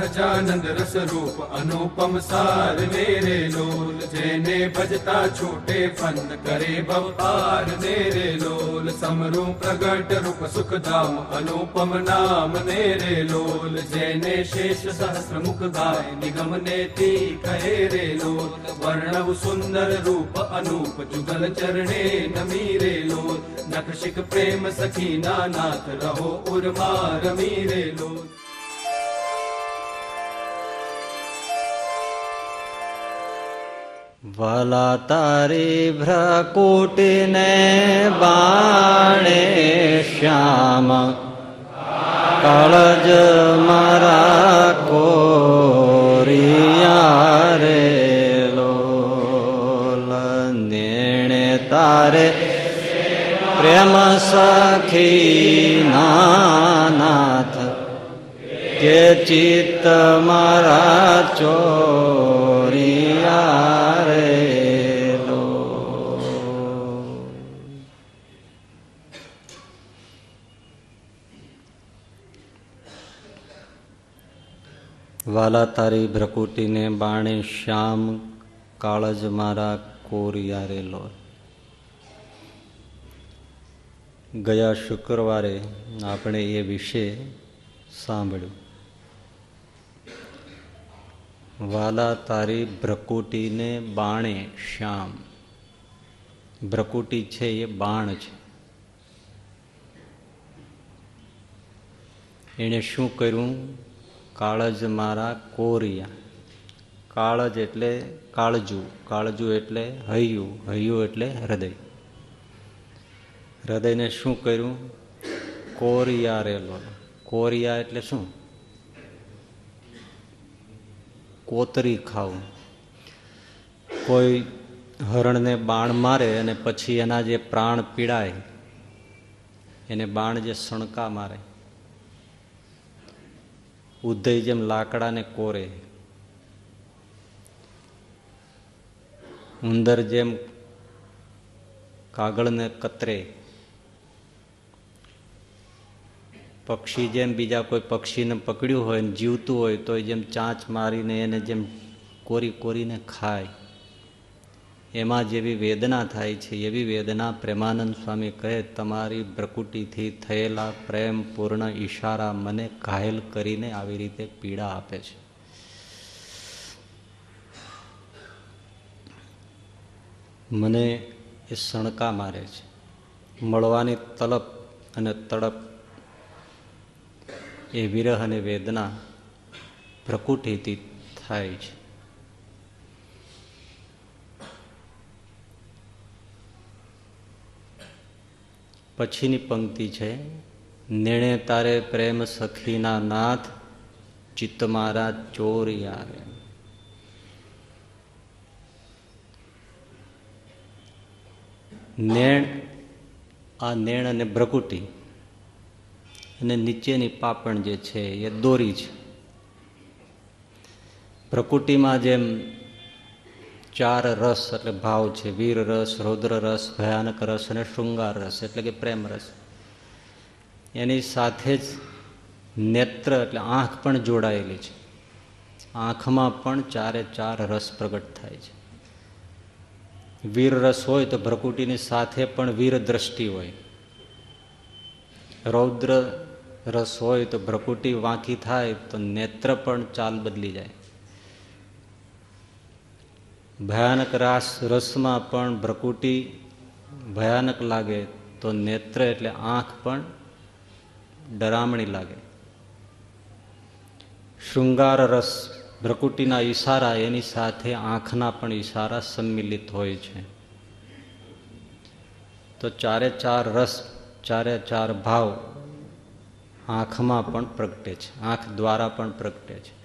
सहजानंद रस रूप अनुपम सार मेरे लोल जेने भजता छोटे फन करे बवपार मेरे लोल। समरू प्रगट रूप सुख धाम अनुपम नाम मेरे लोल। जेने शेष सहस्र मुख गाय निगम नेति कहे रे लोल। वर्णव सुंदर रूप अनूप जुगल चरणे लोल। नखशिख प्रेम सखी नानाथ रहो सखीनाथ रो लोल। વાલા તારી ભ્રકુટીને બાણે શ્યામ. કળજ મારા કોરિયા રે લોલ તારે પ્રેમ સખી નાનાથ કે ચિત્ત મારા ચોરિયા રે વાલા તારી ભ્રકુટીને બાણે શ્યામ કાળજ મારા કોરિયારેલો ગયા શુક્રવારે આપણે એ વિશે સાંભળ્યું. વાલા તારી ભ્રકુટીને બાણે શ્યામ. ભ્રકુટી છે એ બાણ છે. એણે શું કર્યું? કાળજ મારા કોરિયા. કાળજ એટલે કાળજુ. કાળજુ એટલે હૈયું. હૈયું એટલે હૃદય. હૃદયને શું કર્યું? કોરિયા રેલો કોરિયા એટલે શું? કોતરી ખાવું કોઈ હરણને બાણ મારે અને પછી એના જે પ્રાણ પીડાય, એને બાણ જે સણકા મારે. ઉદય જેમ લાકડાને કોરે. ઉંદર જેમ કાગળને કતરે. પક્ષી જેમ બીજા કોઈ પક્ષીને પકડ્યું હોય ને જીવતું હોય તો જેમ ચાંચ મારીને એને જેમ કોરી કોરીને ખાય. એમાં જેવી વેદના થાય છે, એવી વેદના પ્રેમાનંદ સ્વામી કહે, તમારી પ્રકૃતિથી થયેલા પ્રેમપૂર્ણ ઈશારા મને ઘાયલ કરીને આવી રીતે પીડા આપે છે. મને એ સણકા મારે છે. મળવાની તલપ અને તડપ એ વિરહ અને વેદના પ્રકૃતિથી થાય છે. પછીની પંક્તિ છે, નેણે તારે પ્રેમ સખીના નાથ ચિત્ત મારા ચોરી આવે. નેણ, આ નેણ અને ભ્રકુટી અને નીચેની પાપણ જે છે એ દોરી છે. પ્રકૃતિમાં જેમ ચાર રસ એટલે ભાવ છે, વીર રસ, રૌદ્ર રસ, ભયાનક રસ અને શૃંગાર રસ એટલે કે પ્રેમ રસ. એની સાથે જ નેત્ર એટલે આંખ પણ જોડાયેલી છે. આંખમાં પણ ચારે ચાર રસ પ્રગટ થાય છે. વીર રસ હોય તો ભ્રકુટીની સાથે પણ વીર દ્રષ્ટિ હોય. રૌદ્ર રસ હોય તો ભ્રકુટી વાંકી થાય, તો નેત્ર પણ ચાલ બદલી જાય. ભયાનક રાસ રસમાં પણ ભ્રકુટી ભયાનક લાગે, તો નેત્ર એટલે આંખ પણ ડરામણી લાગે. શૃંગાર રસ ભ્રકુટીના ઈશારા, એની સાથે આંખના પણ ઈશારા સંમિલિત હોય છે. તો ચારે ચાર રસ ચારે ચાર ભાવ આંખમાં પણ પ્રગટે છે. આંખ દ્વારા પણ પ્રગટે છે.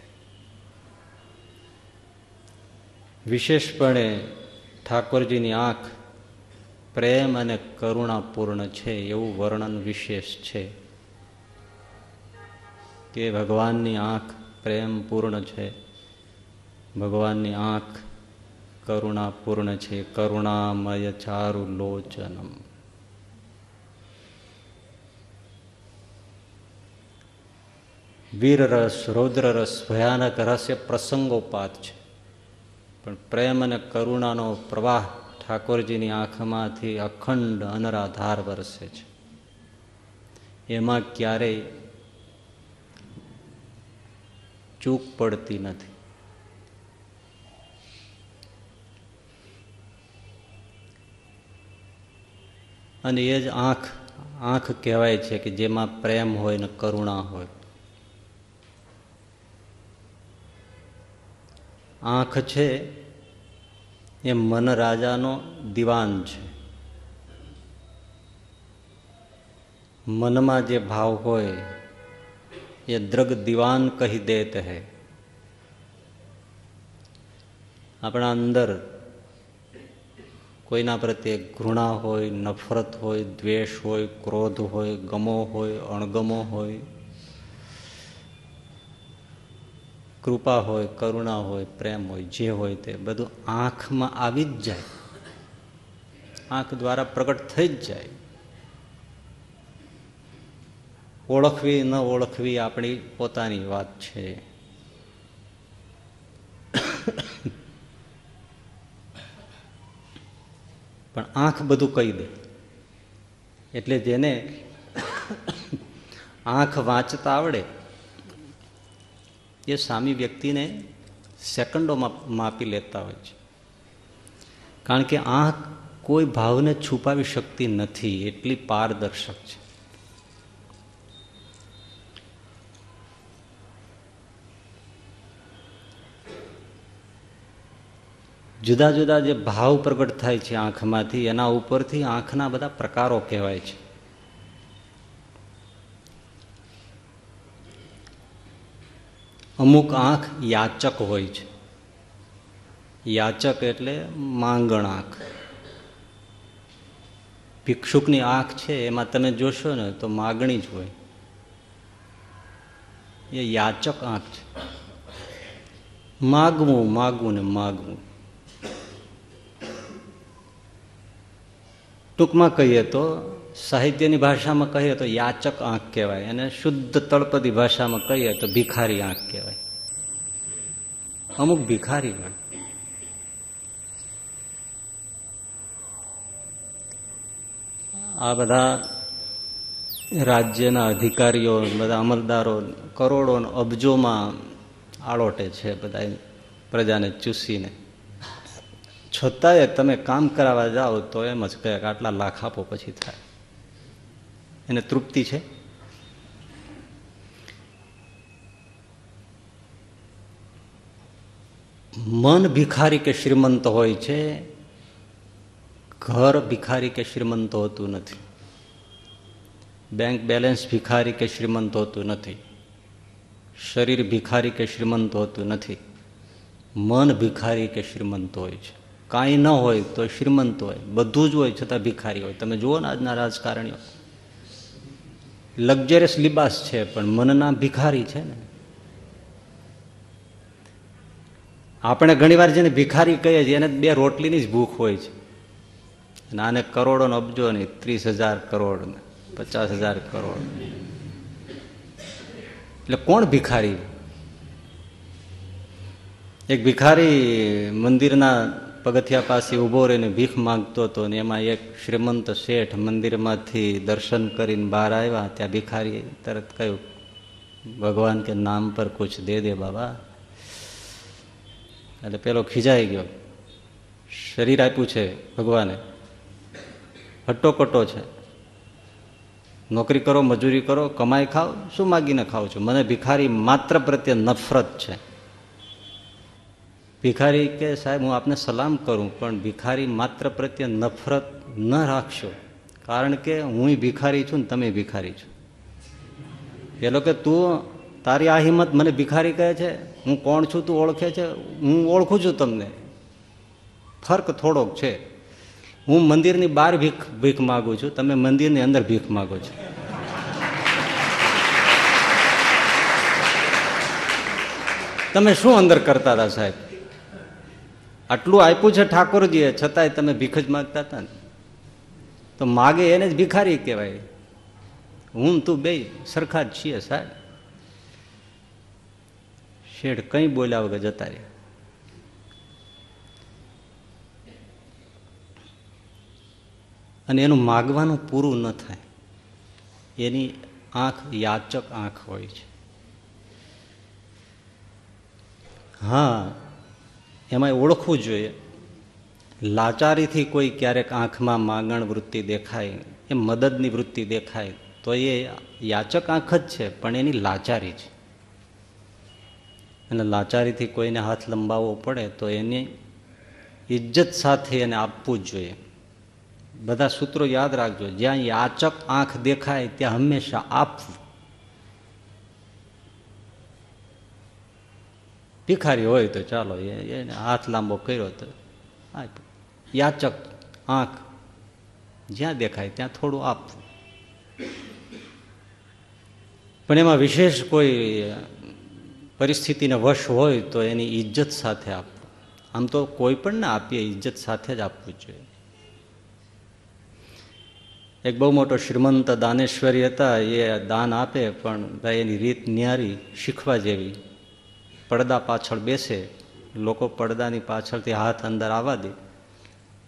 વિશેષપણે ઠાકોરજીની આંખ પ્રેમ અને કરુણાપૂર્ણ છે એવું વર્ણન વિશેષ છે કે ભગવાનની આંખ પ્રેમપૂર્ણ છે, ભગવાનની આંખ કરુણાપૂર્ણ છે, કરુણામય ચારુ લોચનમ વીર રૌદ્રરસ, ભયાનક રહસ્ય પ્રસંગોપાત છે. પણ પ્રેમ અને કરુણાનો પ્રવાહ ઠાકોરજીની આંખમાંથી અખંડ અનરાધાર વરસે છે. એમાં ક્યારેય ચૂક પડતી નથી. અને એ જ આંખ આંખ કહેવાય છે કે જેમાં પ્રેમ હોય ને કરુણા હોય. આંખ છે, એ મન રાજાનો દિવાન છે. મનમાં જે ભાવ હોય, એ દ્રગ દિવાન કહી દેત હે. આપણા અંદર કોઈના પ્રત્યે ઘૃણા હોય, નફરત હોય, દ્વેષ હોય, ક્રોધ હોય, ગમો હોય, અણગમો હોય કૃપા હોય, કરુણા હોય, પ્રેમ હોય, જે હોય તે બધું આંખમાં આવી જ જાય. આંખ દ્વારા પ્રગટ થઈ જ જાય. ઓળખવી ન ઓળખવી આપણી પોતાની વાત છે. પણ આંખ બધું કહી દે. એટલે જેને આંખ વાંચતા આવડે એ સામી વ્યક્તિને સેકન્ડોમાં માપી લેતા હોય છે. કારણ કે આંખ કોઈ ભાવને છુપાવી શકતી નથી, એટલી પારદર્શક છે. જુદા જુદા જે ભાવ પ્રગટ થાય છે આંખમાંથી, એના ઉપરથી આંખના બધા પ્રકારો કહેવાય છે. અમુક આંખ યાચક હોય છે. યાચક એટલે માંગણ આંખ. ભિક્ષુકની આંખ છે, એમાં તમે જોશો ને તો માગણી જ હોય. એ યાચક આંખ છે. માગવું માગવું ને માગવું. ટૂંકમાં કહીએ તો સાહિત્યની ભાષામાં કહીએ તો યાચક આંખ કહેવાય. અને શુદ્ધ તળપદી ભાષામાં કહીએ તો ભિખારી આંખ કહેવાય. અમુક ભિખારી હોય આ બધા રાજ્યના અધિકારીઓ, બધા અમલદારો, કરોડો અબજોમાં આળોટે છે બધા પ્રજાને ચૂસીને. છતાંય તમે કામ કરાવવા જાઓ તો એમ જ કહે આટલા લાખ આપો પછી થાય. એને તૃપ્તિ છે. મન ભિખારી કે શ્રીમંત હોય છે, ઘર ભિખારી કે શ્રીમંત હોતું નથી. બેંક બેલેન્સ ભિખારી કે શ્રીમંત હોતું નથી. શરીર ભિખારી કે શ્રીમંત હોતું નથી. મન ભિખારી કે શ્રીમંત હોય છે. કાંઈ ન હોય તો શ્રીમંત હોય. બધું જ હોય છતાં ભિખારી હોય. તમે જુઓ ને આજના રાજકારણીઓ. લક્ઝરિયસ લિબાસ છે, પણ મનના ભિખારી છે ને. આપણે ઘણીવાર જેને ભિખારી કહીએ છીએ, એને બે રોટલીની જ ભૂખ હોય છે. અને આને કરોડો ને અબજો નહીં, ત્રીસ હજાર કરોડ ને, પચાસ હજાર કરોડ. એટલે કોણ ભિખારી? એક ભિખારી મંદિરના પગથિયા પાસે ઊભો રહીને ભીખ માંગતો હતો ને એમાં એક શ્રીમંત શેઠ મંદિરમાંથી દર્શન કરીને બહાર આવ્યા. ત્યાં ભિખારી તરત કહ્યું, ભગવાન કે નામ પર કુછ દે દે બાબા. એટલે પેલો ખીજાઈ ગયો. શરીર આપ્યું છે ભગવાને. હટ્ટોકટ્ટો છે. નોકરી કરો, મજૂરી કરો, કમાઈ ખાઓ, શું માગીને ખાઓ છો? મને ભિખારી માત્ર પ્રત્યે નફરત છે. ભિખારી કે સાહેબ, હું આપને સલામ કરું, પણ ભિખારી માત્ર પ્રત્યે નફરત ન રાખશો. કારણ કે હું ભિખારી છું ને તમે ભિખારી છો. પેલો કે તું તારી આ હિંમત મને ભિખારી કહે છે? હું કોણ છું તું ઓળખે છે? હું ઓળખું છું તમને. ફર્ક થોડોક છે. હું મંદિરની બહાર ભીખ ભીખ માગું છું. તમે મંદિરની અંદર ભીખ માગો છો. તમે શું અંદર કરતા હતા સાહેબ? આટલું આપ્યું છે ઠાકોરજીએ, છતાંય તમે ભીખ જ માગતા હતા ને. તો માગે એને જ ભિખારી કહેવાય. હું તું બે સરખા જ છીએ સાહેબ. શેઠ કંઈ બોલ્યા વગર જતા રહ્યા. અને એનું માગવાનું પૂરું ન થાય. એની આંખ યાચક આંખ હોય છે. હા એમાં ઓળખવું જોઈએ. લાચારીથી કોઈ ક્યારેક આંખમાં માંગણ વૃત્તિ દેખાય, એ મદદની વૃત્તિ દેખાય, તો એ યાચક આંખ જ છે, પણ એની લાચારી છે. અને લાચારીથી કોઈને હાથ લંબાવવો પડે, તો એની ઇજ્જત સાથે એને આપવું જ જોઈએ. બધા સૂત્રો યાદ રાખજો, જ્યાં યાચક આંખ દેખાય, ત્યાં હંમેશા આપવું. ભિખારી હોય તો ચાલો એને હાથ લાંબો કર્યો તો યાચક આંખ જ્યાં દેખાય ત્યાં થોડું આપવું. પણ એમાં વિશેષ કોઈ પરિસ્થિતિને વશ હોય તો એની ઇજ્જત સાથે આપવું. આમ તો કોઈ પણ ના આપીએ ઇજ્જત સાથે જ આપવું જોઈએ. એક બહુ મોટો શ્રીમંત દાનેશ્વરી હતા, એ દાન આપે, પણ ભાઈ એની રીત ન્યારી શીખવા જેવી પડદા પાછળ બેસે, લોકો પડદાની પાછળથી હાથ અંદર આવવા દે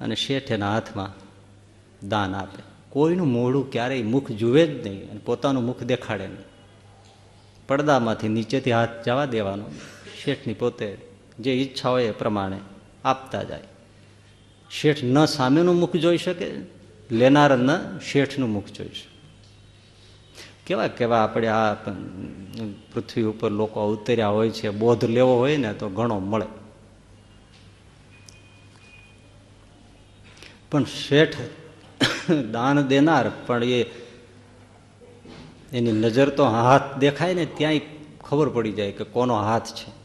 અને શેઠ એના હાથમાં દાન આપે. કોઈનું મોઢું ક્યારેય મુખ જુએ જ નહીં અને પોતાનું મુખ દેખાડે નહીં. પડદામાંથી નીચેથી હાથ જવા દેવાનો. શેઠની પોતે જે ઈચ્છા હોય એ પ્રમાણે આપતા જાય. શેઠ ન સામેનું મુખ જોઈ શકે, લેનાર ન શેઠનું મુખ જોઈ શકે. કેવા કેવા આપણે આ પૃથ્વી ઉપર લોકો અવતર્યા હોય છે, બોધ લેવો હોય ને તો ઘણો મળે. પણ શેઠ દાન દેનાર, પણ એ, એની નજર તો હાથ દેખાય ને, ત્યાંય ખબર પડી જાય કે કોનો હાથ છે.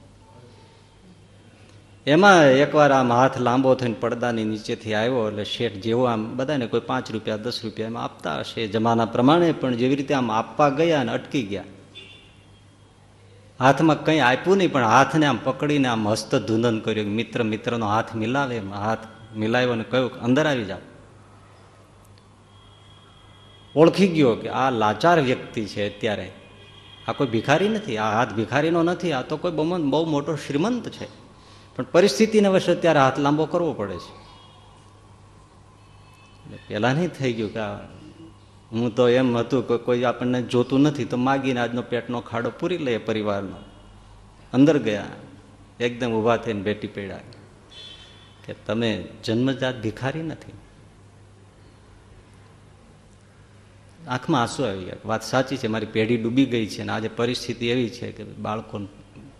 એમાં એકવાર આમ હાથ લાંબો થઈને પડદાની નીચેથી આવ્યો એટલે શેઠ જેવો આમ બધાને કોઈ પાંચ રૂપિયા, દસ રૂપિયા એમાં આપતા હશે. જમાના પ્રમાણે પણ જેવી રીતે આમ આપવા ગયા અને અટકી ગયા. હાથમાં કંઈ આપ્યું નહીં, પણ હાથને આમ પકડીને આમ હસ્ત ધૂંધન કર્યું મિત્ર, મિત્રનો હાથ મિલાવે હાથ મિલાવ્યો અને કહ્યું અંદર આવી જાઓ. ઓળખી ગયો કે આ લાચાર વ્યક્તિ છે અત્યારે. આ કોઈ ભિખારી નથી, આ હાથ ભિખારીનો નથી, આ તો કોઈ બહુ મોટો શ્રીમંત છે. પણ પરિસ્થિતિને વશે અત્યારે હાથ લાંબો કરવો પડે છે. પેલા નહીં થઈ ગયું કે હું તો એમ હતું કે કોઈ આપણને જોતું નથી, તો માગીને આજનો પેટનો ખાડો પૂરી લે પરિવારનો. અંદર ગયા, એકદમ ઊભા થઈને બેટી પડ્યા. કે તમે જન્મજાત ભિખારી નથી. આંખમાં આંસુ આવી ગયા વાત સાચી છે, મારી પેઢી ડૂબી ગઈ છે અને આજે પરિસ્થિતિ એવી છે કે બાળકો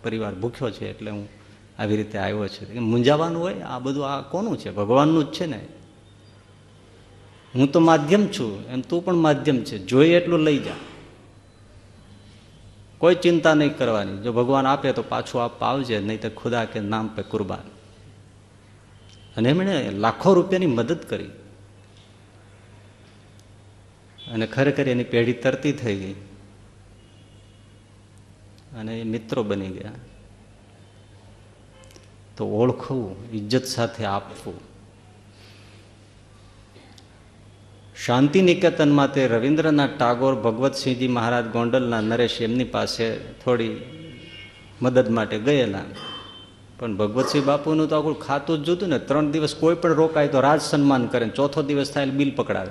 પરિવાર ભૂખ્યો છે એટલે હું આવી રીતે આવ્યો છે. મૂંઝાવાનું હોય, આ બધું આ કોનું છે? ભગવાનનું જ છે ને? હું તો માધ્યમ છું, એમ તું પણ માધ્યમ છે. જોઈએ એટલું લઈ જા. કોઈ ચિંતા નહીં કરવાની. જો ભગવાન આપે તો પાછું આપવા આવજે નહીં તો ખુદા કે નામ પે કુરબાન. અને એમણે લાખો રૂપિયાની મદદ કરી. અને ખરેખર એની પેઢી તરતી થઈ ગઈ. અને એ મિત્રો બની ગયા. તો ઓળખવું, ઇજ્જત સાથે આપવું. શાંતિ નિકેતનમાં તે રવિન્દ્રનાથ ટાગોર, ભગવતસિંહજી મહારાજ ગોંડલના નરેશ એમની પાસે થોડી મદદ માટે ગયેલા. પણ ભગવતસિંહ બાપુનું તો આખું ખાતું જ જોતું ને, ત્રણ દિવસ કોઈ પણ રોકાય તો રાજ સન્માન કરે ચોથો દિવસ થાય બિલ પકડાવે.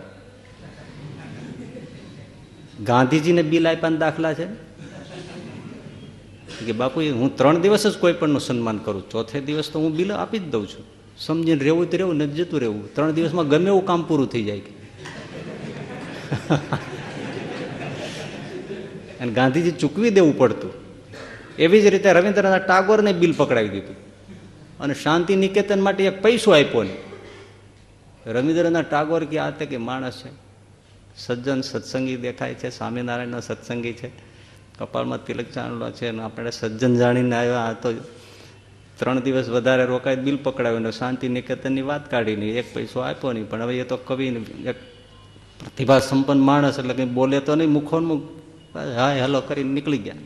ગાંધીજીને બિલ આપ્યાના દાખલા છે? કે બાપુ હું ત્રણ દિવસ જ કોઈ પણનું સન્માન કરું, ચોથે દિવસ તો હું બિલ આપી જ દઉં છું. સમજીને રહેવું તો રહેવું નથી જતું રહેવું. ત્રણ દિવસમાં ગમે એવું કામ પૂરું થઈ જાય અને ગાંધીજી ચૂકવી દેવું પડતું. એવી જ રીતે રવિન્દ્રનાથ ટાગોરને બિલ પકડાવી દીધું. અને શાંતિ નિકેતન માટે એક પૈસો આપ્યો નહીં રવિન્દ્રનાથ ટાગોર કે આ તે કે માણસ છે. સજ્જન સત્સંગી દેખાય છે, સ્વામિનારાયણનો સત્સંગી છે. કપાળમાં તિલક ચાંદલો છે અને આપણે સજ્જન જાણીને આવ્યા, આ તો ત્રણ દિવસ વધારે રોકાય બિલ પકડાવ્યું શાંતિ નિકેતનની વાત કાઢીને એક પૈસો આપ્યો નહીં, પણ હવે એ તો કવિ એક પ્રતિભા સંપન્ન માણસ એટલે કંઈ બોલે તો નહીં મુખોન્મુખ હા હલો કરીને નીકળી ગયા.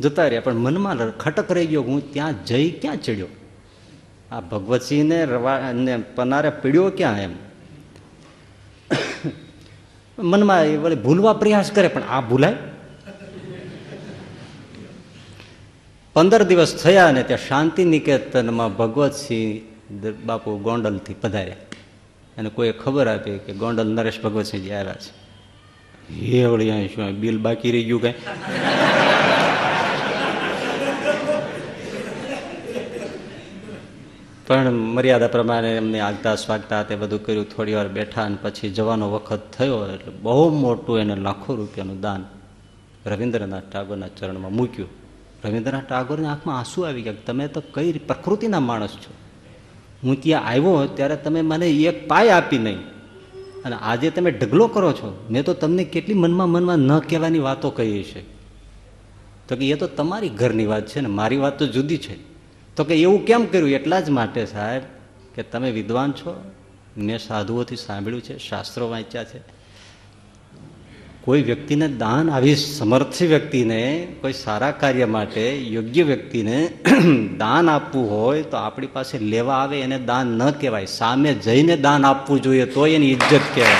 જતા રહ્યા, પણ મનમાં ખટક રહી ગયો, હું ત્યાં જઈ ક્યાં ચડ્યો? આ ભગવતસિંહને રવા, ને પનારે પીડ્યો ક્યાં એમ? મનમાં એ વળી ભૂલવા પ્રયાસ કરે, પણ આ ભૂલાય? પંદર દિવસ થયા ને ત્યાં શાંતિ નિકેતનમાં ભગવતસિંહ બાપુ ગોંડલથી પધાર્યા. અને કોઈએ ખબર આપી કે ગોંડલ નરેશ ભગવતસિંહજી આવ્યા છે. એ વળી અહીં શું બિલ બાકી રહી ગયું કઈ? પણ મર્યાદા પ્રમાણે એમને આગતા સ્વાગતા તે બધું કર્યું. થોડી વાર બેઠા અને પછી જવાનો વખત થયો એટલે બહુ મોટું એને લાખો રૂપિયાનું દાન રવિન્દ્રનાથ ટાગોરના ચરણમાં મૂક્યું. રવિન્દ્રનાથ ટાગોરની આંખમાં આંસુ આવી ગયા તમે તો કઈ પ્રકૃતિના માણસ છો. હું ત્યાં આવ્યો ત્યારે તમે મને એક પાય આપી નહીં. અને આજે તમે ઢગલો કરો છો. મેં તો તમને કેટલી મનમાં મનમાં ન કહેવાની વાતો કહી છે. તો કે એ તો તમારી ઘરની વાત છે ને મારી વાત તો જુદી છે. તો કે એવું કેમ કર્યું? એટલા જ માટે સાહેબ કે તમે વિદ્વાન છો. મેં સાધુઓથી સાંભળ્યું છે, શાસ્ત્રો વાંચ્યા છે. કોઈ વ્યક્તિને દાન આવી સમર્થ વ્યક્તિને, કોઈ સારા કાર્ય માટે યોગ્ય વ્યક્તિને દાન આપવું હોય તો આપણી પાસે લેવા આવે એને દાન ન કહેવાય. સામે જઈને દાન આપવું જોઈએ તો એની ઇજ્જત કહેવાય.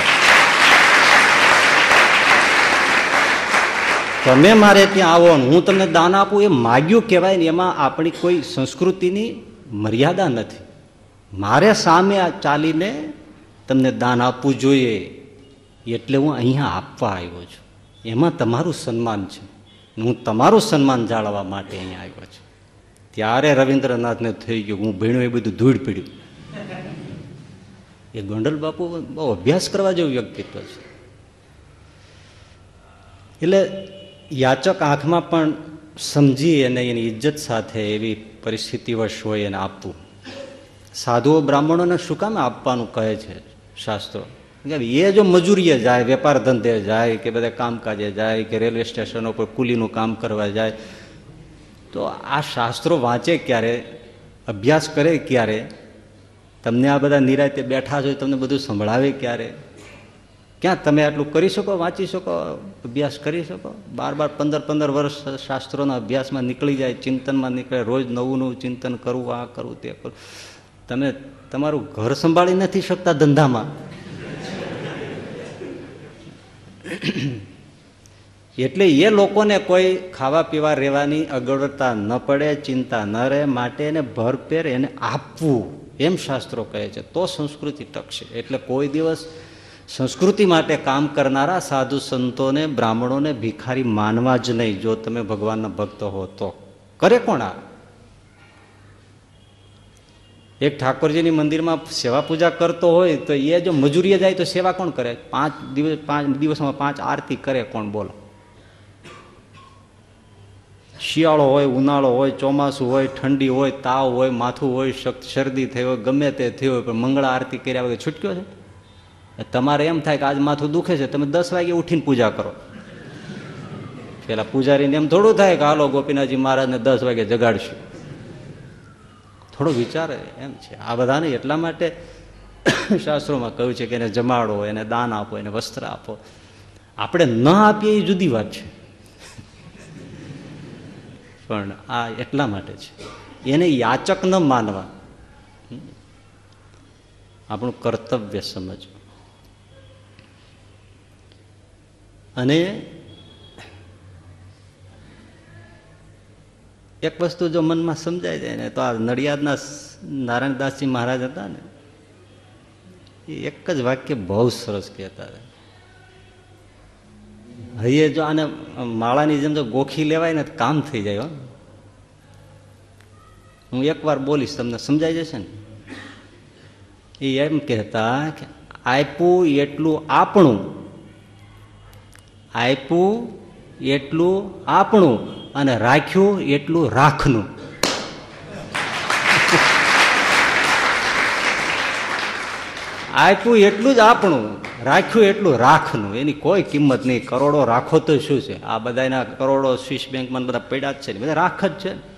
તમે મારે ત્યાં આવો હું તમને દાન આપું એ માગ્યું કહેવાય ને એમાં આપણી કોઈ સંસ્કૃતિની મર્યાદા નથી. મારે સામે ચાલીને તમને દાન આપવું જોઈએ. એટલે હું અહીંયા આપવા આવ્યો છું. એમાં તમારું સન્માન છે. હું તમારું સન્માન જાળવવા માટે અહીંયા આવ્યો છું. ત્યારે રવિન્દ્રનાથને થઈ ગયું, હું ભીણું એ બધું ધૂળ પીડ્યું. એ ગોંડલ બાપુ બહુ અભ્યાસ કરવા જેવું વ્યક્તિત્વ છે. એટલે યાચક આંખમાં પણ સમજી અને એની ઇજ્જત સાથે એવી પરિસ્થિતિવશ હોય એને આપવું. સાધુઓ બ્રાહ્મણોને શું કામ આપવાનું કહે છે શાસ્ત્રો? એ જો મજૂરીએ જાય, વેપાર ધંધે જાય, કે બધા કામકાજે જાય, કે રેલવે સ્ટેશનો પર કુલીનું કામ કરવા જાય, તો આ શાસ્ત્રો વાંચે ક્યારે, અભ્યાસ કરે ક્યારે? તમને આ બધા નિરાતે બેઠા છો, તમને બધું સંભળાવે ક્યારે? ક્યાં તમે આટલું કરી શકો, વાંચી શકો, અભ્યાસ કરી શકો? બાર બાર પંદર પંદર વર્ષ શાસ્ત્રોના અભ્યાસમાં નીકળી જાય, ચિંતનમાં નીકળે, રોજ નવું નવું ચિંતન કરવું આ કરવું તે કરવું તમે તમારું ઘર સંભાળી નથી શકતા ધંધામાં. એટલે એ લોકોને કોઈ ખાવા પીવા રહેવાની અગવડતા ન પડે, ચિંતા ન રહે, માટે એને ભરપેર એને આપવું, એમ શાસ્ત્રો કહે છે. તો સંસ્કૃતિ ટકશે. એટલે કોઈ દિવસ સંસ્કૃતિ માટે કામ કરનારા સાધુ સંતોને, બ્રાહ્મણોને ભિખારી માનવા જ નહીં. જો તમે ભગવાનના ભક્ત હો તો. કરે કોણ આ? એક ઠાકોરજીની મંદિરમાં સેવા પૂજા કરતો હોય તો એ જો મજૂરીએ જાય તો સેવા કોણ કરે? પાંચ દિવસ, પાંચ દિવસમાં પાંચ આરતી કરે કોણ? બોલો. શિયાળો હોય, ઉનાળો હોય, ચોમાસું હોય, ઠંડી હોય, તાવ હોય, માથું હોય શરદી થઈ હોય, ગમે તે થઈ હોય, પણ મંગળા આરતી કર્યા વગર છૂટક્યો છે? તમારે એમ થાય કે આજ માથું દુખે છે, તમે દસ વાગે ઉઠીને પૂજા કરો. પેલા પૂજારીને એમ થોડું થાય કે, હાલો ગોપીનાથજી મહારાજને દસ વાગે જગાડશું. થોડો વિચાર એમ છે. આ બધાને એટલા માટે શાસ્ત્રોમાં કહ્યું છે કે એને જમાડો, એને દાન આપો, એને વસ્ત્ર આપો. આપણે ન આપીએ એ જુદી વાત છે. પણ આ એટલા માટે છે. એને યાચક ન માનવા. આપણું કર્તવ્ય સમજવું. અને એક વસ્તુ જો મનમાં સમજાઈ જાય ને, તો આ નડિયાદના નારાયણદાસજી મહારાજ હતા ને, એ એક જ વાક્ય બહુ સરસ કહેતા હતા. હૈયે જો આને માળાની જેમ જો ગોખી લેવાય ને કામ થઈ જાય હું. એકવાર બોલીશ, તમને સમજાઈ જશે ને? એ એમ કહેતા કે આપ્યું એટલું આપણું આપ્યું એટલું આપણું. અને રાખ્યું એટલું રાખનું. આપ્યું એટલું જ આપણું, રાખ્યું એટલું રાખનું. એની કોઈ કિંમત નહીં. કરોડો રાખો તો શું છે? આ બધાના કરોડો સ્વિસ બેંકમાં બધા પડ્યા જ છે ને. બધા રાખ જ છે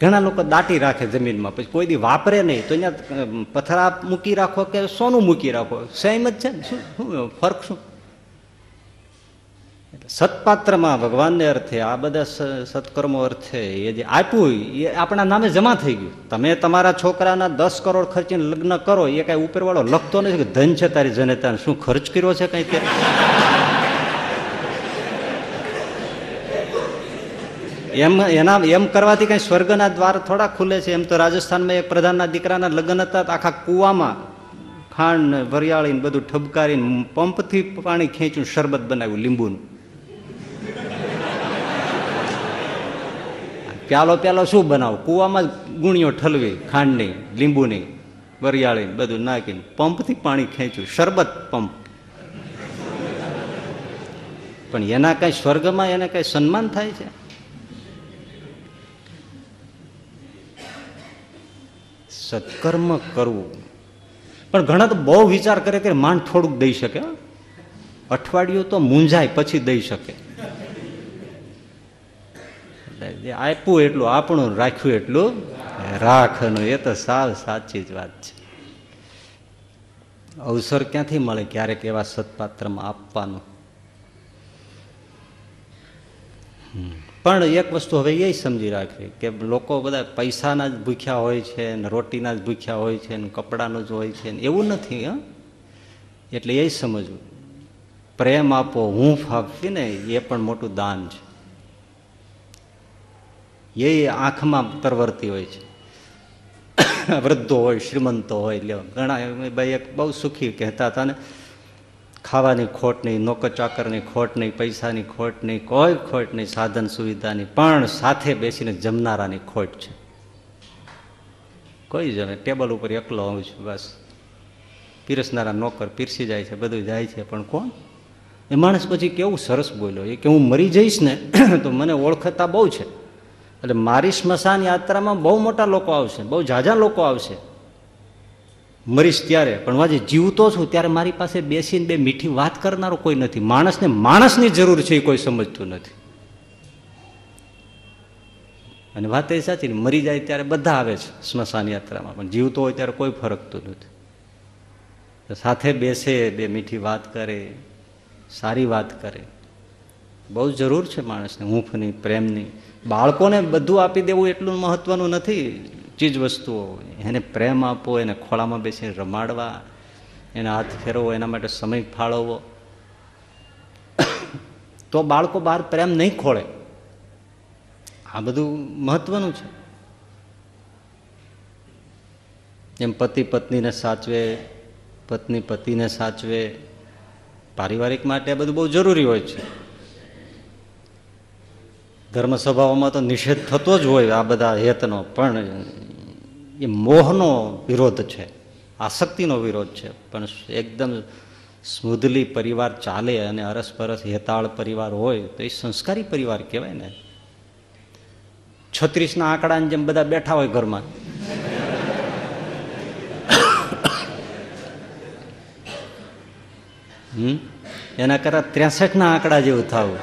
ઘણા લોકો દાટી રાખે જમીનમાં. પછી કોઈ દી વાપરે નહીં, તો અહીંયા પથરા મૂકી રાખો કે સોનું મૂકી રાખો? સેમ જ છે ને? શું શું ફરક શું? સત્પાત્રમાં ભગવાનને અર્થે, આ બધા સત્કર્મો અર્થે એ જે આપ્યું એ આપણા નામે જમા થઈ ગયું. તમે તમારા છોકરાના દસ કરોડ ખર્ચીને લગ્ન કરો, એ કાંઈ ઉપરવાળો લખતો નથી કે ધન છે તારી જનતાને. શું ખર્ચ કર્યો છે કંઈ તે? એમ, એના, એમ કરવાથી કઈ સ્વર્ગના દ્વાર થોડા ખુલે છે. એમ તો રાજસ્થાનમાં એક પ્રધાનના દીકરાના લગ્ન હતા આખા કુવામાં ખાંડ ને વરિયાળી બધું ઠબકારીને પંપથી પાણી ખેંચ્યું, શરબત બનાવ્યું, લીંબુનું. પ્યાલો પ્યાલો શું બનાવો? કુવામાં જ ગુણીઓ ઠલવી, ખાંડની, લીંબુની વરિયાળી બધું નાખીને પંપથી પાણી ખેંચ્યું, શરબત પંપ. પણ એના કઈ સ્વર્ગમાં એને કઈ સન્માન થાય છે? સત્કર્મ કરવું. પણ ઘણા તો બહુ વિચાર કરે કે માંડ થોડુંક દઈ શકે અઠવાડિયું તો મૂંઝાય, પછી દઈ શકે. આપ્યું એટલું, આપણું રાખ્યું એટલું રાખનું, એ તો સાવ સાચી જ વાત છે. અવસર ક્યાંથી મળે? ક્યારેક એવા સત્પાત્રમાં આપવાનું. હમ. પણ એક વસ્તુ હવે એ સમજી રાખવી કે લોકો બધા પૈસાના જ ભૂખ્યા હોય છે ને રોટીના જ ભૂખ્યા હોય છે ને કપડાનું જ હોય છે ને એવું નથી, હા. એટલે એ સમજવું. પ્રેમ આપો, હૂંફ આપવી ને એ પણ મોટું દાન છે. એ આંખમાં તરવરતી હોય છે. વૃદ્ધો હોય, શ્રીમંતો હોય, લ્યો. ઘણા ભાઈ એક બહુ સુખી કહેતા હતા ને ખાવાની ખોટ નહીં નોકર ચાકરની ખોટ નહીં, પૈસાની ખોટ નહીં, કોઈ ખોટ નહીં, સાધન સુવિધાની. પણ સાથે બેસીને જમનારાની ખોટ છે. કોઈ જમે ટેબલ ઉપર એકલો હોઉં છું, બસ. પીરસનારા નોકર પીરસી જાય છે, બધું જાય છે, પણ કોણ? એ માણસ પછી કેવું સરસ બોલ્યો. એ કે હું મરી જઈશ ને, તો મને ઓળખતા બહુ છે. એટલે મારી સ્મશાન યાત્રામાં બહુ મોટા લોકો આવશે, બહુ ઝાઝા લોકો આવશે. મરીશ ત્યારે. પણ આજે જીવતો છું ત્યારે મારી પાસે બેસીને બે મીઠી વાત કરનારો કોઈ નથી. માણસને માણસની જરૂર છે એ કોઈ સમજતું નથી. અને વાત એ સાચી ને, મરી જાય ત્યારે બધા આવે છે સ્મશાન યાત્રામાં, પણ જીવતો હોય ત્યારે કોઈ ફરકતું નથી. સાથે બેસે, બે મીઠી વાત કરે, સારી વાત કરે. બહુ જરૂર છે માણસને, હૂંફની, પ્રેમની. બાળકોને બધું આપી દેવું એટલું મહત્વનું નથી. ચીજ વસ્તુઓ એને પ્રેમ આપવો, એને ખોળામાં બેસીને રમાડવા, એને હાથ ફેરવવો, એના માટે સમય ફાળવવો. તો બાળકો બહાર પ્રેમ નહીં ખોળે. આ બધું મહત્વનું છે. એમ પતિ પત્નીને સાચવે, પત્ની પતિને સાચવે, પારિવારિક માટે આ બધું બહુ જરૂરી હોય છે. ધર્મ સભાઓમાં તો નિષેધ થતો જ હોય આ બધા હેતનો, પણ એ મોહનો વિરોધ છે. આસક્તિનો વિરોધ છે. પણ એકદમ સ્મૂધલી પરિવાર ચાલે અને અરસપરસ હેતાળ પરિવાર હોય તો એ સંસ્કારી પરિવાર કહેવાય ને. છત્રીસના આંકડાને જેમ બધા બેઠા હોય ઘરમાં. હમ? એના કરતા ત્રેસઠના આંકડા જેવું થવું.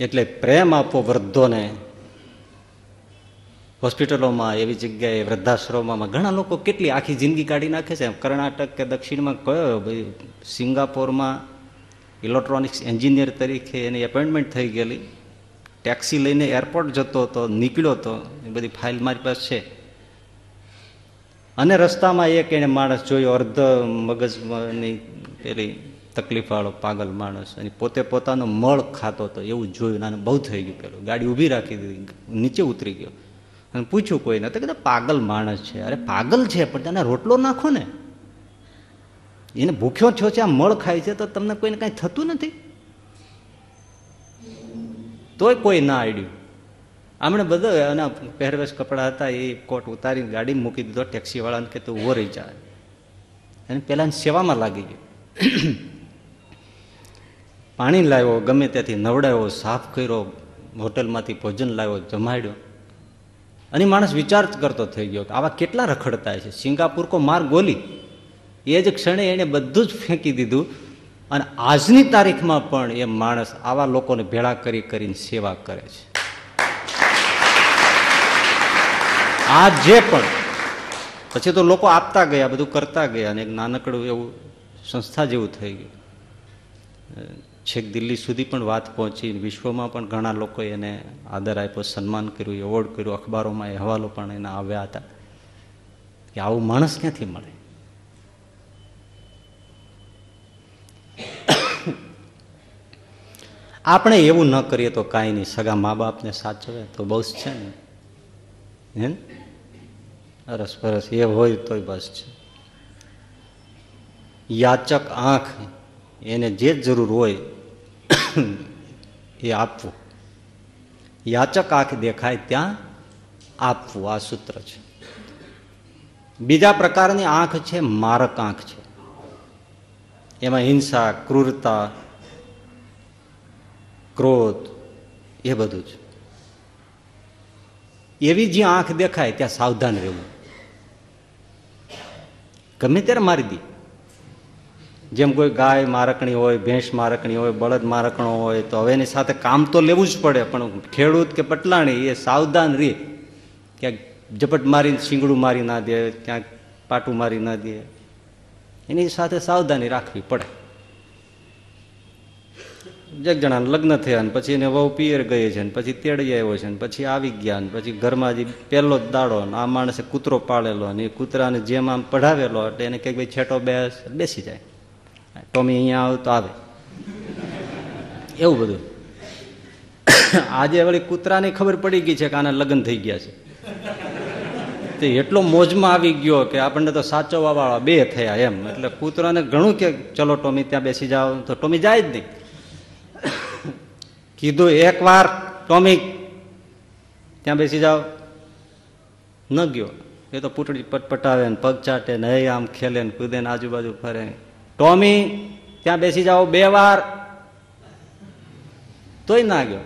એટલે પ્રેમ આપો વૃદ્ધોને. હોસ્પિટલોમાં એવી જગ્યાએ, વૃદ્ધાશ્રમોમાં ઘણા લોકો કેટલી આખી જિંદગી કાઢી નાખે છે? કર્ણાટક કે દક્ષિણમાં કયો? ભાઈ, સિંગાપોરમાં ઇલેક્ટ્રોનિક્સ એન્જિનિયર તરીકે એની એપોઇન્ટમેન્ટ થઈ ગયેલી. ટેક્સી લઈને એરપોર્ટ જતો હતો, નીકળ્યો હતો એ બધી ફાઇલ મારી પાસે છે. અને રસ્તામાં એક એને માણસ જોયો, અર્ધ મગજની પેલી તકલીફવાળો પાગલ માણસ અને પોતે પોતાનો મળ ખાતો હતો, એવું જોયું અને બહુ થઈ ગયું પેલું. ગાડી ઊભી રાખી દીધી, નીચે ઉતરી ગયો. અને પૂછ્યું કોઈને તો કીધું, પાગલ માણસ છે. અરે, પાગલ છે, પણ તેને રોટલો નાખો ને. એને ભૂખ્યો થયો છે, આ મળ ખાય છે, તો તમને કોઈને કાંઈ થતું નથી? તોય કોઈ ના આડ્યું આમણે બધા એના પહેરવેશ કપડાં હતા, એ કોટ ઉતારીને ગાડી મૂકી દીધો, ટેક્સીવાળાને કે તું ઊભો જાય અને પહેલાં સેવામાં લાગી ગયો. પાણી લાવ્યો, ગમે ત્યાંથી નવડાવ્યો સાફ કર્યો, હોટલમાંથી ભોજન લાવ્યો, જમાડ્યો. અને માણસ વિચાર કરતો થઈ ગયો કે આવા કેટલા રખડતા છે. સિંગાપુર કો માર ગોલી. એ જ ક્ષણે એણે બધું જ ફેંકી દીધું. અને આજની તારીખમાં પણ એ માણસ આવા લોકોને ભેળા કરી કરીને સેવા કરે છે. આ જે પણ. પછી તો લોકો આપતા ગયા, બધું કરતા ગયા અને એક નાનકડું એવું સંસ્થા જેવું થઈ ગયું. છેક દિલ્હી સુધી પણ વાત પહોંચી વિશ્વમાં પણ ઘણા લોકોએ એને આદર આપ્યો, સન્માન કર્યું, એવોર્ડ કર્યો, અખબારોમાં એ હવાલો પણ એના આવ્યા હતા કે આવું માણસ ક્યાંથી મળે? આપણે એવું ન કરીએ તો કાંઈ નહીં. સગા મા બાપને સાચવે તો બસ છે ને. હે અરસ પરસ એ હોય તોય બસ છે. યાચક આંખ એને જે જરૂર હોય એ આપવું. યાચક આંખ દેખાય ત્યાં આપવું, આ સૂત્ર છે. બીજા પ્રકારની આંખ છે, મારક આંખ છે. એમાં હિંસા, ક્રૂરતા, ક્રોધ, એ બધું છે. એવી જે આંખ દેખાય ત્યાં સાવધાન રહેવું. ગમે ત્યારે મારી દી. જેમ કોઈ ગાય મારકણી હોય, ભેંસ મારકણી હોય, બળદ મારકણો હોય, તો હવે એની સાથે કામ તો લેવું જ પડે, પણ ખેડૂત કે પટલાણી એ સાવધાન રહે. ક્યાંક ઝપટ મારીને શીંગડું મારી ના દે, ક્યાંક પાટું મારી ના દે. એની સાથે સાવધાની રાખવી પડે. એક જણાને લગ્ન થયા ને પછી એને વહુ પિયર ગઈ છે ને પછી તેડી આવ્યો છે ને પછી આવી ગયા ને પછી ઘરમાં જે પહેલો જ દાડો ને આ માણસે કૂતરો પાળેલો ને એ કૂતરાને જેમ આમ પઢાવેલો એટલે એને કંઈક ભાઈ છેટો બેસ, બેસી જાય. ટોમી અહીંયા આવતો આવે. એવું બધું. આજે વળી કૂતરાને ખબર પડી ગઈ છે કે આના લગ્ન થઈ ગયા છે. તે એટલો મોજમાં આવી ગયો કે આપણને તો સાચવવા વાળા બે થયા એમ. એટલે કૂતરાને ઘણું કે, ચલો ટોમી, ત્યાં બેસી જાઓ. તો ટોમી જાય જ નહીં. કીધું એક વાર, ટોમી, ત્યાં બેસી જાઓ. ન ગયો. એ તો પૂટડી પટપટાવે ને પગ ચાટે ને આમ ખેલે ને કૂદે ને આજુબાજુ ફરે. ટોમી, ત્યાં બેસી જાઓ બે વાર. તોય ના ગયો.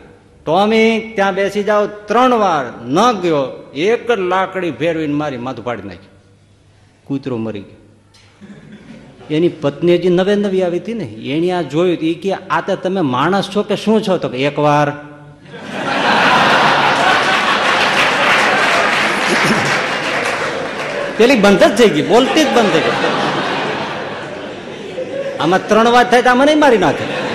ટોમી, ત્યાં બેસી જાઓ ત્રણ વાર. ન ગયો. એક જ લાકડી ફેરવીને મારી માથું પાડી નાખ્યું. કૂતરો મરી ગયો. એની પત્ની હજી નવે નવી આવી હતી ને. એની આ જોયું એ કે, આ તો તમે માણસ છો કે શું છો? તો એક વાર. પેલી બંધ જ થઈ ગઈ. બોલતી જ બંધ થઈ ગઈ. આમાં ત્રણ વાત થાય તો આમાં નહીં મારી નાખે.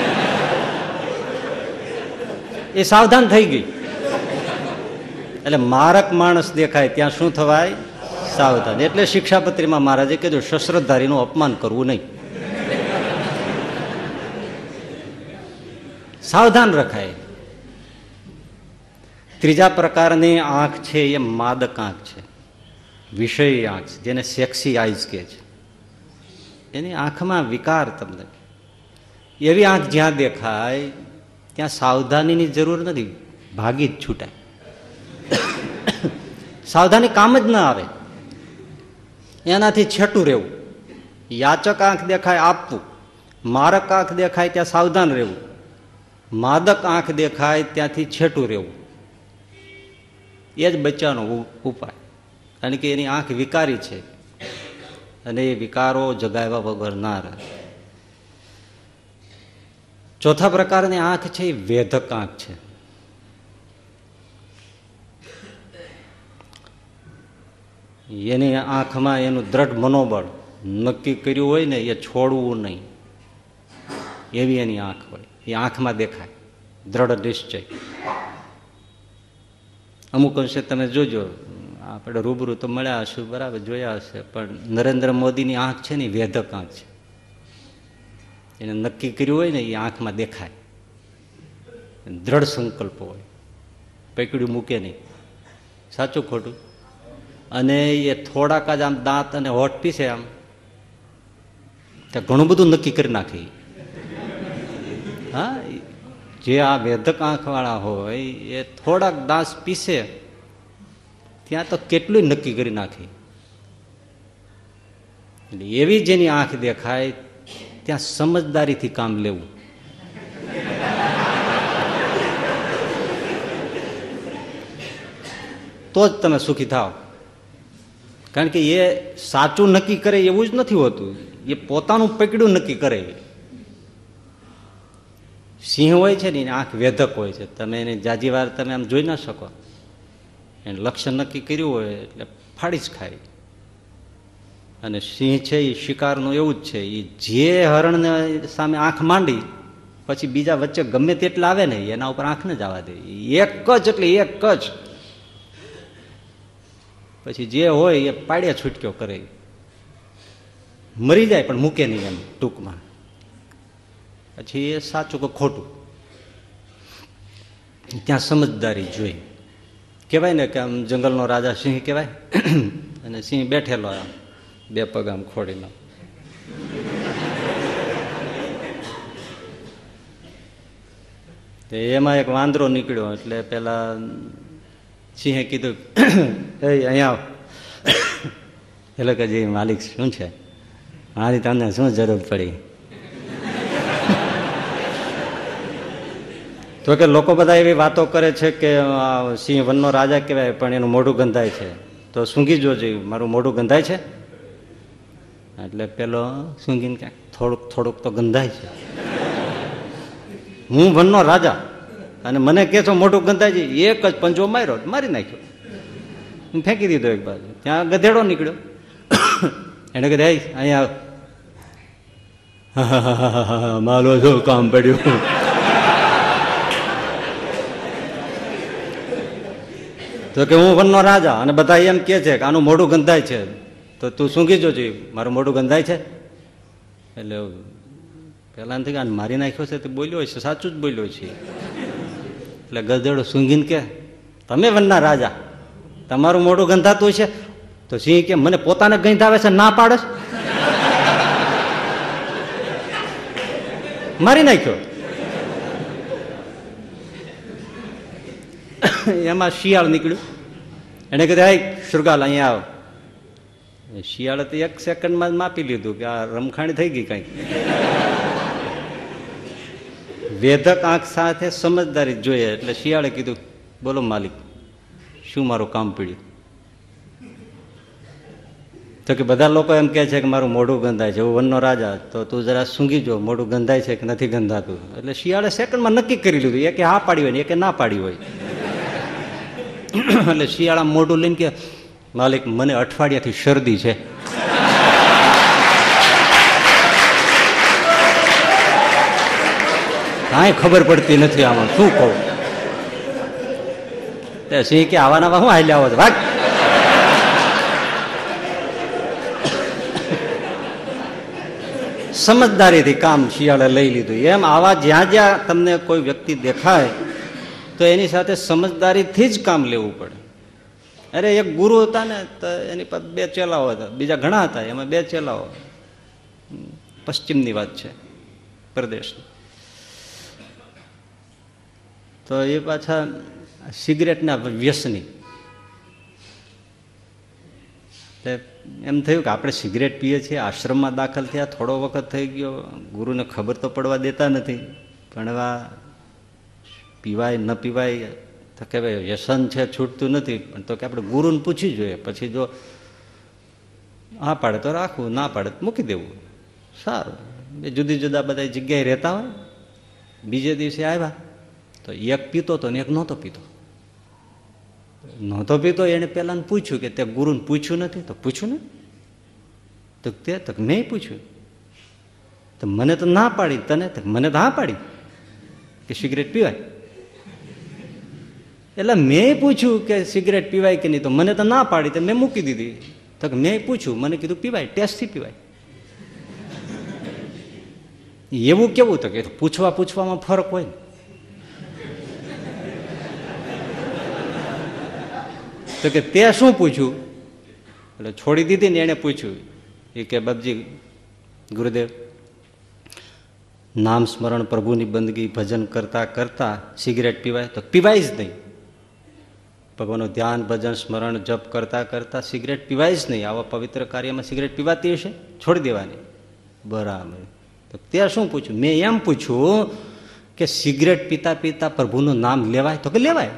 એ સાવધાન થઈ ગઈ. એટલે મારક માણસ દેખાય ત્યાં શું થવાય? સાવધાન. એટલે શિક્ષાપત્રીમાં મહારાજે કીધું, શસ્ત્રધારીનું અપમાન કરવું નહીં. સાવધાન રખાય. ત્રીજા પ્રકારની આંખ છે એ માદક આંખ છે. વિષય આંખ છે, જેને સેક્સી આઈઝ કહે છે. એની આંખમાં વિકાર તમને. એવી આંખ જ્યાં દેખાય, ત્યાં સાવધાનીની જરૂર નથી. ભાગી જ છૂટાય. સાવધાની કામ જ ના આવે. એનાથી છેટું રહેવું. યાચક આંખ દેખાય આપવું મારક આંખ દેખાય ત્યાં સાવધાન રહેવું. માદક આંખ દેખાય ત્યાંથી છેટું રહેવું. એ જ બચ્ચાનો ઉપાય કારણ કે એની આંખ વિકારી છે. અને એ વિકારો જગાવ્યા વગર ના રહે ચોથા પ્રકારની આંખ છે એ વેધક આંખ છે. એની આંખમાં એનું દ્રઢ મનોબળ નક્કી કર્યું હોય ને એ છોડવું નહીં. એવી એની આંખ હોય. એ આંખમાં દેખાય. દ્રઢ નિશ્ચય. અમુક અંશે તમે જોજો આપણે રૂબરૂ તો મળ્યા હશું, બરાબર, જોયા હશે, પણ નરેન્દ્ર મોદીની આંખ છે ને, વેધક આંખ છે. એને નક્કી કર્યું હોય ને, એ આંખમાં દેખાય. દ્રઢ સંકલ્પ હોય. પકડ્યું, મૂકે નહીં. સાચું ખોટું? અને એ થોડાક જ આમ દાંત અને હોઠ પીસે આમ. ત્યાં ઘણું બધું નક્કી કરી નાખે હા જે આ વેધક આંખવાળા હોય, એ થોડાક દાંત પીસે ત્યાં તો કેટલું નક્કી કરી નાખે. એટલે એવી જેની આંખ દેખાય, ત્યાં સમજદારીથી કામ લેવું. તો જ તમે સુખી થાવ. કારણ કે એ સાચું નક્કી કરે એવું જ નથી હોતું. એ પોતાનું પકડ્યું નક્કી કરે. સિંહ હોય છે ને, એની આંખ વેધક હોય છે. તમે એને જાજી વાર તમે આમ જોઈ ના શકો. એને લક્ષ્ય નક્કી કર્યું હોય એટલે ફાડી જ ખાય. અને સિંહ છે એ શિકારનું એવું જ છે, એ જે હરણને સામે આંખ માંડી, પછી બીજા વચ્ચે ગમે તેટલા આવે ને, એના ઉપર આંખ ન જવા દે. એક જ એટલે એક જ. પછી જે હોય એ પાડ્યા છૂટક્યો કરે. મરી જાય પણ મૂકે નહીં એમ ટૂંકમાં. પછી એ સાચું કે ખોટું? ત્યાં સમજદારી જોઈ. કહેવાય ને કે આમ જંગલનો રાજા સિંહ કહેવાય. અને સિંહ બેઠેલો આમ બે પગ આમ ખોડીનો. તે એમાં એક વાંદરો નીકળ્યો એટલે પેલા સિંહે કીધું એ અહીંયા આવ. એટલે કે જે માલિક શું છે? મારી તમને શું જરૂર પડી? તો કે લોકો બધા એવી વાતો કરે છે કે સિંહ વનનો રાજા કહેવાય, પણ એનું મોઢું ગંધાય છે. તો સૂંઘી જોજે મારું મોઢું ગંધાય છે? એટલે પેલો સૂંઘીને ક્યાંક થોડુંક થોડુંક તો ગંધાય છે. હું વનનો રાજા, અને મને કે છો, મોઢું ગંધાય છે. એક જ પંજો માર્યો, મારી નાખ્યો. હું ફેંકી દીધો એક બાજુ. ત્યાં ગધેડો નીકળ્યો. એને કીધે અહીંયા આવ." માલો જો કામ પડ્યું. તો કે હું વનનો રાજા અને બધા એમ કે છે કે આનું મોઢું ગંધાય છે. તો તું સૂંઘી જોજો મારું મોઢું ગંધાય છે? એટલે પેલા કે આને મારી નાખ્યો છે તે બોલ્યો છે સાચું જ બોલ્યો છે. એટલે ગધેડો સૂંઘીને કે, તમે વનના રાજા, તમારું મોઢું ગંધાતું છે તો સિંહ કે, મને પોતાને ગંધાવે છે, ના પાડે મારી નાખ્યો. એમાં શિયાળ નીકળ્યું. એને કીધું, હાય, શૃગાલ, અહીંયા આવ. શિયાળે તો એક સેકન્ડમાં જ માપી લીધું કે આ રમખાણી થઈ ગઈ કંઈક. વેધક આંખ સાથે સમજદારી જોઈએ એટલે શિયાળે કીધું, બોલો માલિક, શું મારું કામ પીડ્યું? તો કે બધા લોકો એમ કહે છે કે મારું મોઢું ગંધાય છે. હું વનનો રાજા, તો તું જરા સૂંઘી જો, મોઢું ગંધાય છે કે નથી ગંધાતું? એટલે શિયાળે સેકન્ડમાં નક્કી કરી લીધું. એ કે હા પાડી હોય ને એ કે ના પાડી હોય. એટલે શિયાળા મોઢું લઈને કે, માલિક, મને અઠવાડિયાથી શરદી છે. કાંઈ ખબર પડતી નથી આમાં, શું કહું? તે સિંહ કે, આવા હું હાલ્યા આવો ભાગ સમજદારીથી કામ શિયાળે લઈ લીધું. એમ આવા જ્યાં જ્યાં તમને કોઈ વ્યક્તિ દેખાય તો એની સાથે સમજદારીથી જ કામ લેવું પડે. અરે એક ગુરુ હતા ને, તો એની પાસે બે ચેલાઓ હતા. બીજા ઘણા હતા, એમાં બે ચેલાઓ. પશ્ચિમની વાત છે, પ્રદેશની. તો એ પાછા સિગરેટના વ્યસની. એમ થયું કે આપણે સિગરેટ પીએ છીએ, આશ્રમમાં દાખલ થયા, થોડો વખત થઈ ગયો, ગુરુને ખબર તો પડવા દેતા નથી. પણ પીવાય, ન પીવાય, તો કે ભાઈ વ્યસન છે, છૂટતું નથી. પણ તો કે આપણે ગુરુને પૂછી જોઈએ. પછી જો હા પાડે તો રાખવું, ના પાડે તો મૂકી દેવું. સારું. એ જુદી જુદા બધા જગ્યાએ રહેતા હોય. બીજે દિવસે આવ્યા, તો એક પીતો તો ને એક નહોતો પીતો. નહોતો પીતો, એને પહેલાં પૂછ્યું કે તે ગુરુને પૂછ્યું નથી, તો પૂછ્યું ને? તો તે તક મેં પૂછ્યું. તો મને તો ના પાડી, તને મને તો હા પાડી. કે સિગરેટ પીવાય. એટલે મેં પૂછ્યું કે સિગરેટ પીવાય કે નહીં? તો મને તો ના પાડી, તો મેં મૂકી દીધી. તો મેં પૂછ્યું, મને કીધું, પીવાય ટેસ્ટથી પીવાય. એવું કેવું? તો કે પૂછવા પૂછવામાં ફરક હોય ને. તો કે તે શું પૂછ્યું? એટલે છોડી દીધી ને એને પૂછ્યું. એ કે, બાપજી, ગુરુદેવ, નામ સ્મરણ પ્રભુની બંદગી ભજન કરતા કરતા સિગરેટ પીવાય? તો પીવાય જ નહીં. ભગવાનનું ધ્યાન, ભજન, સ્મરણ, જપ કરતાં કરતાં સિગરેટ પીવાય જ નહીં. આવા પવિત્ર કાર્યમાં સિગરેટ પીવાતી હશે? છોડી દેવાની. બરાબર. તો ત્યાં શું પૂછ્યું? મેં એમ પૂછ્યું કે સિગરેટ પીતા પીતા પ્રભુનું નામ લેવાય? તો કે લેવાય.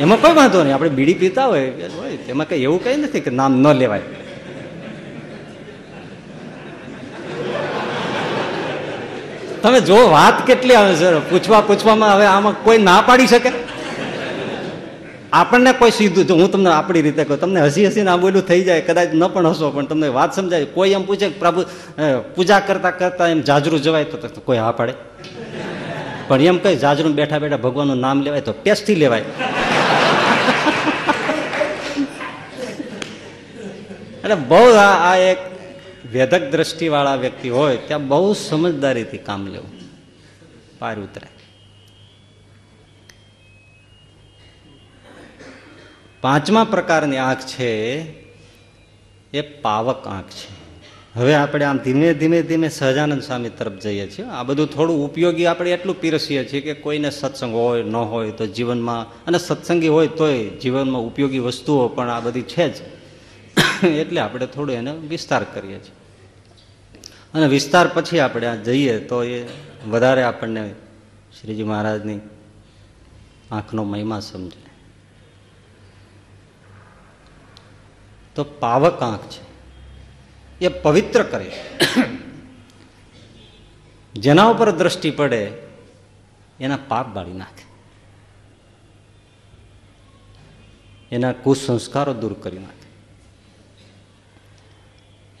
એમાં કોઈ વાંધો નહીં. આપણે બીડી પીતા હોય. હોય. એમાં કંઈ એવું કંઈ નથી કે નામ ન લેવાય. તમે જો વાત કેટલી આવે સર પૂછવા પૂછવામાં હવે આમાં કોઈ ના પાડી શકે? આપણને કોઈ સીધું જો હું તમને આપણી રીતે કહું, તમને હસી હસીને આ બોલું થઈ જાય, કદાચ ન પણ હસો, પણ તમને વાત સમજાય. કોઈ એમ પૂછે પ્રભુ પૂજા કરતા કરતા એમ જાજરું જવાય, તો કોઈ હા પાડે. પણ એમ કઈ જાજરું બેઠા બેઠા ભગવાનનું નામ લેવાય તો પેસ્ટી લેવાય. એટલે બહુ આ એક વેધક દ્રષ્ટિવાળા વ્યક્તિ હોય, ત્યાં બહુ સમજદારીથી કામ લેવું. પાર ઉતરાય. પાંચમા પ્રકારની આંખ છે, એ પાવક આંખ છે. હવે આપણે આમ ધીમે ધીમે ધીમે સહજાનંદ સ્વામી તરફ જઈએ છીએ. આ બધું થોડું ઉપયોગી આપણે એટલું પીરસીએ છીએ કે કોઈને સત્સંગ હોય, ન હોય તો જીવનમાં, અને સત્સંગી હોય તોય જીવનમાં ઉપયોગી વસ્તુઓ પણ આ બધી છે જ. એટલે આપણે થોડું એને વિસ્તાર કરીએ છીએ. અને વિસ્તાર પછી આપણે આ જઈએ તો એ વધારે આપણને શ્રીજી મહારાજની આંખનો મહિમા સમજાય તો પાવક આંખ છે. એ પવિત્ર કરે જેના ઉપર દ્રષ્ટિ પડે, એના પાપ બાળી નાખે. એના કુસંસ્કારો દૂર કરી નાખે.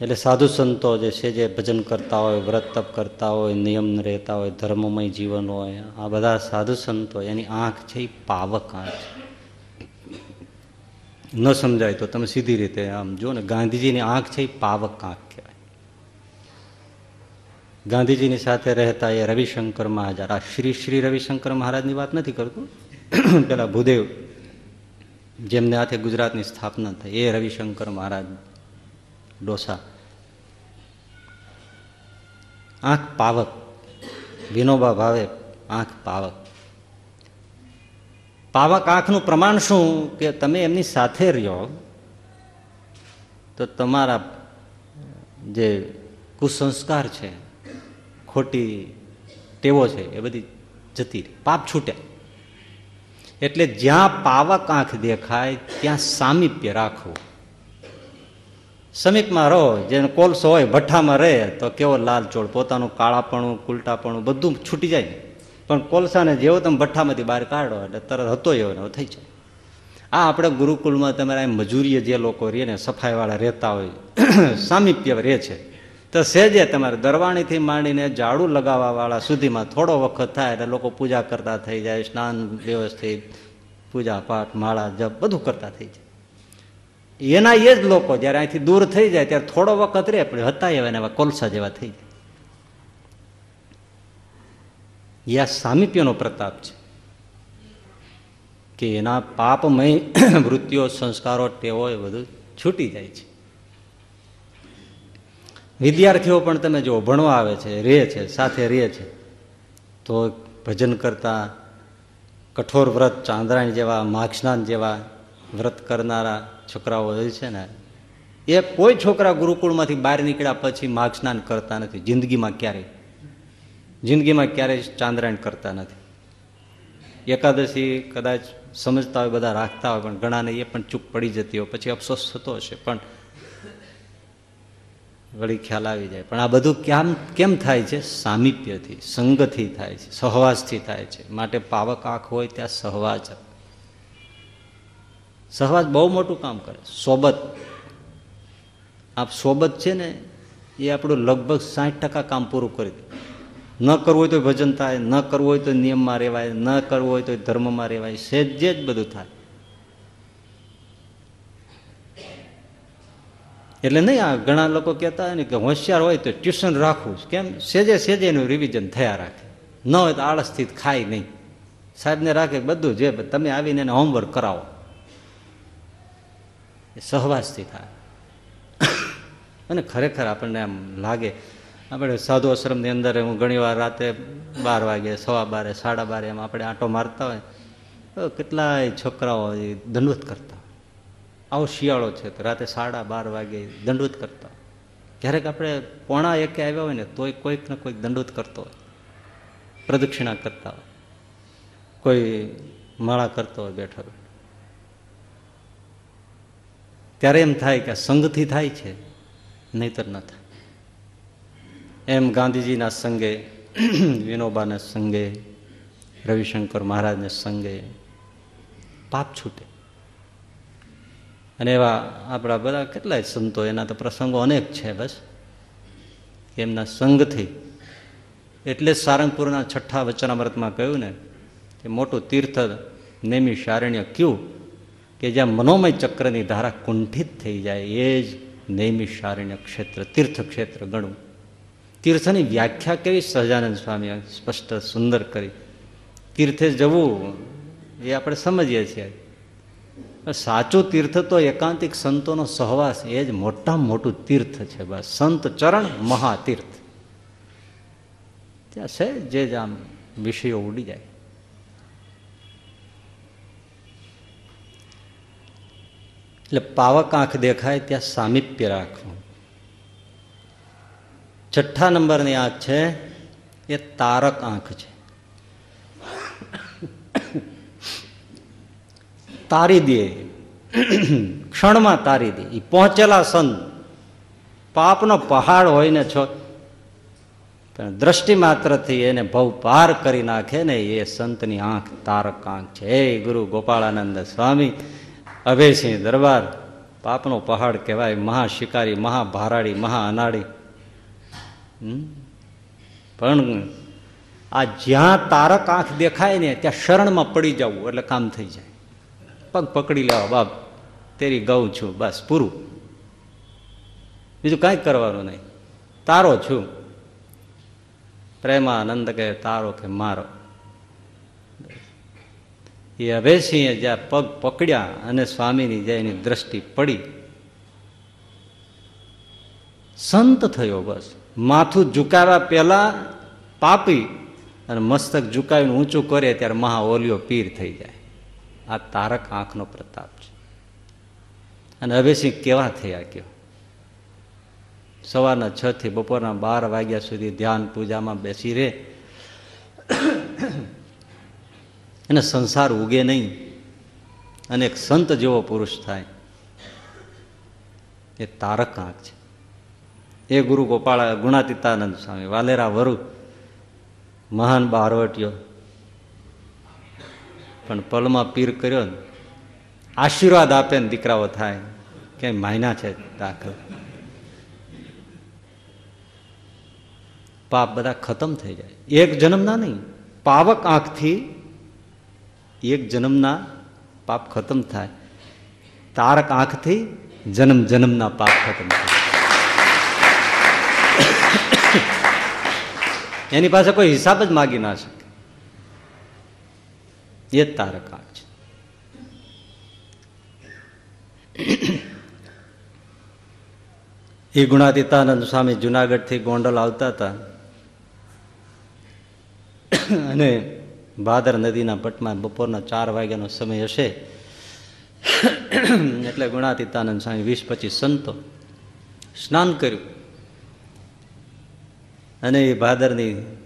એટલે સાધુ સંતો જે છે, જે ભજન કરતા હોય, વ્રત તપ કરતા હોય, નિયમ રહેતા હોય, ધર્મમય જીવન હોય, આ બધા સાધુ સંતો એની આંખ છે એ પાવક આંખ ન સમજાય તો તમે સીધી રીતે આમ જો ને, ગાંધીજીની આંખ છે એ પાવક આંખ કહેવાય. ગાંધીજીની સાથે રહેતા એ રવિશંકર મહારાજ, આ શ્રી શ્રી રવિશંકર મહારાજની વાત નથી કરતું? પેલા ભૂદેવ, જેમને હાથે ગુજરાતની સ્થાપના થઈ, એ રવિશંકર મહારાજ ડોસા આંખ પાવક. વિનોબા ભાવે આંખ પાવક. પાવક આંખનું પ્રમાણ શું? કે તમે એમની સાથે રહ્યો, તો તમારા જે કુસંસ્કાર છે, ખોટી ટેવો છે, એ બધી જતી પાપ છૂટે. એટલે જ્યાં પાવક આંખ દેખાય, ત્યાં સામીપ્ય રાખવું. સમીપમાં રહો, જેને કોલસો હોય, ભઠ્ઠામાં રહે, તો કેવો લાલ ચોળ પોતાનું કાળાપણું, કુલટાપણું, બધું છૂટી જાય. પણ કોલસાને જેવો તમે ભઠ્ઠામાંથી બહાર કાઢો, એટલે તરત હતો એવો ને થઈ જાય. આ આપણે ગુરુકુળમાં તમારા મજૂરીએ જે લોકો રહે ને, સફાઈવાળા રહેતા હોય, સામીપ્ય રહે છે. તો સહેજે તમારે દરવાણીથી માંડીને ઝાડુ લગાવવાવાળા સુધીમાં થોડો વખત થાય, એટલે લોકો પૂજા કરતા થઈ જાય, સ્નાન, વ્યવસ્થિત પૂજા પાઠ માળા જપ, બધું કરતા થઈ જાય. એના એ જ લોકો જયારે અહીંથી દૂર થઈ જાય, ત્યારે થોડો વખત રે પણ હતા એવા એવા કોલસા જેવા થઈ જાય. આ સામીપ્યનો પ્રતાપ છે કે એના પાપમય વૃત્તિઓ, સંસ્કારો, ટેવો એ બધું છૂટી જાય છે. વિદ્યાર્થીઓ પણ તમે જો ભણવા આવે છે, રે છે, સાથે રે છે, તો ભજન કરતા કઠોર વ્રત ચાંદ્રાયણ જેવા માક્ષનાન જેવા વ્રત કરનારા છોકરાઓ છે ને, એ કોઈ છોકરા ગુરુકુળમાંથી બહાર નીકળ્યા પછી માઘ સ્નાન કરતા નથી. જિંદગીમાં ક્યારેય. જિંદગીમાં ક્યારેય ચાંદ્રાયણ કરતા નથી. એકાદશી કદાચ સમજતા હોય, બધા રાખતા હોય, પણ ઘણાને એ પણ ચૂક પડી જતી હોય, પછી અફસોસ થતો હશે, પણ વળી ખ્યાલ આવી જાય. પણ આ બધું કેમ કેમ થાય છે? સામીપ્યથી, સંગથી થાય છે, સહવાસથી થાય છે. માટે પાવક આંખ હોય ત્યાં સહવાસ સહવાસ બહુ મોટું કામ કરે. સોબત. આ સોબત છે ને, એ આપણું લગભગ સાઠ ટકા કામ પૂરું કરી દે. ન કરવું હોય તો ભજન થાય, ન કરવું હોય તો નિયમમાં રહેવાય, ન કરવું હોય તો ધર્મમાં રહેવાય, સહેજે જ બધું થાય. એટલે નહીં, આ ઘણા લોકો કહેતા હોય ને કે હોશિયાર હોય તો ટ્યુશન રાખવું કેમ? સેજે સેજે એનું રિવિઝન થયા રાખે. ન હોય તો આળસથી ખાય નહીં. સાહેબને રાખે બધું જે, તમે આવીને એને હોમવર્ક કરાવો. એ સહવાસથી થાય. અને ખરેખર આપણને આમ લાગે, આપણે સાધુ આશ્રમની અંદર હું ઘણી વાર રાતે બાર વાગે, સવા બારે, સાડા બારે એમ આપણે આંટો મારતા હોય, તો કેટલાય છોકરાઓ દંડવત કરતા. આવો શિયાળો છે તો રાતે સાડા બાર વાગે દંડવત કરતા. ક્યારેક આપણે પોણા એકે આવ્યા હોય ને, તોય કોઈક ને કોઈક દંડવત કરતો હોય, પ્રદક્ષિણા કરતા હોય. કોઈ માળા કરતો હોય બેઠો બેઠો ત્યારે એમ થાય કે સંઘથી થાય છે, નહીતર ન થાય. એમ ગાંધીજીના સંગે, વિનોબાના સંગે, રવિશંકર મહારાજના સંગે પાપ છૂટે. અને એવા આપણા બધા કેટલાય સંતો, એના તો પ્રસંગો અનેક છે બસ. એમના સંઘથી એટલે સારંગપુરના છઠ્ઠા વચનામૃતમાં કહ્યું ને, કે મોટું તીર્થ નેમી શારણ્ય ક્યું? કે જ્યાં મનોમય ચક્રની ધારા કુંઠિત થઈ જાય, એ જ નૈમિષારણ્ય ક્ષેત્ર તીર્થ ક્ષેત્ર ગણવું તીર્થની વ્યાખ્યા કેવી? સહજાનંદ સ્વામીએ સ્પષ્ટ સુંદર કરી. તીર્થે જવું, એ આપણે સમજીએ છીએ. સાચું તીર્થ તો એકાંતિક સંતોનો સહવાસ, એ જ મોટામાં મોટું તીર્થ છે બસ. સંત ચરણ મહાતીર્થ. ત્યાં છે, જે જ આમ વિષયો ઉડી જાય. એટલે પાવક આંખ દેખાય ત્યાં સામીપ્ય રાખવું. છઠ્ઠા નંબરની આંખ છે, એ તારક આંખ છે. તારી દે, ક્ષણમાં તારી દે. એ પહોંચેલા સંત પાપનો પહાડ હોય ને છો, પણ દ્રષ્ટિ માત્રથી એને ભવ પાર કરી નાખે ને એ સંતની આંખ તારક આંખ છે. હે ગુરુ ગોપાળાનંદ સ્વામી અભયસિંહ દરબાર, પાપનો પહાડ કહેવાય મહા શિકારી મહા ભારાડી મહા અનાડી પણ આ જ્યાં તારક આંખ દેખાય ને, ત્યાં શરણમાં પડી જવું એટલે કામ થઈ જાય. પગ પકડી લેવા, બાપ, તેરી ગૌ છું, બસ, પૂરું. બીજું કાંઈ કરવાનું નહીં. તારો છું. પ્રેમાનંદ કે તારો કે મારો. એ અભયસિંહે જ્યાં પગ પકડ્યા અને સ્વામીની જ્યાં એની દ્રષ્ટિ પડી. સંત થયો બસ. માથું ઝુકાવ્યા પહેલા પાપી અને મસ્તક ઝુકાવીને ઊંચું કરે ત્યારે મહા ઓલિયો પીર થઈ જાય. આ તારક આંખનો પ્રતાપ છે. અને અભયસિંહ કેવા થયા કયો? સવારના છ થી બપોરના બાર વાગ્યા સુધી ધ્યાન પૂજામાં બેસી રહે. એને સંસાર ઉગે નહીં. અને એક સંત જેવો પુરુષ થાય. એ તારક આંખ છે. એ ગુરુ ગોપાળ ગુણાતીતાનંદ સ્વામી, વાલેરા વરુ, મહાન બારવટીયો પણ પલમાં પીર કર્યો ને, આશીર્વાદ આપે ને દીકરાઓ થાય. કે માયના છે દાખલ. પાપ બધા ખતમ થઈ જાય. એક જન્મના નહીં, પાવક આંખથી એક જન્મના પાપ ખતમ થાય. તારક આંખથી જન્મ, જન્મના પાપ ખતમ થાય. એની પાસે કોઈ હિસાબ જ માગી ના શકે. એ જ તારક આંખ છે. એ ગુણાતીતાનંદ સ્વામી જુનાગઢથી ગોંડલ આવતા હતા. અને ભાદર નદીના પટમાં બપોરના ચાર વાગ્યાનો સમય હશે. એટલે ગુણાતીતાનંદ સ્વામી વીસ પચીસ સંતો સ્નાન કર્યું. અને એ ભાદરની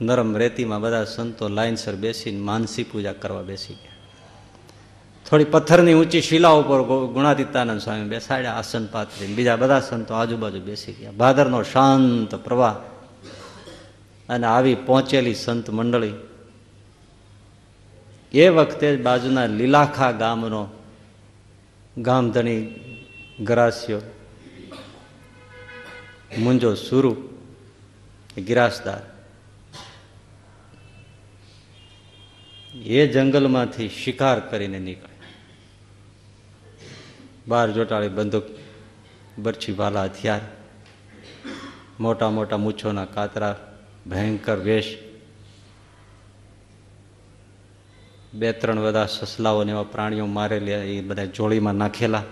નરમ રેતીમાં બધા સંતો લાઈનસર બેસીને માનસી પૂજા કરવા બેસી ગયા. થોડી પથ્થરની ઊંચી શિલા ઉપર ગુણાતીતાનંદ સ્વામી બેસાડ્યા, આસન પાથરી બીજા બધા સંતો આજુબાજુ બેસી ગયા. ભાદરનો શાંત પ્રવાહ અને આવી પહોંચેલી સંત મંડળી એ વખતે બાજુના લીલાખા ગામનો ગામધણી ગરાસ્યો મુંજો સુરુ ગિરાસદાર. એ જંગલમાંથી શિકાર કરીને નીકળે. બાર જોટાળી બંદૂક બરછી વાલા હથિયાર, મોટા મોટા મૂછોના કાતરા, ભયંકર વેશ બે, ત્રણ બધા સસલાઓને એવા પ્રાણીઓ મારેલા, એ બધા જોળીમાં નાખેલા.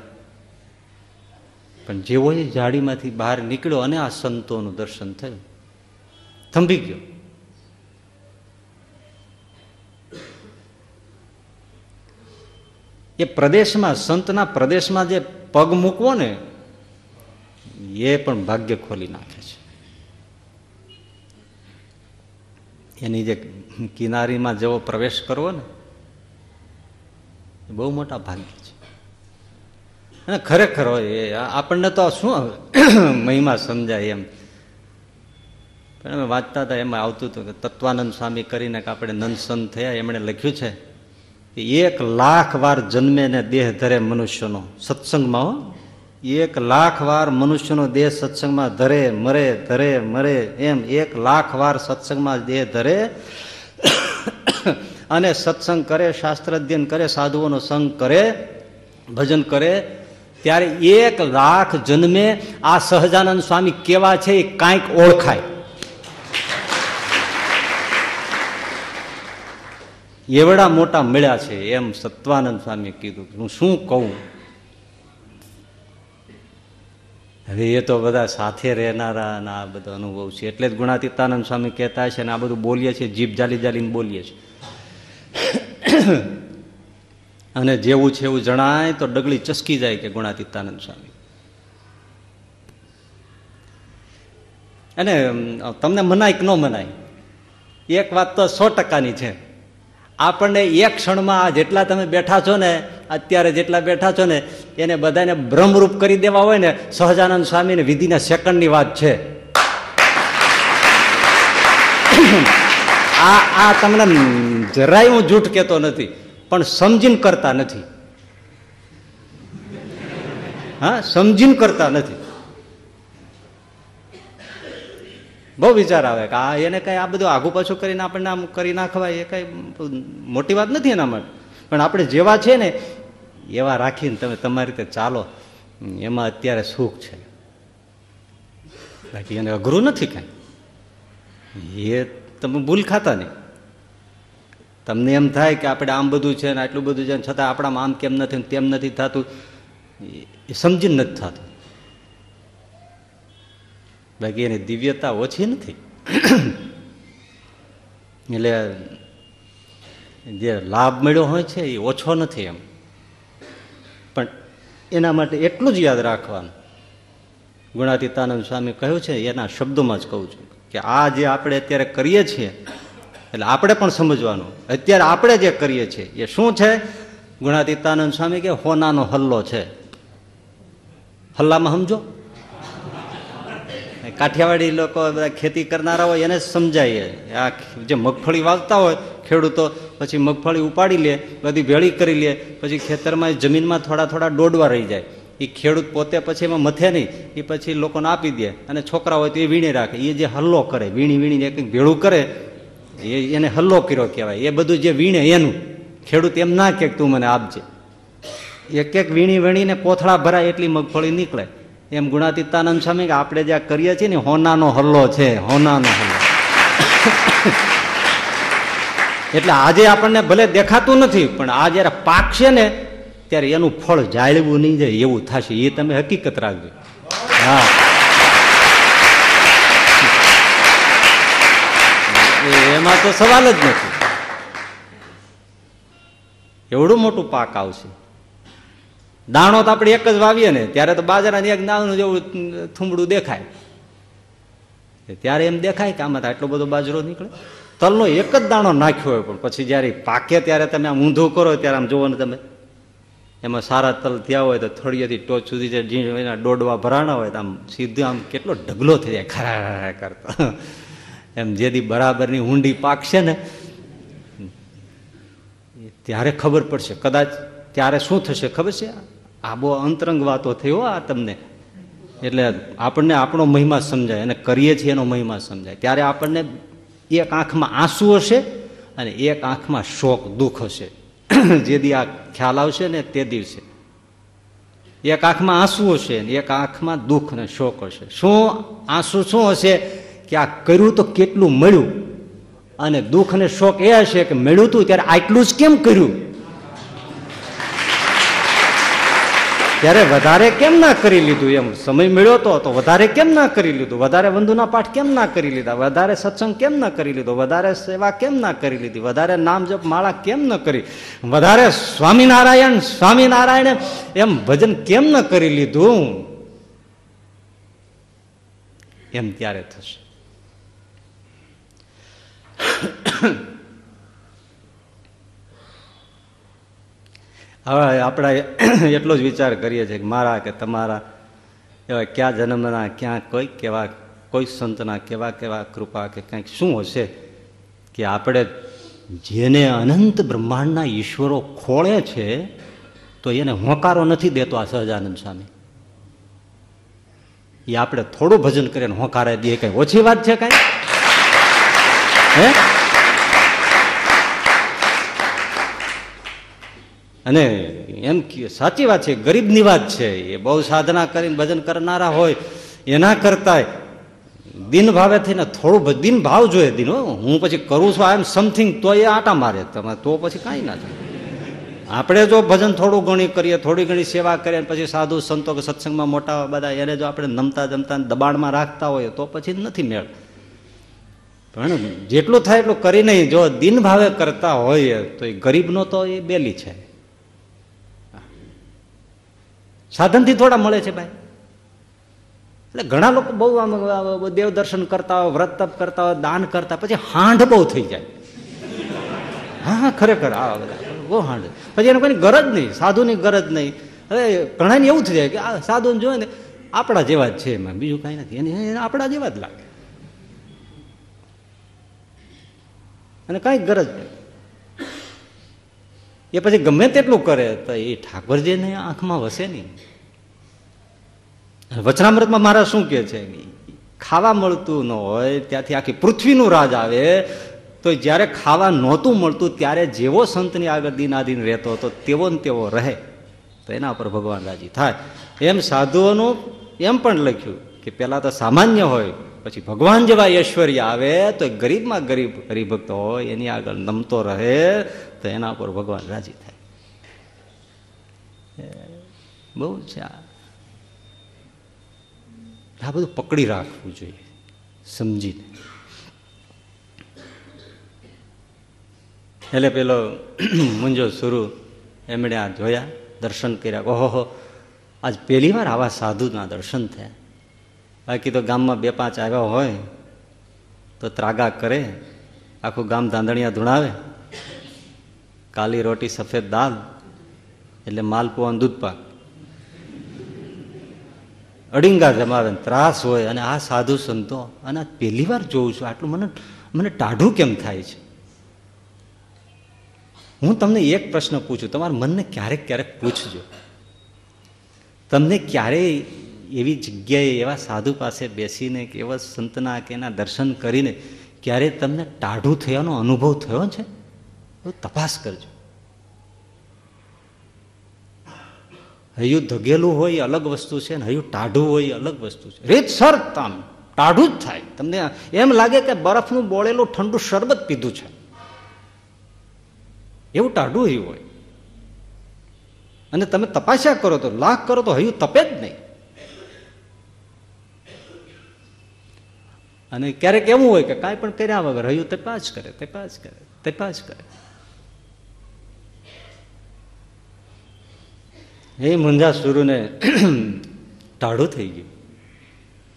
પણ જેવો એ જાડીમાંથી બહાર નીકળ્યો અને આ સંતોનું દર્શન થયું. થંભી ગયો. એ પ્રદેશમાં, સંતના પ્રદેશમાં જે પગ મૂકવો ને, એ પણ ભાગ્ય ખોલી નાખે છે. એની જે કિનારીમાં જેવો પ્રવેશ કરવો ને બહુ મોટા ભાગ્ય છે. અને ખરેખર હોય એ આપણને તો શું મહિમા સમજાય એમ. પણ અમે વાંચતા હતા, એમાં આવતું હતું કે તત્વાનંદ સ્વામી કરીને કે આપણે નંદસંત થયા, એમણે લખ્યું છે કે એક લાખ વાર જન્મે ને દેહ ધરે મનુષ્યનો. સત્સંગમાં હો. એક લાખ વાર મનુષ્યનો દેહ સત્સંગમાં ધરે, મરે ધરે, મરે, એમ. એક લાખ વાર સત્સંગમાં દેહ ધરે. અને સત્સંગ કરે શાસ્ત્ર અધ્યયન કરે, સાધુઓનો સંગ કરે, ભજન કરે, ત્યારે એક લાખ જન્મે આ સહજાનંદ સ્વામી કેવા છે એ કાંઈક ઓળખાય. એવડા મોટા મળ્યા છે એમ સત્વાનંદ સ્વામી કીધું હું શું કહું? હવે એ તો બધા સાથે રહેનારા અને આ બધો અનુભવ છે. એટલે જ ગુણાતીતાનંદ સ્વામી કહેતા છે અને આ બધું બોલીએ છીએ, જીભ જાલી જાલીને બોલીએ છીએ. અને જેવું છે એવું જણાય તો ડગલી ચસકી જાય કે ગુણાતીતાનંદ સ્વામી. અને તમને મનાય કે ન મનાય? એક વાત તો સો ટકાની છે. આપણને એક ક્ષણમાં જેટલા તમે બેઠા છો ને, અત્યારે જેટલા બેઠા છો ને, એને બધાને ભ્રમરૂપ કરી દેવા હોય ને, સહજાનંદ સ્વામીને વિધિના સેકન્ડની વાત છે. આ આ તમને જરાય હું જૂઠ કહેતો નથી, પણ સમજીને કરતા નથી. હા, સમજીને કરતા નથી. બહુ વિચાર આવે કે આ એને કઈ આ બધું આઘું પાછું કરીને આપણને આમ કરી નાખવાય, એ કઈ મોટી વાત નથી એના માટે. પણ આપણે જેવા છે ને, એવા રાખીને તમે તમારી રીતે ચાલો, એમાં અત્યારે સુખ છે. બાકી એને અઘરું નથી કાંઈ. એ તમે ભૂલ ખાતા નહીં. તમને એમ થાય કે આપણે આમ બધું છે ને આટલું બધું છે છતાં આપણામાં આમ કેમ નથી તેમ નથી થતું. એ સમજીને નથી થતું. બાકી એની દિવ્યતા ઓછી નથી. એટલે જે લાભ મળ્યો હોય છે એ ઓછો નથી એમ. પણ એના માટે એટલું જ યાદ રાખવાનું. ગુણાતીતાનંદ સ્વામી કહ્યું છે, એના શબ્દોમાં જ કહું છું. કે આ જે આપણે અત્યારે કરીએ છીએ, એટલે આપણે પણ સમજવાનું. અત્યારે આપણે જે કરીએ છીએ, એ શું છે? ગુણાતીતાનંદ સ્વામી કે હોનાનો હલ્લો છે. હલ્લામાં સમજો. કાઠિયાવાડી લોકો ખેતી કરનારા હોય એને સમજાય આ જે મગફળી વાવતા હોય, ખેડૂતો પછી મગફળી ઉપાડી લે, બધી ભેળી કરી લે, પછી ખેતરમાં, જમીનમાં થોડા થોડા ડોડવા રહી જાય. એ ખેડૂત પોતે પછી એમાં મથે નહીં. એ પછી લોકોને આપી દે. અને છોકરા હોય તો એ વીણી રાખે. એ જે હલ્લો કરે, વીણી વીણીને કંઈક ભેળું કરે, એ એને હલ્લો કર્યો કહેવાય. એ બધું જે વીણે એનું, ખેડૂત એમ ના કે તું મને આપજે. એક એક વીણી વીણીને કોથળા ભરાય એટલી મગફળી નીકળે. એમ ગુણાતીતાનંદ સ્વામી કે આપણે જ્યાં કરીએ છીએ ને, હોનાનો હલ્લો છે, હોનાનો હલ્લો. એટલે આજે આપણને ભલે દેખાતું નથી, પણ આ જયારે પાકશે ને ત્યારે એનું ફળ જાળવું નહીં જાય એવું થશે. એ તમે હકીકત રાખજો. હા. એમાં તો સવાલ જ નથી. એવડું મોટું પાક આવશે. દાણો તો આપણે એક જ વાવીએ ને, ત્યારે તો બાજરાની એક દાણું જેવું થુંબડું દેખાય. ત્યારે એમ દેખાય કે આમાં આટલો બધો બાજરો નીકળે. તલનો એક જ દાણો નાખ્યો હોય પણ પછી જયારે પાકે ત્યારે તમે આમ ઊંધો કરો ત્યારે આમ જોવો ને તમે. એમાં સારા તલ થયા હોય તો થોડીએથી ટોચ સુધી એના દોડવા ભરાણા હોય તો આમ સીધું આમ કેટલો ઢગલો થઈ જાય. ખરા કરતો. એમ જેથી બરાબરની ઊંડી પાકશે ને ત્યારે ખબર પડશે. કદાચ ત્યારે શું થશે ખબર છે? આ બહુ અંતરંગ વાતો થઈ હો આ તમને. એટલે આપણને આપણો મહિમા સમજાય અને કરીએ છીએ એનો મહિમા સમજાય. ત્યારે આપણને એક આંખમાં આંસુ હશે અને એક આંખમાં શોક, દુઃખ હશે. જે દી આ ખ્યાલ આવશે ને તે દિવસે. એક આંખમાં આંસુ હશે ને એક આંખમાં દુઃખ ને શોક હશે. શું આંસુ શું હશે કે આ કર્યું તો કેટલું મળ્યું? અને દુઃખ ને શોક એ હશે કે મળ્યું હતું ત્યારે આટલું જ કેમ કર્યું? ત્યારે વધારે કેમ ના કરી લીધું એમ? સમય મળ્યો તો વધારે કેમ ના કરી લીધું? વધારે વંદુના પાઠ કેમ ના કરી લીધા? વધારે સત્સંગ કેમ ના કરી લીધો? વધારે સેવા કેમ ના કરી લીધી? વધારે નામ જપ માળા કેમ ન કરી? વધારે સ્વામિનારાયણ સ્વામિનારાયણ એમ ભજન કેમ ન કરી લીધું? એમ ત્યારે થશે. હવે આપણે એટલો જ વિચાર કરીએ છીએ કે મારા કે તમારા, એવા ક્યાં જન્મના, ક્યાં કોઈ કેવા, કોઈ સંતના કેવા કેવા કૃપા કે કંઈક શું હશે કે આપણે જેને અનંત બ્રહ્માંડના ઈશ્વરો ખોળે છે, તો એને હોંકારો નથી દેતો આ સહજાનંદ સ્વામી. એ આપણે થોડું ભજન કરીને હોંકારે દઈએ કઈ ઓછી વાત છે કઈ? હે? અને એમ સાચી વાત છે, ગરીબની વાત છે, એ બહુ સાધના કરીને ભજન કરનારા હોય, એના કરતાંય દિન ભાવે થઈને થોડું દિન ભાવ જોઈએ દિન, હો. પછી કરું છું, આઈ એમ સમથિંગ, તો એ આટા મારે તમે તો પછી કાંઈ ના થાય. આપણે જો ભજન થોડું ઘણી કરીએ, થોડી ઘણી સેવા કરીએ પછી સાધુ સંતો કે સત્સંગમાં મોટા બધા એને જો આપણે નમતા જમતા દબાણમાં રાખતા હોઈએ તો પછી નથી મેળ. પણ જેટલું થાય એટલું કરી નહીં જો દિન ભાવે કરતા હોઈએ તો એ ગરીબનો તો એ બેલી છે. સાધનથી થોડા મળે છે ભાઈ. એટલે ઘણા લોકો બહુ આમ દેવ દર્શન કરતા હોય, વ્રત તપ કરતા હોય, દાન કરતા પછી હાંડ બહુ થઈ જાય. હા, ખરેખર, આ બધા બહુ હાંડ પછી એને કોઈની ગરજ નહીં, સાધુની ગરજ નહીં. હવે ઘણાને એવું થઈ જાય કે આ સાધુને જોયે ને, આપણા જેવા જ છે એમાં, બીજું કાંઈ નથી. એને આપણા જેવા જ લાગે. અને કાંઈ ગરજ નહીં. એ પછી ગમે તેટલું કરે, તો એ ઠાકોરજીને આંખમાં વસે નહીં. વચનામૃતમાં મારા શું કે છે? ખાવા મળતું ન હોય, ત્યાંથી આખી પૃથ્વીનું રાજ આવે, તો જ્યારે ખાવા નહોતું મળતું, ત્યારે જેવો સંતની આગળ દિનાદિન રહેતો હતો, તેવો ને તેવો રહે. તો એના પર ભગવાન રાજી થાય. એમ સાધુઓનું એમ પણ લખ્યું કે પહેલાં તો સામાન્ય હોય, પછી ભગવાન જેવા ઐશ્વર્ય આવે, તો ગરીબમાં ગરીબ હરિભક્ત હોય, એની આગળ નમતો રહે તો એના પર ભગવાન રાજી થાય. બહુ છે આ બધું પકડી રાખવું જોઈએ, સમજીને. એટલે પેલો મુંજો સુરુ એમણે આ જોયા, દર્શન કર્યા. ઓહો આજ પહેલી વાર આવા સાધુના દર્શન થયા. બાકી તો ગામમાં બે પાંચ આવ્યા હોય, તો ત્રાગા કરે, આખું ગામ ધાંધણિયા ધૂણાવે. કાલી રોટી, સફેદ દાલ એટલે માલપુઆ દૂધપાક અડિંગા જમાવે ત્રાસ હોય અને આ સાધુ સંતો, અને પહેલી વાર જોઉં છું, આટલું મને મને ટાઢું કેમ થાય છે? હું તમને એક પ્રશ્ન પૂછું, તમારા મનને ક્યારેક ક્યારેક પૂછજો. તમને ક્યારેય એવી જગ્યાએ, એવા સાધુ પાસે બેસીને કે એવા સંતના કે એના દર્શન કરીને ક્યારે તમને ટાઢું થયાનો અનુભવ થયો છે? તપાસ કરજો. હૈયું ધગેલું હોય અલગ વસ્તુ છે ને હૈયું ટાઢું હોય અલગ વસ્તુ છે. રીતસર તામ ટાઢું જ થાય. તમને એમ લાગે કે બરફનું બોળેલું ઠંડુ શરબત પીધું છે. એવું ટાઢું હૈયું હોય. અને તમે તપાસ્યા કરો તો લાખ કરો તો હૈયું તપે જ નહીં. અને ક્યારેક એવું હોય કે કાંઈ પણ કર્યા વગર હૈયું તપાસ કરે તપાસ કરે તપાસ કરે. એ મુંજા સુરુને ટાઢું થઈ ગયું.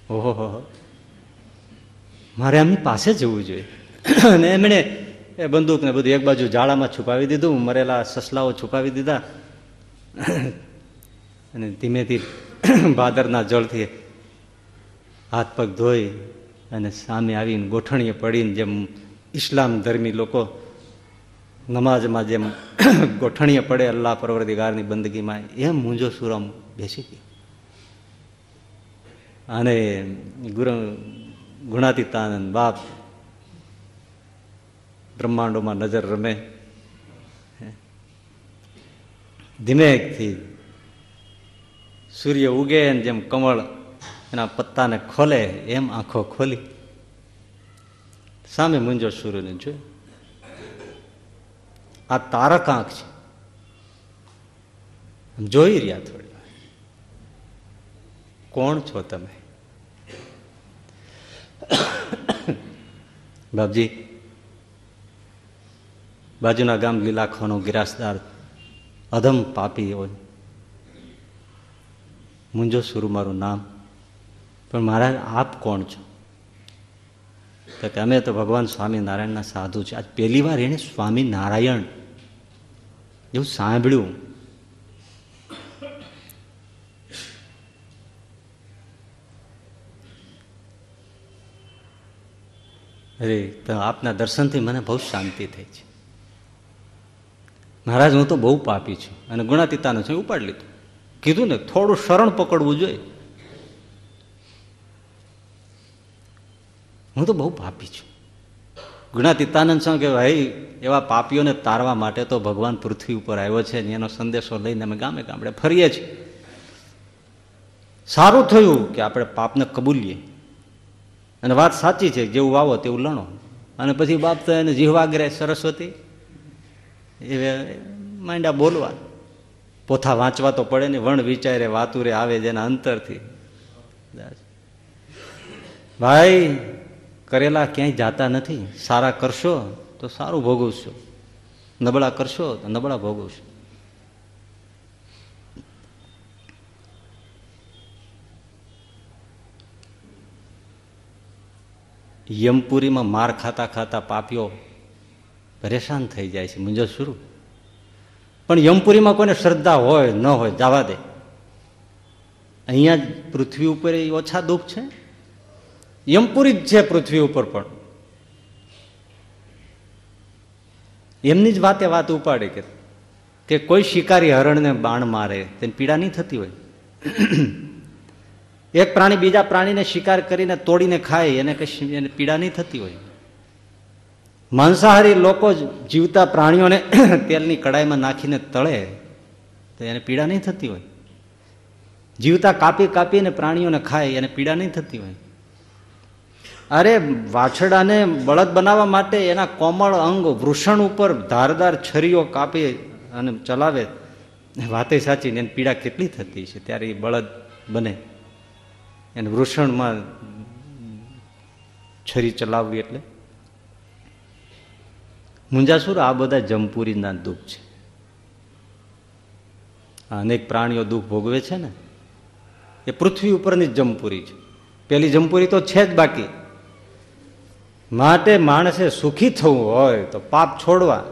ઓહો મારે એમની પાસે જવું જોઈએ. અને એમણે એ બંદૂકને બધું એક બાજુ જાળામાં છુપાવી દીધું, મરેલા સસલાઓ છુપાવી દીધા. અને ધીમેથી ભાદરના જળથી હાથ પગ ધોઈ અને સામે આવીને ગોઠણીએ પડીને જેમ ઇસ્લામ ધર્મી લોકો નમાઝમાં જેમ ગોઠણીએ પડે અલ્લાહ પરવરદિગારની બંદગીમાં, એમ મુંજો સુરમ બેસી ગયો. અને ગુરુ, ગુણાતીતાનંદ બાપ બ્રહ્માંડોમાં નજર રમે. ધીમેકથી સૂર્ય ઉગે જેમ કમળ એના પત્તાને ખોલે, એમ આંખો ખોલી. સામે મુંજો સૂર્યને જોયો. આ તારક આંખ છે. જોઈ રહ્યા થોડી કોણ છો તમે? બાપજી, બાજુના ગામ લીલાખોનો ગિરાસદાર અધમ પાપી હોય. મુંજો સુરુ મારું નામ. પણ મારા આપ કોણ છો? તો કે અમે તો ભગવાન સ્વામિનારાયણના સાધુ છે આજ પહેલી વાર એને સ્વામિનારાયણ એવું સાંભળ્યું. અરે, તો આપના દર્શનથી મને બહુ શાંતિ થઈ છે. મહારાજ, હું તો બહુ પાપી છું અને ગુણાતીતાનો છે. ઉપાડી લીધું. કીધું ને, થોડું શરણ પકડવું જોઈએ. હું તો બહુ પાપી છું. ગુણાતીતાનંદ સ્વામી કે ભાઈ, એવા પાપીઓને તારવા માટે તો ભગવાન પૃથ્વી ઉપર આવ્યો છે ને એનો સંદેશો લઈને અમે ગામે ગામડે ફરીએ છીએ. સારું થયું કે આપણે પાપને કબૂલીએ. અને વાત સાચી છે, જેવું વાવો તેવું લણો. અને પછી બાપ તો એને જીહવાગ્રે સરસ્વતી. એ માંડ્યા બોલવા. પોથા વાંચવા તો પડે ને વણ વિચારે, વાતુરે આવે જેના અંતરથી. ભાઈ કરેલા ક્યાંય જાતા નથી. સારા કરશો તો સારું ભોગવશો. નબળા કરશો તો નબળા ભોગવશો. યમપુરીમાં માર ખાતા ખાતા પાપીઓ પરેશાન થઈ જાય છે. મુંજો શરૂ. પણ યમપુરીમાં કોઈને શ્રદ્ધા હોય, ન હોય, જવા દે. અહીંયા જ પૃથ્વી ઉપર ઓછા દુઃખ છે? યમપુરી જ છે પૃથ્વી ઉપર પણ. એમની જ વાતે વાત ઉપાડે કે કે કોઈ શિકારી હરણને બાણ મારે, તેને પીડા નહીં થતી હોય. એક પ્રાણી બીજા પ્રાણીને શિકાર કરીને તોડીને ખાય, એને કશી એને પીડા નહીં થતી હોય. માંસાહારી લોકો જ જીવતા પ્રાણીઓને તેલની કડાઈમાં નાખીને તળે, તો એને પીડા નહીં થતી હોય. જીવતા કાપી કાપીને પ્રાણીઓને ખાય, એને પીડા નહીં થતી હોય. અરે વાછડાને બળદ બનાવવા માટે એના કોમળ અંગ વૃષણ ઉપર ધારદાર છરીઓ કાપી અને ચલાવે. વાતે સાચી ને એની પીડા કેટલી થતી છે? ત્યારે એ બળદ બને. એને વૃષણમાં છરી ચલાવવી એટલે. મુંજાસુર, આ બધા જમપુરીના દુઃખ છે. અનેક પ્રાણીઓ દુઃખ ભોગવે છે ને? એ પૃથ્વી ઉપરની જમપુરી છે. પેલી જમપુરી તો છે જ બાકી. માટે માણસે સુખી થવું હોય તો પાપ છોડવા.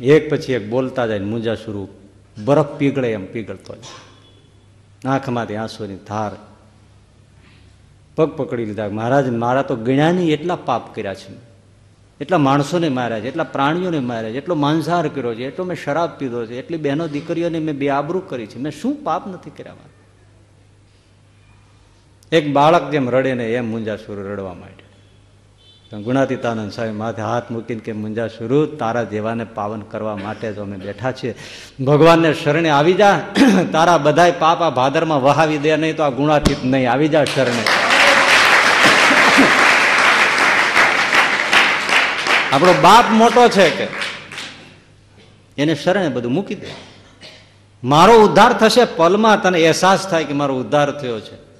એક પછી એક બોલતા જાય મુંજા શરૂ, બરફ પીગળે એમ પીગળતો આંખમાંથી આંસુની ધાર પગ પકડી લીધા. મહારાજ, મારા તો ગણ્યા નહીં એટલા પાપ કર્યા છે. એટલા માણસોને માર્યા છે, એટલા પ્રાણીઓને માર્યા છે, એટલો માંસાહાર કર્યો છે, એટલો મેં શરાબ પીધો છે, એટલી બહેનો દીકરીઓને મેં બે આબરૂ કરી છે. મેં શું પાપ નથી કર્યા એક બાળક જેમ રડે ને એમ મુંજાસુર રડવા માંડ્યો ગુણાતીતાનંદ સાહેબ માથે હાથ મૂકીને કે, મુંજાસુરુ, તારા જેવાને પાવન કરવા માટે જ અમે બેઠા છીએ. ભગવાનને શરણે આવી જા. તારા બધાય પાપ આ ભાદરમાં વહાવી દે, નહીં તો આ ગુણાતીત નહીં. આવી જા શરણે. આપણો બાપ મોટો છે કે, એને શરણે બધું મૂકી દે. મારો ઉદ્ધાર થશે, પલમાં તને અહેસાસ થાય કે મારો ઉદ્ધાર થયો છે.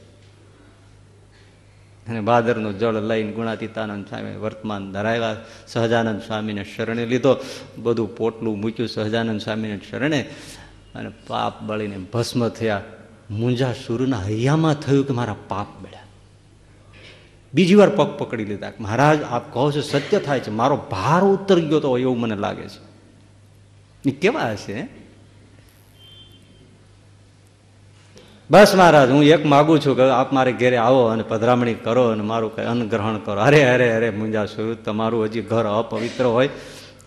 અને ભાદરનું જળ લઈને ગુણાતીતાનંદ સ્વામી વર્તમાન ધરાવ્યા સહજાનંદ સ્વામીને શરણે લીધો. બધું પોટલું મૂક્યું સહજાનંદ સ્વામીને શરણે અને પાપ બળીને ભસ્મ થયા. મુંજા સુરના હૈયામાં થયું કે મારા પાપ બળ્યા. બીજી વાર પગ પકડી લીધા મહારાજ, આપ કહો છો સત્ય થાય છે, મારો ભાર ઉતર ગયો તો એવું મને લાગે છે. એ કેવા હશે? બસ મહારાજ, હું એક માગું છું કે આપ મારે ઘેરે આવો અને પધરામણી કરો અને મારું કંઈ અન્નગ્રહણ કરો. અરે અરે અરે, મુંજા સુરત તમારું હજી ઘર અપવિત્ર હોય,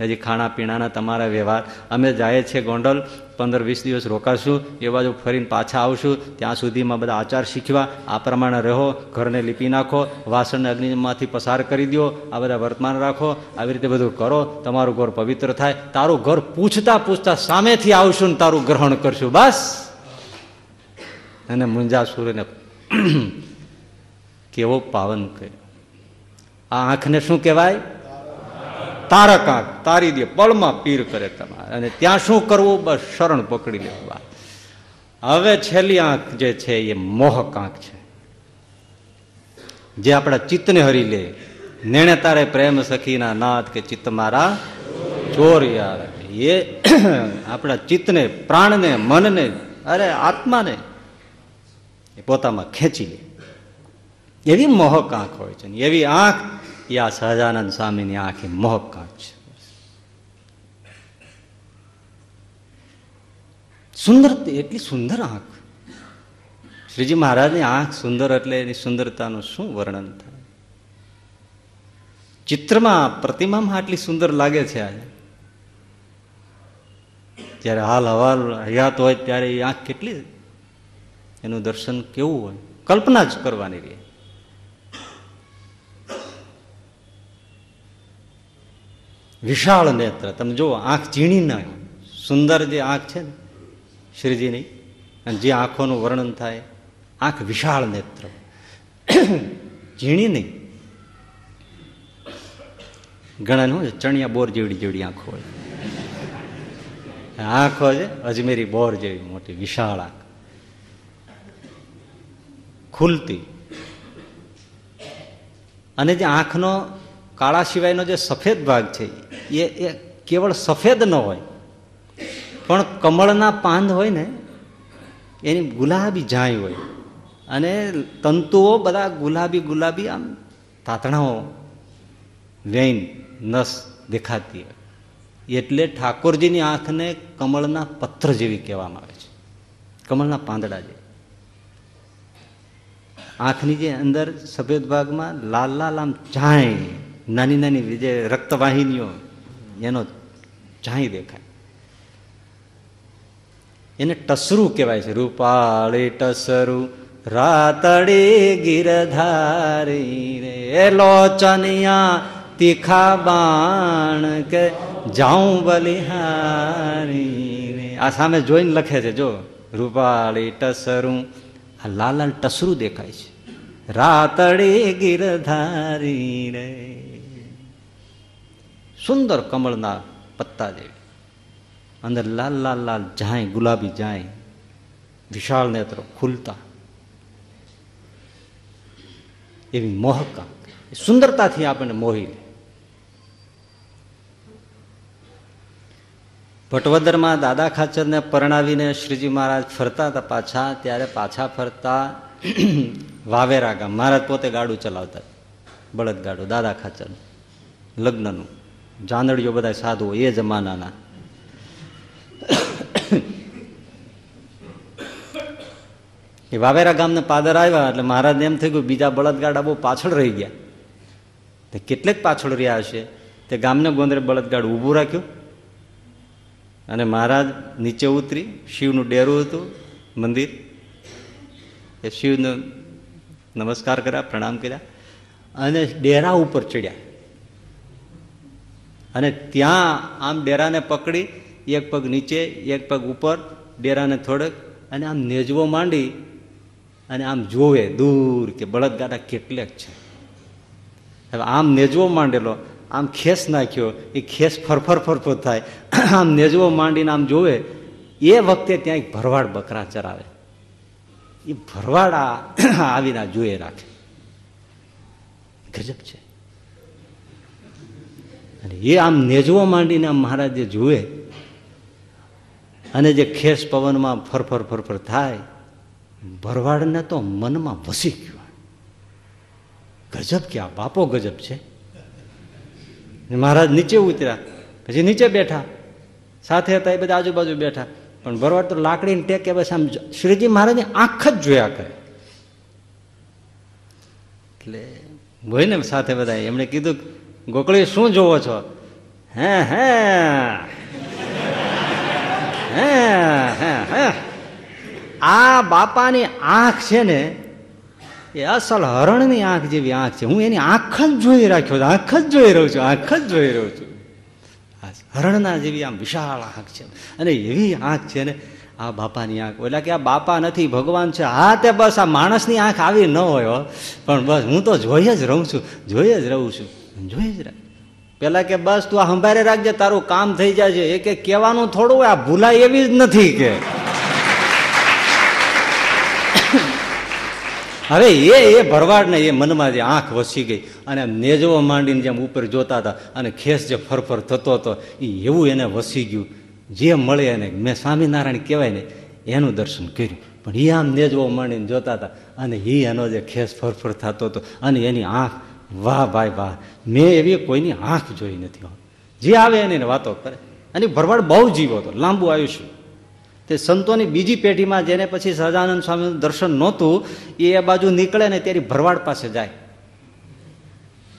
હજી ખાણા પીણાના તમારા વ્યવહાર. અમે જાય છીએ ગોંડલ, પંદર વીસ દિવસ રોકાશું, એ બાજુ ફરીને પાછા આવશું. ત્યાં સુધીમાં બધા આચાર શીખવા, આ પ્રમાણે રહો, ઘરને લીપી નાખો, વાસણને અગ્નિમાંથી પસાર કરી દો, આ બધા વર્તમાન રાખો, આવી રીતે બધું કરો, તમારું ઘર પવિત્ર થાય. તારું ઘર પૂછતા પૂછતા સામેથી આવશું ને તારું ગ્રહણ કરશું. બસ! અને મુંજાસુરને કેવો પાવન કર્યો. આ આંખને શું કહેવાય? તારક આંખ. તારી દે, પળમાં પીર કરે તમારે. અને ત્યાં શું કરવું? બસ શરણ પકડી લેવા હવે છેલ્લી આંખ જે છે એ મોહક આંખ છે. જે આપણા ચિત્તને હરી લે. નેણે તારે પ્રેમ સખીના નાથ કે ચિત્ત મારા ચોર યાર એ આપણા ચિત્તને, પ્રાણને, મનને, અરે આત્માને એ પોતામાં ખેંચી લે. એવી મોહક આંખ હોય છે એવી આંખ એ આ સહજાનંદ સ્વામીની આંખ એ મોહક આંખ છે. સુંદર એટલી સુંદર આંખ. શ્રીજી મહારાજની આંખ સુંદર એટલે એની સુંદરતાનું શું વર્ણન થાય? ચિત્રમાં પ્રતિમામાં આટલી સુંદર લાગે છે આજે જ્યારે હાલ હવાલ હયાત હોય ત્યારે એ આંખ કેટલી એનું દર્શન કેવું હોય? કલ્પના જ કરવાની રહે. વિશાળ નેત્ર. તમે જુઓ, આંખ ઝીણી ના સુંદર જે આંખ છે ને, શ્રીજીની, અને જે આંખોનું વર્ણન થાય, આંખ વિશાળ નેત્ર ઝીણી નહીં. ઘણા નું ચણિયા બોર જેવડી જેવડી આંખો હોય. આંખો છે, અજમેરી બોર જેવી મોટી, વિશાળ આંખ. ખુલતી. અને જે આંખનો કાળા સિવાયનો જે સફેદ ભાગ છે, એ એ કેવળ સફેદ ન હોય. પણ કમળના પાંદ હોય ને, એની ગુલાબી જાય હોય. અને તંતુઓ બધા ગુલાબી ગુલાબી આમ તાતણાઓ વેઇન નસ દેખાતી હોય. એટલે ઠાકોરજીની આંખને કમળના પત્ર જેવી કહેવામાં આવે છે. કમળના પાંદડા જેવી. આંખની જે અંદર સફેદ ભાગમાં લાલ લાલ આમ ચાય નાની નાની જે રક્તવાહિનીઓ, એનો ચાય દેખાય. એને ટસરું કહેવાય છે, રૂપાળી ટસરું, રાતડી ગિરધારી રે. લોચનિયા તીખા બાણ કે જાઉં બલિહારી રે. આ સામે જોઈને લખે છે, જો, રૂપાળી ટસરું લાલ લાલ ટસરું દેખાય છે. રાતડી ગીરધારી રે. સુંદર કમળના પત્તા જેવી. અંદર લાલ લાલ લાલ જાય, ગુલાબી જાય, વિશાળ નેત્રો ખુલતા. એવી મોહકા સુંદરતાથી આપણને મોહી લે. ભટવદરમાં દાદા ખાચરને પરણાવીને શ્રીજી મહારાજ ફરતા હતા પાછા, ત્યારે પાછા ફરતા વાવેરા ગામ. મહારાજ પોતે ગાડું ચલાવતા બળદ ગાડું, દાદા ખાચર. લગ્નનું. જાનડીઓ બધા સાધુ એ જમાનાના. એ વાવેરા ગામને પાદર આવ્યા, એટલે મહારાજને એમ થઈ ગયું બીજા બળદગાડા બહુ પાછળ રહી ગયા. તે કેટલેક પાછળ રહ્યા હશે? તે ગામને ગોંદરે બળદગાડ ઊભું રાખ્યું. અને મહારાજ નીચે ઉતરી, શિવનું ડેરું હતું, મંદિર. એ શિવને નમસ્કાર કર્યા, પ્રણામ કર્યા અને ડેરા ઉપર ચડ્યા. અને ત્યાં આમ ડેરાને પકડી, એક પગ નીચે, એક પગ ઉપર, ડેરાને થોડેક અને આમ નેજવો માંડી અને આમ જોવે દૂર કે બળદગાડા કેટલેક છે. હવે આમ નેજવો માંડેલો આમ ખેસ નાખ્યો, એ ખેસ ફરફર ફરફર થાય. આમ નેજવો માંડીને આમ જોવે, એ વખતે ત્યાં એક ભરવાડ બકરા ચરાવે. એ ભરવાડ આવીને જોઈ રાખે. ગજબ છે. અને એ આમ નેજવો માંડીને આમ મહારાજે જુએ. અને જે ખેસ પવનમાં ફરફર ફરફર થાય, ભરવાડને તો મનમાં વસી ગયો. ગજબ કે બાપો ગજબ છે. મહારાજ નીચે ઉતર્યા. પછી નીચે બેઠા. સાથે હતા એ બધા આજુબાજુ બેઠા. પણ ભરવાડ તો લાકડીને ટેકે બસ આમ શ્રીજી મહારાજની આંખ જ જોયા કરે. એટલે હોય ને સાથે બધા એમણે કીધું ગોકળી શું જોવો છો? હે. હે હે હે. આ બાપાની આંખ છે ને એ અસલ હરણની આંખ જેવી આંખ છે. હું એની આંખ જ જોઈ રાખ્યો આંખ જ જોઈ રહ્યો છું, આંખ જ જોઈ રહ્યો છું. હરણના જેવી આમ વિશાળ આંખ છે. અને એવી આંખ છે ને, આ બાપાની આંખ. એટલે કે આ બાપા નથી, ભગવાન છે. હા, તે બસ આ માણસની આંખ આવી ન હોય પણ બસ હું તો જોઈ જ રહું છું, જોઈ જ રહું છું. જોઈ જ રાખ પેલા કે બસ તું આ સંભાળે રાખજે, તારું કામ થઈ જાય છે એ કે કહેવાનું થોડું આ ભૂલાય એવી જ નથી કે. હવે એ એ ભરવાડને એ મનમાં જે આંખ વસી ગઈ અને નેજવો માંડીને જેમ ઉપર જોતા હતા અને ખેસ જે ફરફર થતો હતો એ એવું એને વસી ગયું. જે મળે એને, મેં સ્વામિનારાયણ કહેવાય ને, એનું દર્શન કર્યું. પણ એ આમ નેજવો માંડીને જોતા હતા અને એ એનો જે ખેસ ફરફર થતો હતો અને એની આંખ, વાહ ભાઈ વાહ, મેં એવી કોઈની આંખ જોઈ નથી જે આવે એને વાતો કરે. અને ભરવાડ બહુ જીવો હતો, લાંબુ આયુષ્ય. તે સંતોની બીજી પેઢીમાં જેને પછી સહજાનંદ સ્વામીનું દર્શન નહોતું, એ બાજુ નીકળે ને ત્યારે ભરવાડ પાસે જાય.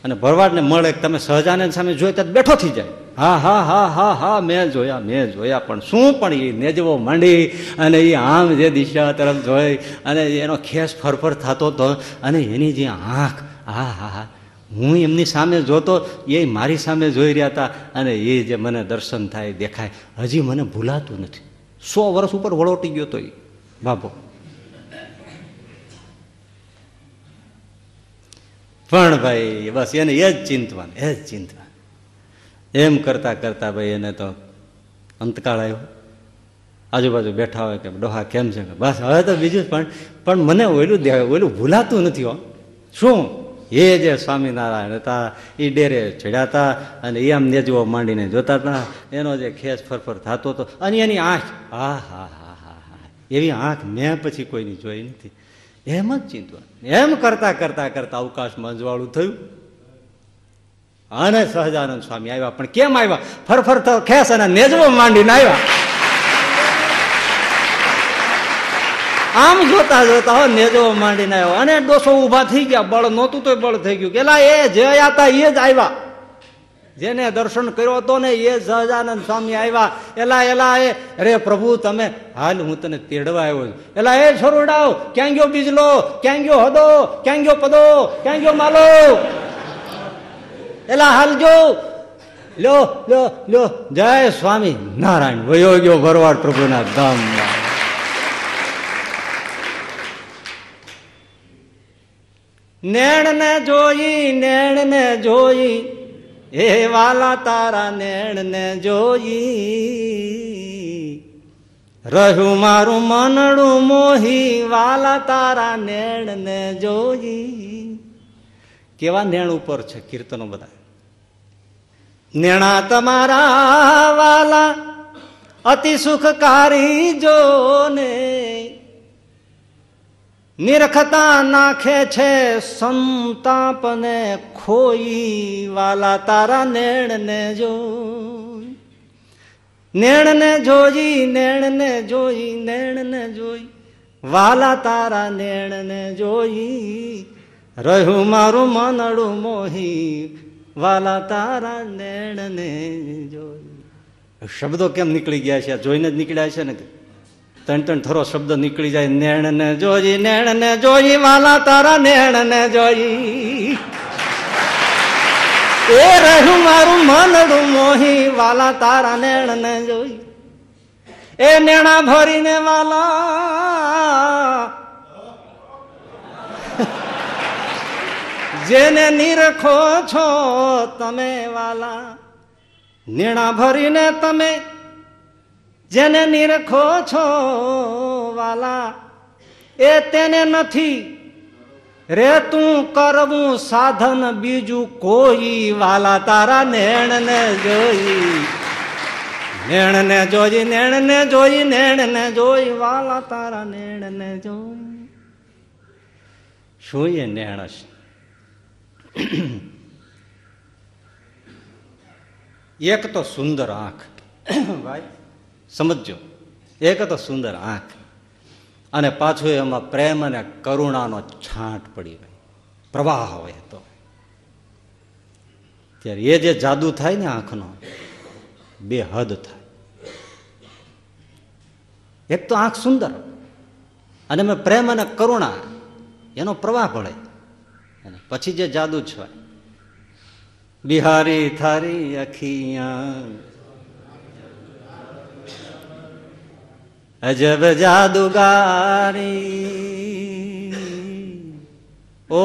અને ભરવાડને મળે તમે સહજાનંદ સામે જોઈ ત્યાં બેઠો થઈ જાય. હા હા હા હા હા, મેં જોયા મેં જોયા, પણ શું પણ એ નેજવો માંડી અને એ આમ જે દિશા તરફ જોઈ અને એનો ખેસ ફરફર થતો હતો અને એની જે આંખ, હા હા હા, હું એમની સામે જોતો, એ મારી સામે જોઈ રહ્યા હતા અને એ જે મને દર્શન થાય, દેખાય, હજી મને ભૂલાતું નથી. સો વર્ષ ઉપર વળોટી ગયો તો બાબો પણ ભાઈ, બસ એને એ જ ચિંતવાન, એ જ ચિંતવાન. એમ કરતા કરતા ભાઈ એને તો અંતકાળ આવ્યો. આજુબાજુ બેઠા હોય કે ડોહા કેમ છે? બસ, હવે તો બીજું પણ પણ મને ઓયલું ઓયલું ભૂલાતું નથી હો. શું? એ જે સ્વામિનારાયણ હતા એ ડેરે ચડ્યા અને એ આમ નેજવો માંડીને જોતા હતા. એનો જે ખેસ ફરફર થતો હતો. અને એની આંખ હા હા હા હા હા. એવી આંખ મેં પછી કોઈની જોઈ નથી. એમ જ ચિંતવા. એમ કરતા કરતા કરતા અવકાશમાં અંજવાળું થયું. અને સહજાનંદ સ્વામી આવ્યા. પણ કેમ આવ્યા? ફરફર થયો ખેસ અને નેજવો માંડીને આવ્યા. આમ જોતા જોતા હો, નેજો માંડીને આવ્યો. અને ડોસો ઊભા થઈ ગયા. બળ નહોતું તો બળ થઈ ગયું. કેલા એ જે હતા એ જ આવ્યા જેને દર્શન કર્યો હતો ને એ સહજાનંદ સ્વામી આવ્યા એલા એલા, એ, અરે પ્રભુ, તમે હાલ હું તને તેડવા આવ્યો છું. એલા, એ છોરુડાવ, ક્યાં ગયો બીજલો? ક્યાં ગયો હદો? ક્યાં ગયો પદો? ક્યાં ગયો માલો? એલા, હાલ જો. લ્યો લ્યો લ્યો. જય સ્વામી નારાયણ. વયો ગયો ભરવાડ પ્રભુના ધામમાં. નેણ ને જોઈ નેણ ને જોઈ હે વાલા તારા નેણ ને જોઈ. રહ્યું મારું મનડું મોહી, વાલા તારા નેણ ને જોઈ. કેવા નેણ ઉપર છે કીર્તનો બધા? નેણા તમારા વાલા અતિ સુખકારી જો ને નિરખતા નાખે છે સંતાપને ખોઈ વાલા તારા નેણ ને જોઈ. નેણ ને જોઈ નેણ ને જોઈ નેણ ને જોઈ. વાલા તારા નેણ ને જોઈ. રહ્યું મારું મનડું મોહી વાલા તારા નેણ ને જોઈ. શબ્દો કેમ નીકળી ગયા છે? જોઈને જ નીકળ્યા છે ને? ત્રણ ત્રણ થરો શબ્દ નીકળી જાય નેણ ને જોઈ નેણ ને જોઈ, વાલા તારા નેણ ને જોઈ. એ રહ્યું મારું મનડું મોહી, વાલા તારા નેણ ને જોઈ. એ નેણા ભરીને વાલા. જેને નિરખો છો તમે વાલા. નેણા ભરીને તમે જેને નિરખો છો વાલા, એ તેને નથી. રે તું કરવું સાધન બીજું કોઈ વાલા, તારા નેણ ને જોઈ. નેણ ને જોઈ નેણ ને જોઈ નેણ ને જોઈ, વાલા, તારા નેણ ને જોઈ. શું એ નેણ છે? એક તો સુંદર આંખ. ભાઈ સમજો એક તો સુંદર આંખ અને પાછું એમાં પ્રેમ અને કરુણાનો છાંટ પડી હોય પ્રવાહ હોય તો. ત્યારે એ જે જાદુ થાય ને આંખનો, બે હદ થાય. એક તો આંખ સુંદર અને મેં પ્રેમ અને કરુણા, એનો પ્રવાહ પડે અને પછી જે જાદુ છે બિહારી થારી અખિયા અજબ જાદુગારી. ઓ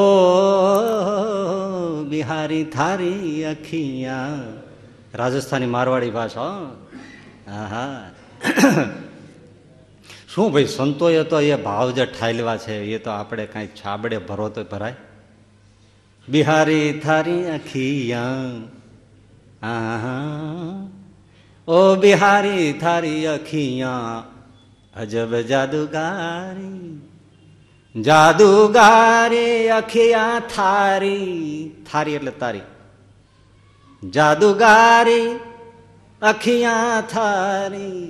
બિહારી થારી અખિયા. રાજસ્થાની મારવાડી ભાષા, હા. શું ભાઈ, સંતોએ તો એ ભાવ જે ઠાલવા છે, એ તો આપણે કાંઈ છાબડે ભરો તો ભરાય. બિહારી થારી અખિયા. ઓ બિહારી થારી અખિયા. અજબ જાદુગારી જાદુગારી અખિયા થારી થારી એટલે તારી. જાદુગારી અખિયા થારી,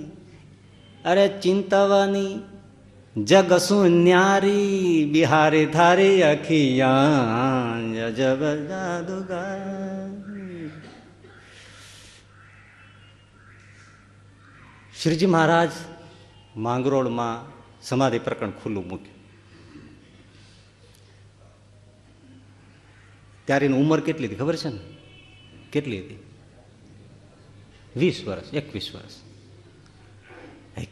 અરે ચિંતવની જગ સુન્યારી બિહારી થારી અખિયા, અજબ જાદુગારી. શ્રીજી મહારાજ માંગરોળમાં સમાધિ પ્રકરણ ખુલ્લું મૂક્યું. ત્યારે એની ઉંમર કેટલી હતી ખબર છે ને? કેટલી હતી? વીસ વર્ષ, એકવીસ વર્ષ.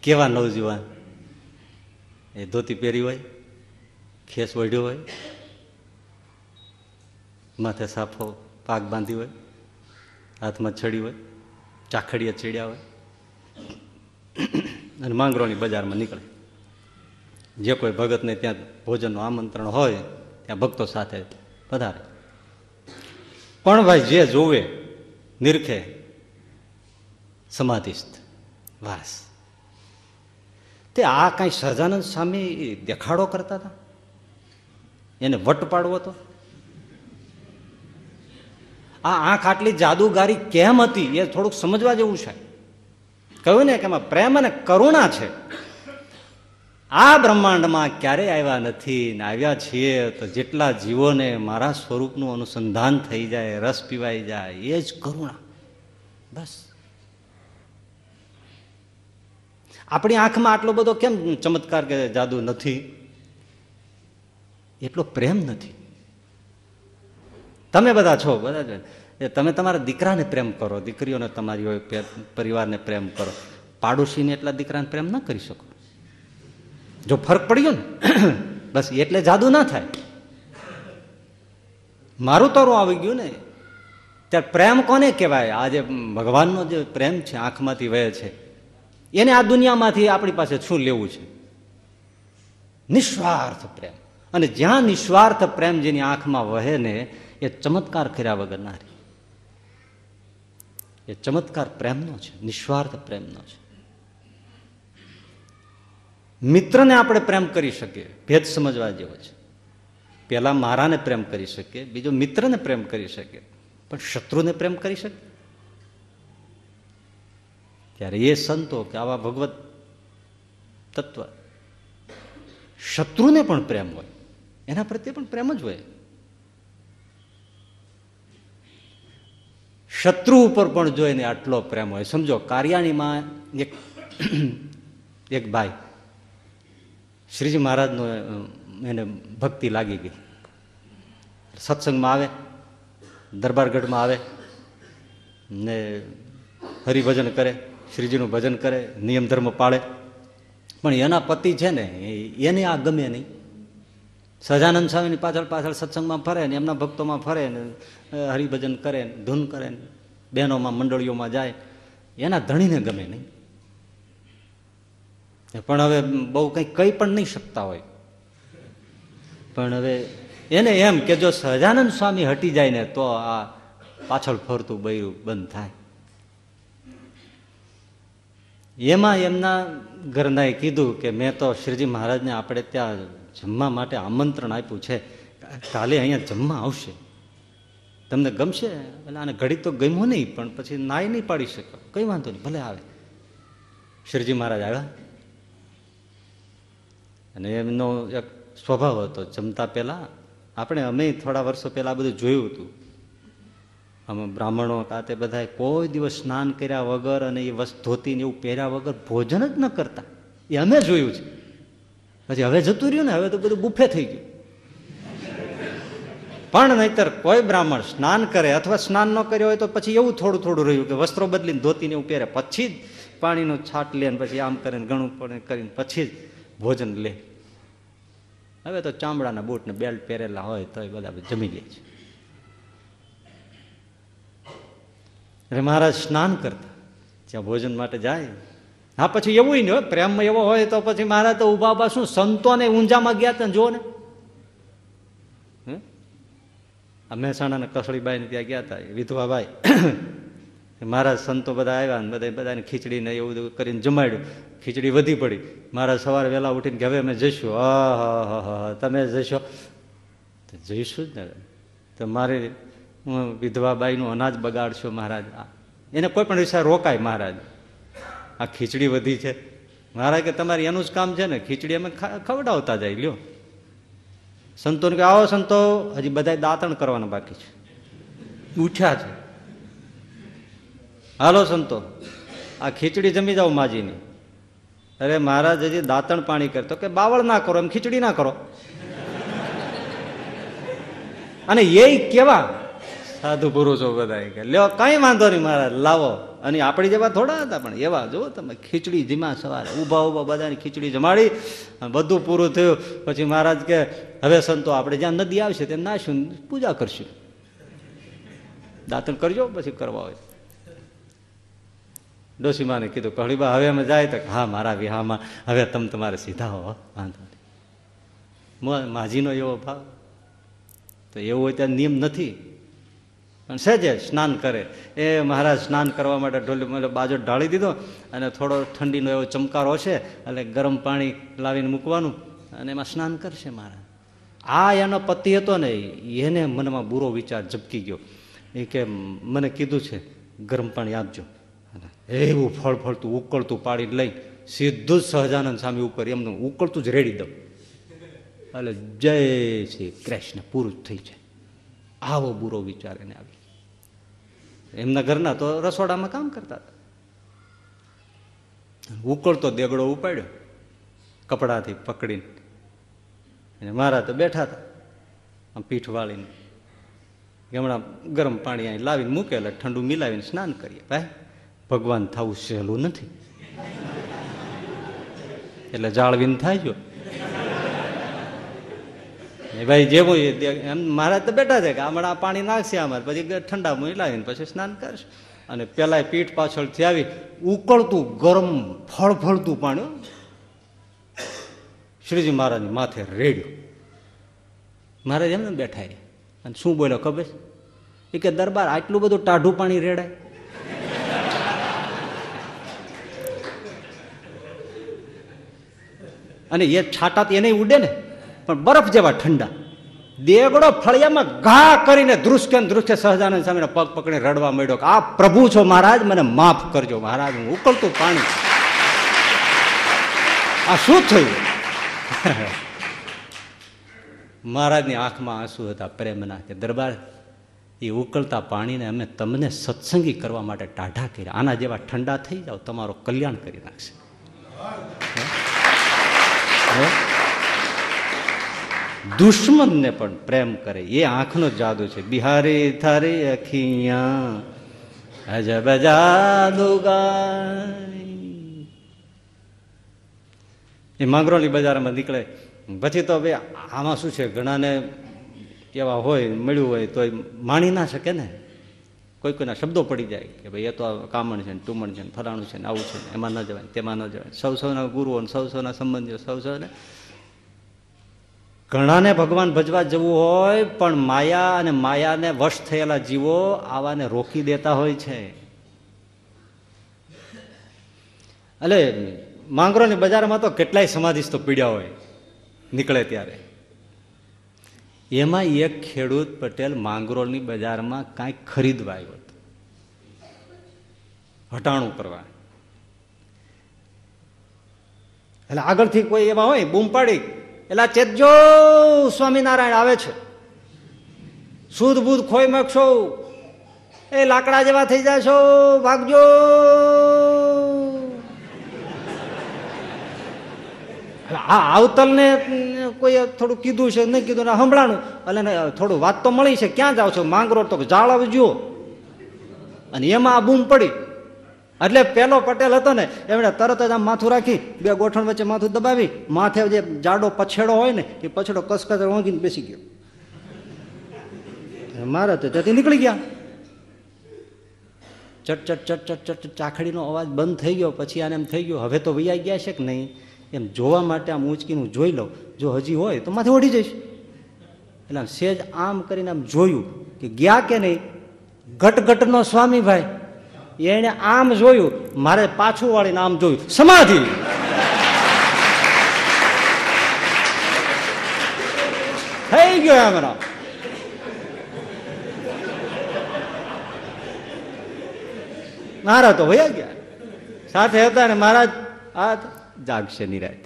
કેવા નવજીવાન? એ ધોતી પહેરી હોય, ખેસ વઢ્યો હોય, માથે સાફો પાક બાંધી હોય, હાથમાં છડી હોય, ચાખડીયા ચડ્યા હોય. અને માંગરોની બજારમાં નીકળે. જે કોઈ ભગતને ત્યાં ભોજનનું આમંત્રણ હોય, ત્યાં ભક્તો સાથે પધારે. પણ ભાઈ, જે જોવે, નિરખે, સમાધિસ્થ વાસ તે આ કાંઈ સહજાનંદ સ્વામી દેખાડો કરતા હતા? એને વટ પાડવો હતો? આ આંખ આટલી જાદુગારી કેમ હતી? એ થોડુંક સમજવા જેવું છે. કહ્યું ને કે એમાં પ્રેમ અને કરુણા છે. આ બ્રહ્માંડમાં ક્યારેય આવ્યા નથી ને આવ્યા છીએ તો જેટલા જીવોને મારા સ્વરૂપનું અનુસંધાન થઈ જાય, રસ પીવાઈ જાય, એ જ કરુણા. બસ. આપણી આંખમાં આટલો બધો કેમ ચમત્કાર કે જાદુ નથી? એટલો પ્રેમ નથી. તમે બધા છો, બધા. એ તમે તમારા દીકરાને પ્રેમ કરો, દીકરીઓને તમારી હોય પરિવારને પ્રેમ કરો. પાડોશીને એટલા દીકરાને પ્રેમ ન કરી શકો. જો ફરક પડ્યો ને, બસ એટલે જાદુ ના થાય. મારું તારું આવી ગયું ને, ત્યારે પ્રેમ કોને કહેવાય? આ જે ભગવાનનો જે પ્રેમ છે, આંખમાંથી વહે છે, એને આ દુનિયામાંથી આપણી પાસે શું લેવું છે? નિસ્વાર્થ પ્રેમ. અને જ્યાં નિસ્વાર્થ પ્રેમ જેની આંખમાં વહે ને, એ ચમત્કાર કર્યા વગર ના રહે. એ ચમત્કાર પ્રેમનો છે, નિસ્વાર્થ પ્રેમનો છે. મિત્રને આપણે પ્રેમ કરી શકીએ, ભેદ સમજવા જેવો છે. પેલા મારાને પ્રેમ કરી શકીએ, બીજો મિત્રને પ્રેમ કરી શકીએ, પણ શત્રુને પ્રેમ કરી શકીએ? ત્યારે એ સંતો કે આવા ભગવત તત્વ, શત્રુને પણ પ્રેમ હોય, એના પ્રત્યે પણ પ્રેમ જ હોય. શત્રુ ઉપર પણ જો એને આટલો પ્રેમ હોય. સમજો, કારિયાણીમાં એક એક ભાઈ, શ્રીજી મહારાજનો એને ભક્તિ લાગી ગઈ. સત્સંગમાં આવે, દરબારગઢમાં આવે, ને હરિભજન કરે, શ્રીજીનું ભજન કરે, નિયમ ધર્મ પાળે. પણ એના પતિ છે ને એને આ ગમે નહીં. સહજાનંદ સ્વામીની પાછળ પાછળ સત્સંગમાં ફરે ને, એમના ભક્તોમાં ફરે ને હરિભજન કરે ધૂન કરે બહેનોમાં, મંડળીઓમાં જાય, એના ધણીને ગમે નહીં. પણ હવે બહુ કંઈ કહી પણ નહીં શકતા હોય. પણ હવે એને એમ કે જો સહજાનંદ સ્વામી હટી જાય ને તો આ પાછળ ફરતું બૈરું બંધ થાય. એમાં એમના ઘરનાએ કીધું કે મેં તો શ્રીજી મહારાજને આપણે ત્યાં જમવા માટે આમંત્રણ આપ્યું છે. કાલે અહીંયા જમવા આવશે. તમને ગમશે? એટલે આને ઘડી તો ગમ્યું નહીં, પણ પછી નાય નહીં પાડી શકો કંઈ વાંધો નહીં, ભલે આવે. શ્રીજી મહારાજ આવ્યા. અને એમનો એક સ્વભાવ હતો, જમતા પહેલાં. આપણે અમે થોડા વર્ષો પહેલાં બધું જોયું હતું. અમે બ્રાહ્મણો કાતે બધાએ કોઈ દિવસ સ્નાન કર્યા વગર અને એ વસ્તુ ધોતી ને એવું પહેર્યા વગર ભોજન જ ન કરતા. એ અમે જોયું છે. પછી હવે જતું રહ્યું ને, હવે તો બધું બુફે થઈ ગયું. પણ નહીતર કોઈ બ્રાહ્મણ સ્નાન કરે અથવા સ્નાન ન કર્યો હોય તો પછી એવું થોડું થોડું રહ્યું કે વસ્ત્રો બદલીને ધોતીને એવું પહેરે. પછી જ પાણીનો છાટ લે પછી આમ કરીને ઘણું પણ કરીને પછી જ ભોજન લે. હવે તો ચામડાના બૂટ ને બેલ્ટ પહેરેલા હોય તો એ બધા જમી લે છે. એટલે મહારાજ સ્નાન કરતા, જ્યાં ભોજન માટે જાય, હા, પછી એવું નહીં હોય, પ્રેમમાં એવો હોય તો પછી મહારાજ તો ઊભા ઊભા શું સંતોને ઊંઝામાં ગયા હતા જુઓ ને આ મહેસાણાના કસળીબાઈ ત્યાં ગયા હતા વિધવાભાઈ. મહારાજ સંતો બધા આવ્યા ને બધા બધાને ખીચડી ને એવું બધું કરીને જમાડ્યું. ખીચડી વધી પડી. મહારાજ સવારે વહેલા ઉઠીને કે હવે અમે જઈશું. હા હા હા તમે જઈશો? જઈશું જ ને. તો મારે, હું વિધવાબાઈનું અનાજ બગાડશો મહારાજ. એને કોઈ પણ વિષય રોકાય મહારાજ. આ ખીચડી વધી છે. મહારાજ કે તમારે એનું જ કામ છે ને. ખીચડી અમે ખવડાવતા જાય, લ્યો. સંતોને કે આવો સંતો. હજી બધા દાંતણ કરવાના બાકી છે. ઉઠ્યા છે. હાલો સંતો. આ ખીચડી જમી જાઓ માજીની. અરે મહારાજ, હજી દાંતણ પાણી કરતો કે બાવળ ના કરો, એમ ખીચડી ના કરો. અને એ કેવા? સાધુ પુરુષો બધા કે, લ્યો, કઈ વાંધો નહીં મારા લાવો. અને આપણી જેવા થોડા હતા, પણ એવા જો તમે, ખીચડી ધીમા સવારે. ઊભા ઊભા બધાની ખીચડી જમાડી બધું પૂરું થયું. પછી મહારાજ કે, હવે સંતો, આપણે જ્યાં નદી આવશે ત્યાં નાશું પૂજા કરશું. દાંતણ કરજો, પછી કરવા હોય. ડોસીમાને કીધું કહળીબા હવે અમે જાય તો હા, મારા વિહામાં, હવે તમે તમારે સીધા હો વાંધો નહીં. માજીનો એવો ભાવ. તો એવો હોય ત્યાં નિયમ નથી. પણ સહેજે સ્નાન કરે. એ મહારાજ સ્નાન કરવા માટે ઢોલી મતલબ બાજુ ઢાળી દીધો અને થોડો ઠંડીનો એવો ચમકારો છે, એટલે ગરમ પાણી લાવીને મૂકવાનું અને એમાં સ્નાન કરશે મહારાજ. આ એનો પતિ હતો ને, એને મનમાં બુરો વિચાર ઝબકી ગયો. એ કે, મને કીધું છે, ગરમ પાણી આપજો. એવું ફળ ફળતું ઉકળતું પાડી લઈ સીધું જ સહજાનંદ સ્વામી ઉપર એમનું ઉકળતું જ રેડી દઉં. એટલે જય શ્રી કૃષ્ણ, પૂરું થઈ જાય. આવો બુરો વિચાર એને આવી એમના ઘરના તો રસોડામાં કામ કરતા હતા. ઉકળતો દેગડો ઉપાડ્યો કપડાથી પકડીને. અને મારા તો બેઠા હતા, આમ પીઠ વાળીને. હમણાં ગરમ પાણી અહીં લાવીને મૂકે ઠંડુ મિલાવીને સ્નાન કરીએ. ભાઈ, ભગવાન થવું સહેલું નથી. એટલે જાળવીને થાય જો ભાઈ જેવું મહારાજ તો બેઠા છે કે હમણાં પાણી નાખશે અમારે પછી ઠંડા મિલાવીને પછી સ્નાન કરશે. અને પેલા પીઠ પાછળથી આવી ઉકળતું ગરમ ફળફળતું પાણી શ્રીજી મહારાજ માથે રેડ્યું. મહારાજ એમને બેઠા અને શું બોલ્યો ખબર એ કે દરબાર આટલું બધું ટાઢું પાણી રેડાય. અને એ છાટા એને ઉડે ને. પણ બરફ જેવા ઠંડા. દેગડો ફળિયામાં ઘા કરીને ધ્રુસકે ધ્રુસકે સહજાનંદ સામે પગ પકડીને રડવા માંડ્યો કે, આ પ્રભુ છો મહારાજ, મને માફ કરજો મહારાજ, હું ઉકળતું પાણી. આ શું થયું? મહારાજની આંખમાં આંસુ હતા પ્રેમના કે, દરબાર, એ ઉકળતા પાણીને અમે તમને સત્સંગી કરવા માટે ટાઢા કર્યા. આના જેવા ઠંડા થઈ જાઓ, તમારો કલ્યાણ કરી નાખશે. દુશ્મનને પણ પ્રેમ કરે. એ આંખનો જાદુ છે. બિહારી થારી અખિયા અજબ જાદુ એ માંગરોલી બજારમાં નીકળે. પછી તો હવે આમાં શું છે? ઘણાને એવા હોય, મળ્યું હોય તો માણી ના શકે ને. કોઈ કોઈના શબ્દો પડી જાય કે ભાઈ, એ તો કામણ છે ને ટુમણ છે ને, ફલાણું છે ને, આવું છે ને, એમાં ન જવાય તેમાં ન જવાય સૌ સૌના ગુરુઓ સૌ સૌના સંબંધીઓ, સૌ સૌને ઘણાને ભગવાન ભજવા જવું હોય, પણ માયા અને માયાને વશ થયેલા જીવો આવાને રોકી દેતા હોય છે. એટલે માંગરોની બજારમાં તો કેટલાય સમાધિસ્તો પીડ્યા હોય, નીકળે ત્યારે. એમાં એક ખેડૂત પટેલ માંગરોળની બજારમાં કાંઈક ખરીદવા આવ્યો હતો. હટાણું કરવા. એટલે આગળથી કોઈ એવા હોય, બૂમ પાડી એટલે ચેતજો સ્વામિનારાયણ આવે છે. શુદ્ધ બુદ્ધ ખોઈ મકશો. એ લાકડા જેવા થઈ જશો ભાગજો. આ આવતલને કોઈ થોડું કીધું છે, નહીં કીધું સંભળાણું. એટલે થોડું વાત તો મળી છે, ક્યાં જાવ છો? માંગરો તો જાળ આવજો. અને એમાં આ બૂમ પડી. એટલે પેલો પટેલ હતો ને, એમણે તરત જ આમ માથું રાખી, બે ગોઠણ વચ્ચે માથું દબાવી, માથે જે જાડો પછેડો હોય ને, એ પછેડો કસકસ વાંગીને બેસી ગયો. મારે તો ત્યાંથી નીકળી ગયા. ચટ ચટ ચટ ચટ ચટ ચાખડીનો અવાજ બંધ થઈ ગયો, પછી આને એમ થઈ ગયો, હવે તો વૈયા ગયા છે કે નહીં? એમ જોવા માટે આમ ઊંચકીને જોઈ લઉં. જો હજી હોય તો માથે ઓઢી જઈશ. એટલે આમ સેજ આમ કરીને આમ જોયું કે ગયા કે નહીં? ઘટઘટનો સ્વામી ભાઈ એને આમ જોયું, મારે પાછું વાળીને આમ જોયું, સમાધિ. થઈ ગયો એમનો મારા તો વયા ગયા. સાથે હતા ને મહારાજ, આ જાગશે નિરાય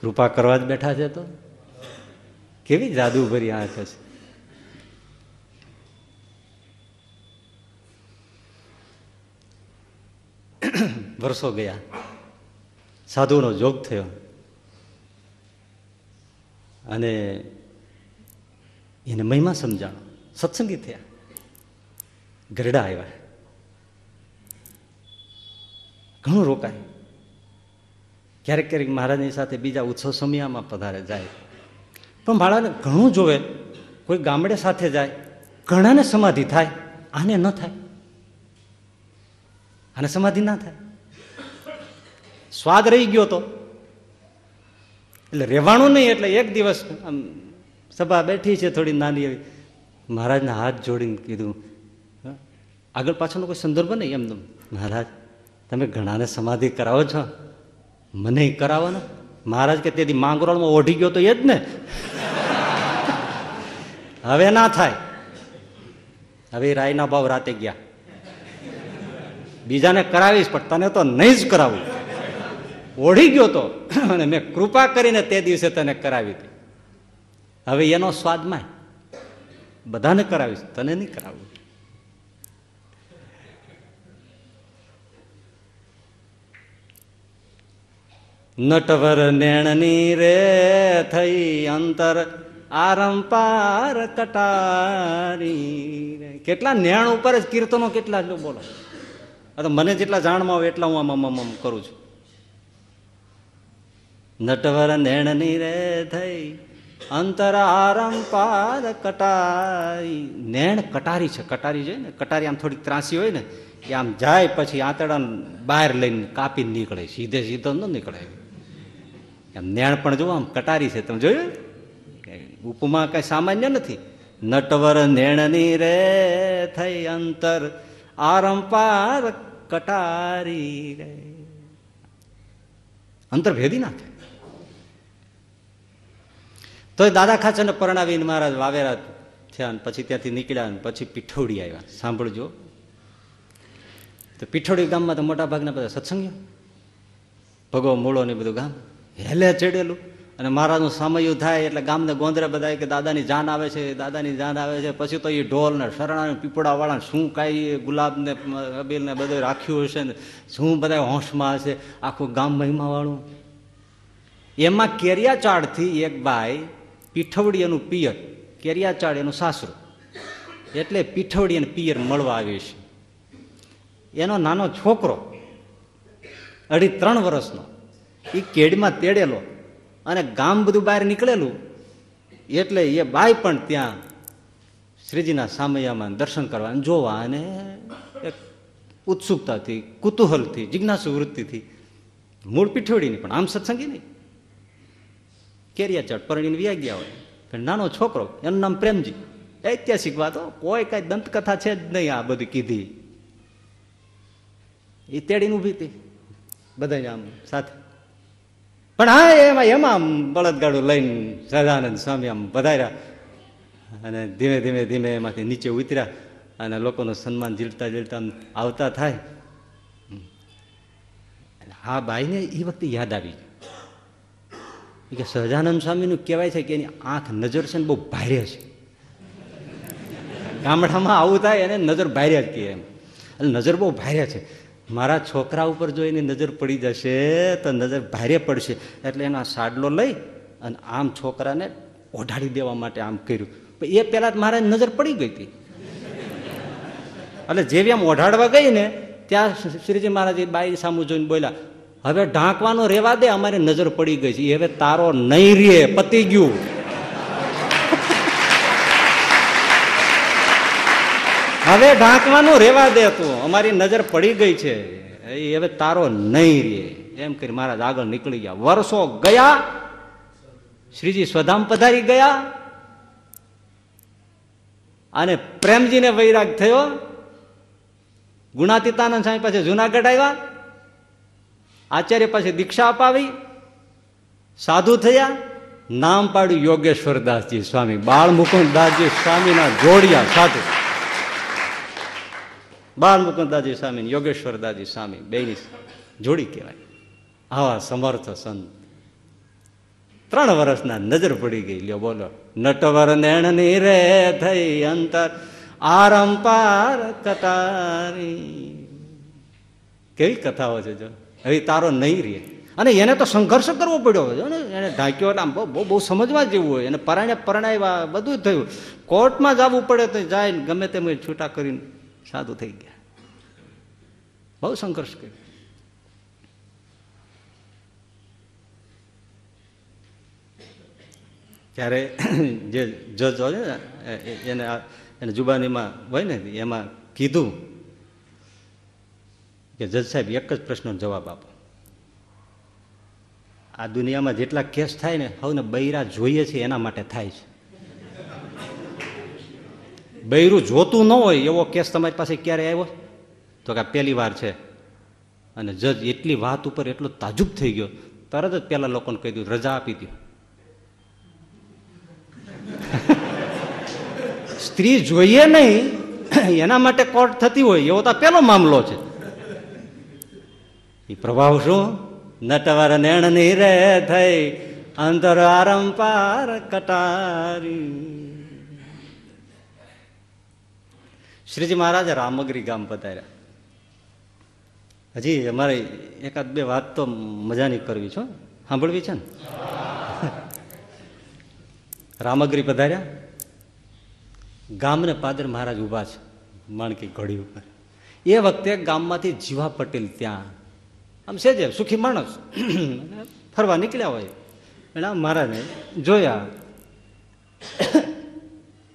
કૃપા કરવા જ બેઠા છે તો. કેવી જાદુ ભરી આંખ હશે. વર્ષો ગયા. સાધુનો જોગ થયો. અને એને મહિમા સમજાણો. સત્સંગી થયા. ગરડા આવ્યા. ઘણું રોકાય. ક્યારેક ક્યારેક મહારાજની સાથે બીજા ઉત્સવ સમયમાં પધારે જાય. પણ બાળાને ઘણું જોવે. કોઈ ગામડે સાથે જાય. ઘણાને સમાધિ થાય. આને ન થાય. આને સમાધિ ના થાય. સ્વાદ રહી ગયો તો. એટલે રહેવાનું નહીં એટલે એક દિવસ આમ સભા બેઠી છે થોડી નાની એવી. મહારાજના હાથ જોડીને કીધું "હા, આગળ પાછળનો કોઈ સંદર્ભ નહીં એમ મહારાજ તમે ઘણાને સમાધિ કરાવો છો. મને કરાવો ને. મહારાજ કે તેથી માંગરોળમાં ઓઢી ગયો તો એ જ ને. હવે ના થાય. હવે રાયના ભાવ રાતે ગયા. બીજાને કરાવીશ, પણ તને તો નહીં જ કરાવું. ઓઢી ગયો તો, અને મેં કૃપા કરીને તે દિવસે તને કરાવી હતી. હવે એનો સ્વાદ માય. બધાને કરાવીશ, તને નહીં કરાવું. નટવર નેણની રે થઈ અંતર આરંપાર કટારી કેટલા નેણ ઉપર જ કીર્તનો કેટલા બોલો. આ તો મને જેટલા જાણમાં આવે એટલા હું આમ આમ કરું છું. નટવર નેણની રે થઈ, અંતર પાદ કટારી નેણ કટારી છે કટારી છે ને, કટારી આમ થોડીક ત્રાસી હોય ને, એ આમ જાય પછી આંતડા બહાર લઈને કાપીને નીકળે, સીધે સીધો ન નીકળે. આમ નેણ પણ જુઓ આમ કટારી છે, તમે જોયું? ઉપમા કઈ સામાન્ય નથી. નટવર નેણની રે થઈ, અંતર આરંપાર કટારી અંતર ભેદી નાખે તોય દાદા ખાચરને પરણાવીને મહારાજ વાવેરા થયા પછી ત્યાંથી નીકળ્યા અને પછી પીઠોડી આવ્યા. સાંભળજો. તો પીઠોડી ગામમાં તો મોટા ભાગના બધા સત્સંગીઓ. ભગવ મૂળો ને બધું ગામ. હેલે ચડેલું. અને મહારાજનું સમયું થાય એટલે ગામને ગોંદરે બધા કે દાદાની જાન આવે છે, દાદાની જાન આવે છે, પછી તો એ ઢોલ ને શરણા પીપળાવાળા શું કાંઈ ગુલાબને અબીલને અબીલ બધું રાખ્યું હશે ને શું બધા હોંશમાં હશે, આખું ગામ મહિમાવાળું. એમાં કેરિયાચાળથી એક ભાઈ પીઠવડી એનું પિયર, કેરિયાચાળ એનું સાસરું, એટલે પીઠવડી અને પિયર મળવા આવી છે. એનો નાનો છોકરો, અઢી ત્રણ વર્ષનો એ કેડમાં તેડેલો અને ગામ બધું બહાર નીકળેલું. એટલે એ બાઈ પણ ત્યાં શ્રીજીના સામૈયામાં દર્શન કરવા જોવા અને એક ઉત્સુકતાથી, કુતૂહલથી, જિજ્ઞાસુ વૃત્તિથી મૂળ પીઠોડીની પણ આમ સત્સંગી નહીં. કેરિયા ચટ પરણીને વ્યા ગયા હોય. પણ નાનો છોકરો, એનું નામ પ્રેમજી. ઐતિહાસિક વાતો, કોઈ કઈ દંતકથા છે જ નહીં આ બધી કીધી. એ તેડીને ઊભી હતી. બધા આમ સાથે. પણ હા, એમાં એમાં બળદગાડું લઈને સદાનંદ સ્વામી આમ વધાર્યા. અને ધીમે ધીમે ધીમે એમાંથી નીચે ઉતર્યા અને લોકોનું સન્માન ઝીલતા ઝીલતા આવતા થાય. હા, બાઈને એ વખતે યાદ આવી કે સહજાનંદ સ્વામીનું કહેવાય છે કે એની આંખ નજર છે ને બહુ ભારે છે. ગામડામાં આવું થાય એને નજર ભારે જ કહે એમ. એટલે નજર બહુ ભારે છે. મારા છોકરા ઉપર જો એની નજર પડી જશે, તો નજર ભારે પડશે. એટલે એનો સાડલો લઈ અને આમ છોકરાને ઓઢાડી દેવા માટે આમ કર્યું. પણ એ જ મારા નજર પડી ગઈ હતી. એટલે જેવી આમ ઓઢાડવા ગઈ ને, ત્યાં શ્રીજી મહારાજ બાઈ સામું જોઈને બોલ્યા, હવે ઢાંકવાનો રેવા દે, અમારી નજર પડી ગઈ છે. હવે તારો નહીં રે, પતી ગયું. હવે ઢાંકવાનું રેવા દે તું. અમારી નજર પડી ગઈ છે. એ હવે તારો નહીં રે. એમ કરી મહારાજ આગળ નીકળી ગયા. વર્ષો ગયા. શ્રીજી સ્વધામ પધારી ગયા. અને પ્રેમજીને વૈરાગ થયો. ગુણાતીતાનંદ સ્વામી પાસે જુનાગઢ આવ્યા. આચાર્ય પાસે દીક્ષા અપાવી. સાધુ થયા. નામ પાડ્યું યોગેશ્વરદાસજી સ્વામી બાળ મુકુંદદાસજી સ્વામીના જોડિયા સાધુ બાળ મુકુંદદાસજી સ્વામી યોગેશ્વરદાસજી સ્વામી બેની જોડી કહેવાય. આવા સમર્થ સંત. ત્રણ વર્ષના નજર પડી ગઈ. લ્યો બોલો. નટવર નેણની રે થઈ અંતર. આરંપાર કતારી. કેવી કથાઓ છે જો. હવે તારો નહીં રે. અને એને તો સંઘર્ષ કરવો પડ્યો ને એને ઢાંક્યો આમ બહુ બહુ સમજવા જેવું હોય. એને પરાણે પરણાવ્યા બધું થયું. કોર્ટમાં જવું પડે તો જાય ગમે તેમ છૂટા કરીને સાદું થઈ ગયા. બહુ સંઘર્ષ કર્યો. ત્યારે જે જજ હોય ને એને એને જુબાનીમાં હોય ને, એમાં કીધું કે જજ સાહેબ, એક જ પ્રશ્નનો જવાબ આપો. આ દુનિયામાં જેટલા કેસ થાય ને હવે બૈરા જોઈએ છે એના માટે થાય છે. બૈરું જોતું ન હોય એવો કેસ તમારી પાસે ક્યારે આવ્યો? તો કે પહેલી વાર છે. અને જજ એટલી વાત ઉપર એટલો તાજુબ થઈ ગયો. તરત જ પેલા લોકોને કહી દીધું, રજા આપી દો સ્ત્રી જોઈએ નહીં, એના માટે કોર્ટ થતી હોય એવો તો પેલો મામલો છે. એ પ્રભાવ શું? નટવર નેણની રે થઈ અંતર આરંપાર કટારી. શ્રીજી મહારાજ રામગરી ગામ પધાર્યા. હજી અમારે એકાદ બે વાત તો મજાની કરવી છો સાંભળવી છે ને? રામગરી પધાર્યા. ગામને પાદર મહારાજ ઊભા છે, માણકી ઘડી ઉપર. એ વખતે ગામમાંથી જીવા પટેલ ત્યાં. આમ છે જે સુખી માણસ. ફરવા નીકળ્યા હોય. એના મહારાજને જોયા.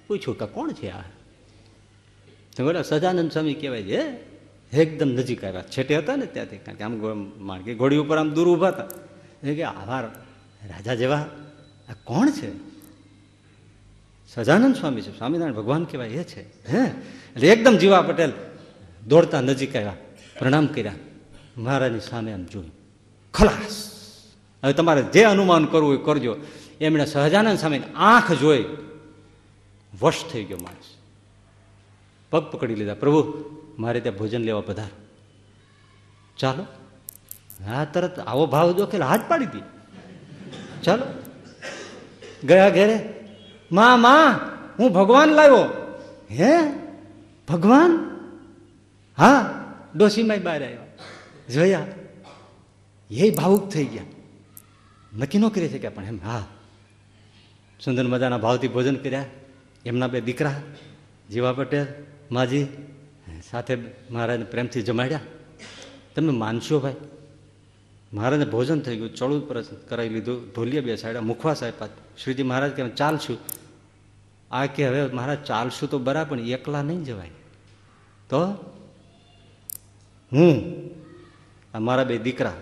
પૂછ્યું કે કોણ છે આ? બોલા સજાનંદ સ્વામી કહેવાય છે એકદમ નજીક આવ્યા. છેટે હતા ને ત્યાંથી, કારણ કે આમ માણકી ઘોડી ઉપર આમ દૂર ઊભા હતા. એ કે આવા રાજા જેવા, આ કોણ છે? સજાનંદ સ્વામી છે. સ્વામિનારાયણ ભગવાન કહેવાય, એ છે. હે? એટલે એકદમ જીવા પટેલ દોડતા નજીક આવ્યા, પ્રણામ કર્યા. મહારાજની સામે આમ જોયું. ખલાસ! હવે તમારે જે અનુમાન કરવું એ કરજો. એમણે સહજાનંદ સામે આંખ જોઈ, વશ થઈ ગયો માણસ. પગ પકડી લીધા, પ્રભુ, મારે ત્યાં ભોજન લેવા પધાર. ચાલો. હા, તરત આવો ભાવ દોખેલ હાથ પાડી દી ચાલો. ગયા ઘેરે? માં માં, હું ભગવાન લાવ્યો. હે? ભગવાન? હા ડોસીમાં બહાર આવ્યા. જોયા. એ ભાવુક થઈ ગયા. નક્કી ન કરી શક્યા પણ એમ. હા. સુંદર મજાના ભાવથી ભોજન કર્યા. એમના બે દીકરા જીવા પટેલ માજી, સાથે મહારાજને પ્રેમથી જમાડ્યા. તમે માનશો ભાઈ? મહારાજને ભોજન થઈ ગયું ચડું પ્રસંગ કરાવી લીધું, ઢોલિયા બેસાડ્યા, મુખવાસ આપ્યા. શ્રીજી મહારાજ કે ચાલશું આ કે હવે મહારાજ ચાલશું તો બરાબર પણ એકલા નહીં જવાય. તો હું, આ મારા બે દીકરા,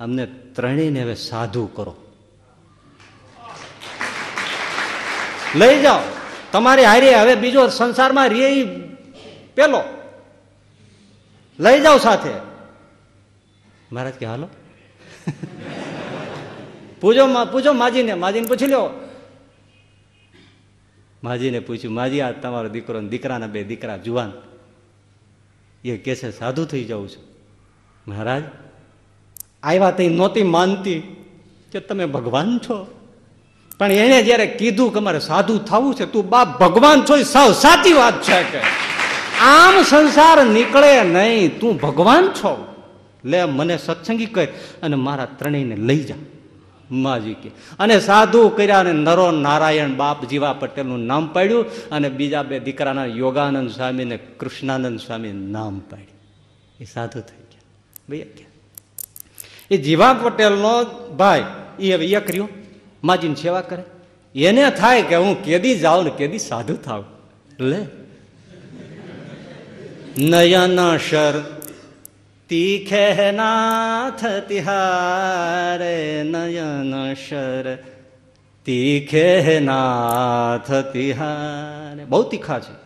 અમને ત્રણેયને હવે સાધુ કરો. લઈ જાઓ. તમારી હારી હવે બીજો સંસારમાં રે પેલો. લઈ જાઓ સાથે. મહારાજ કે, હાલો. પૂજો પૂછો માજીને માજીને પૂછી લો માજીને પૂછ્યું, માજી, આ તમારો દીકરો દીકરાના બે દીકરા જુવાન. એ કે છે, સાધુ થઈ જાઉં છું. મહારાજ, આવ્યા તઈ નહોતી માનતી કે તમે ભગવાન છો? પણ એને જયારે કીધું કે મારે સાધુ થવું છે, તું બાપ ભગવાન છો એ સાવ સાચી વાત છે કે. આમ સંસાર નીકળે નહીં, તું ભગવાન છો. લે, મને સત્સંગી કર અને મારા ત્રણેયને લઈ જા. માજી કે. અને સાધુ કર્યા અને નરો નારાયણ બાપ જીવા પટેલનું નામ પાડ્યું અને બીજા બે દીકરાના યોગાનંદ સ્વામી ને કૃષ્ણાનંદ સ્વામી નામ પાડ્યું. એ સાધુ થઈ ગયા. ભાઈ એ જીવા પટેલનો ભાઈ એ હવે એક રહ્યો માજીની સેવા કરે. એને થાય કે હું કેદી જાઉં ને કેદી સાધુ થાવ લે. નયન શર તીખે નાથ તિહારે, નયન શર તીખે નાથ તિહારે. બહુ તીખા છે.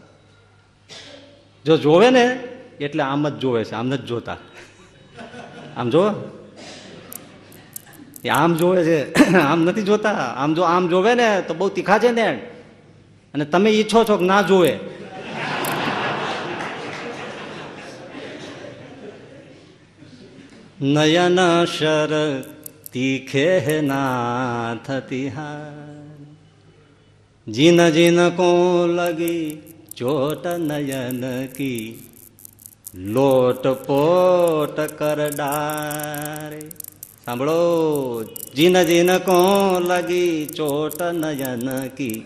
જો જોવે ને, એટલે આમ જ જોવે છે, આમ જ જોતા. આમ જો આમ જોવે છે. આમ નથી જોતા. આમ જો આમ જોવે ને તો બહુ તીખા છે ને અને તમે ઈચ્છો છો કે ના જોવે. નયન શર તીખે નાથ તિહાર. જીન જીન કો લગી ચોટ નયન કી. લોટ પોટ કર ડારે. સાંભળો જીન જીન કો લગી ચોટ નયન કી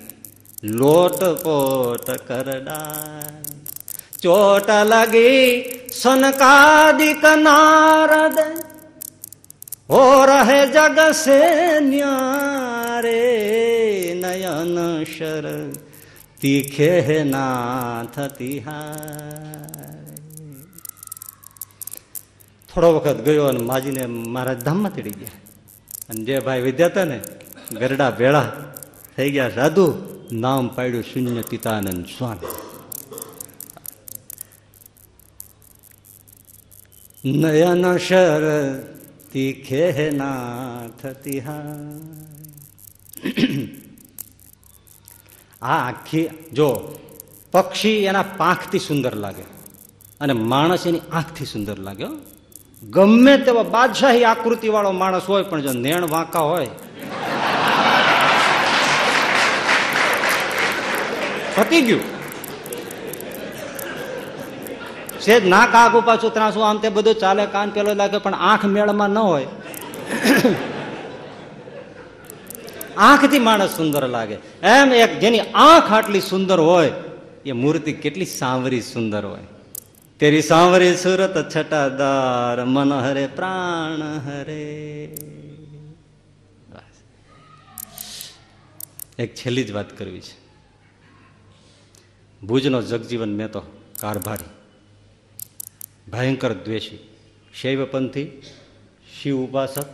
લોટ પોટ કરડા ચોટ લગી સનકાદિક નારદ હો રહે જગ સે ન્યારે નયન શર તીખે નાથ તિહાર થોડો વખત ગયો અને માજીને મારા ધામમાં તેડી ગયા. અને જે ભાઈ વિદ્યાતા ને, ગરડા ભેળા થઈ ગયા, સાધુ, નામ પાડ્યું શૂન્ય પિતાનંદ સ્વામી. નયન શર તીખે નાથ આ આખી, જો પક્ષી એના પાંખથી સુંદર લાગે અને માણસ એની આંખથી સુંદર લાગે હો. ગમે તેવા બાદશાહી આકૃતિ વાળો માણસ હોય, પણ જો નેણ વાંકા હોય. પતી ગયું. સેજ નાક કાક પાછું ત્રાસું આમ તે બધું ચાલે, કાન પેલો લાગે, પણ આંખ મેળમાં ન હોય. આંખથી માણસ સુંદર લાગે. એમ એક જેની આંખ આટલી સુંદર હોય, એ મૂર્તિ કેટલી સાંવરી સુંદર હોય. તેરી સાંવરી સુરત છટાદાર મન હરે પ્રાણ હરે એક છેલ્લી જ વાત કરવી છે. ભુજનો જગજીવન મેતો કારભારી ભયંકર દ્વેષી. શૈવપંથી, શિવ ઉપાસક.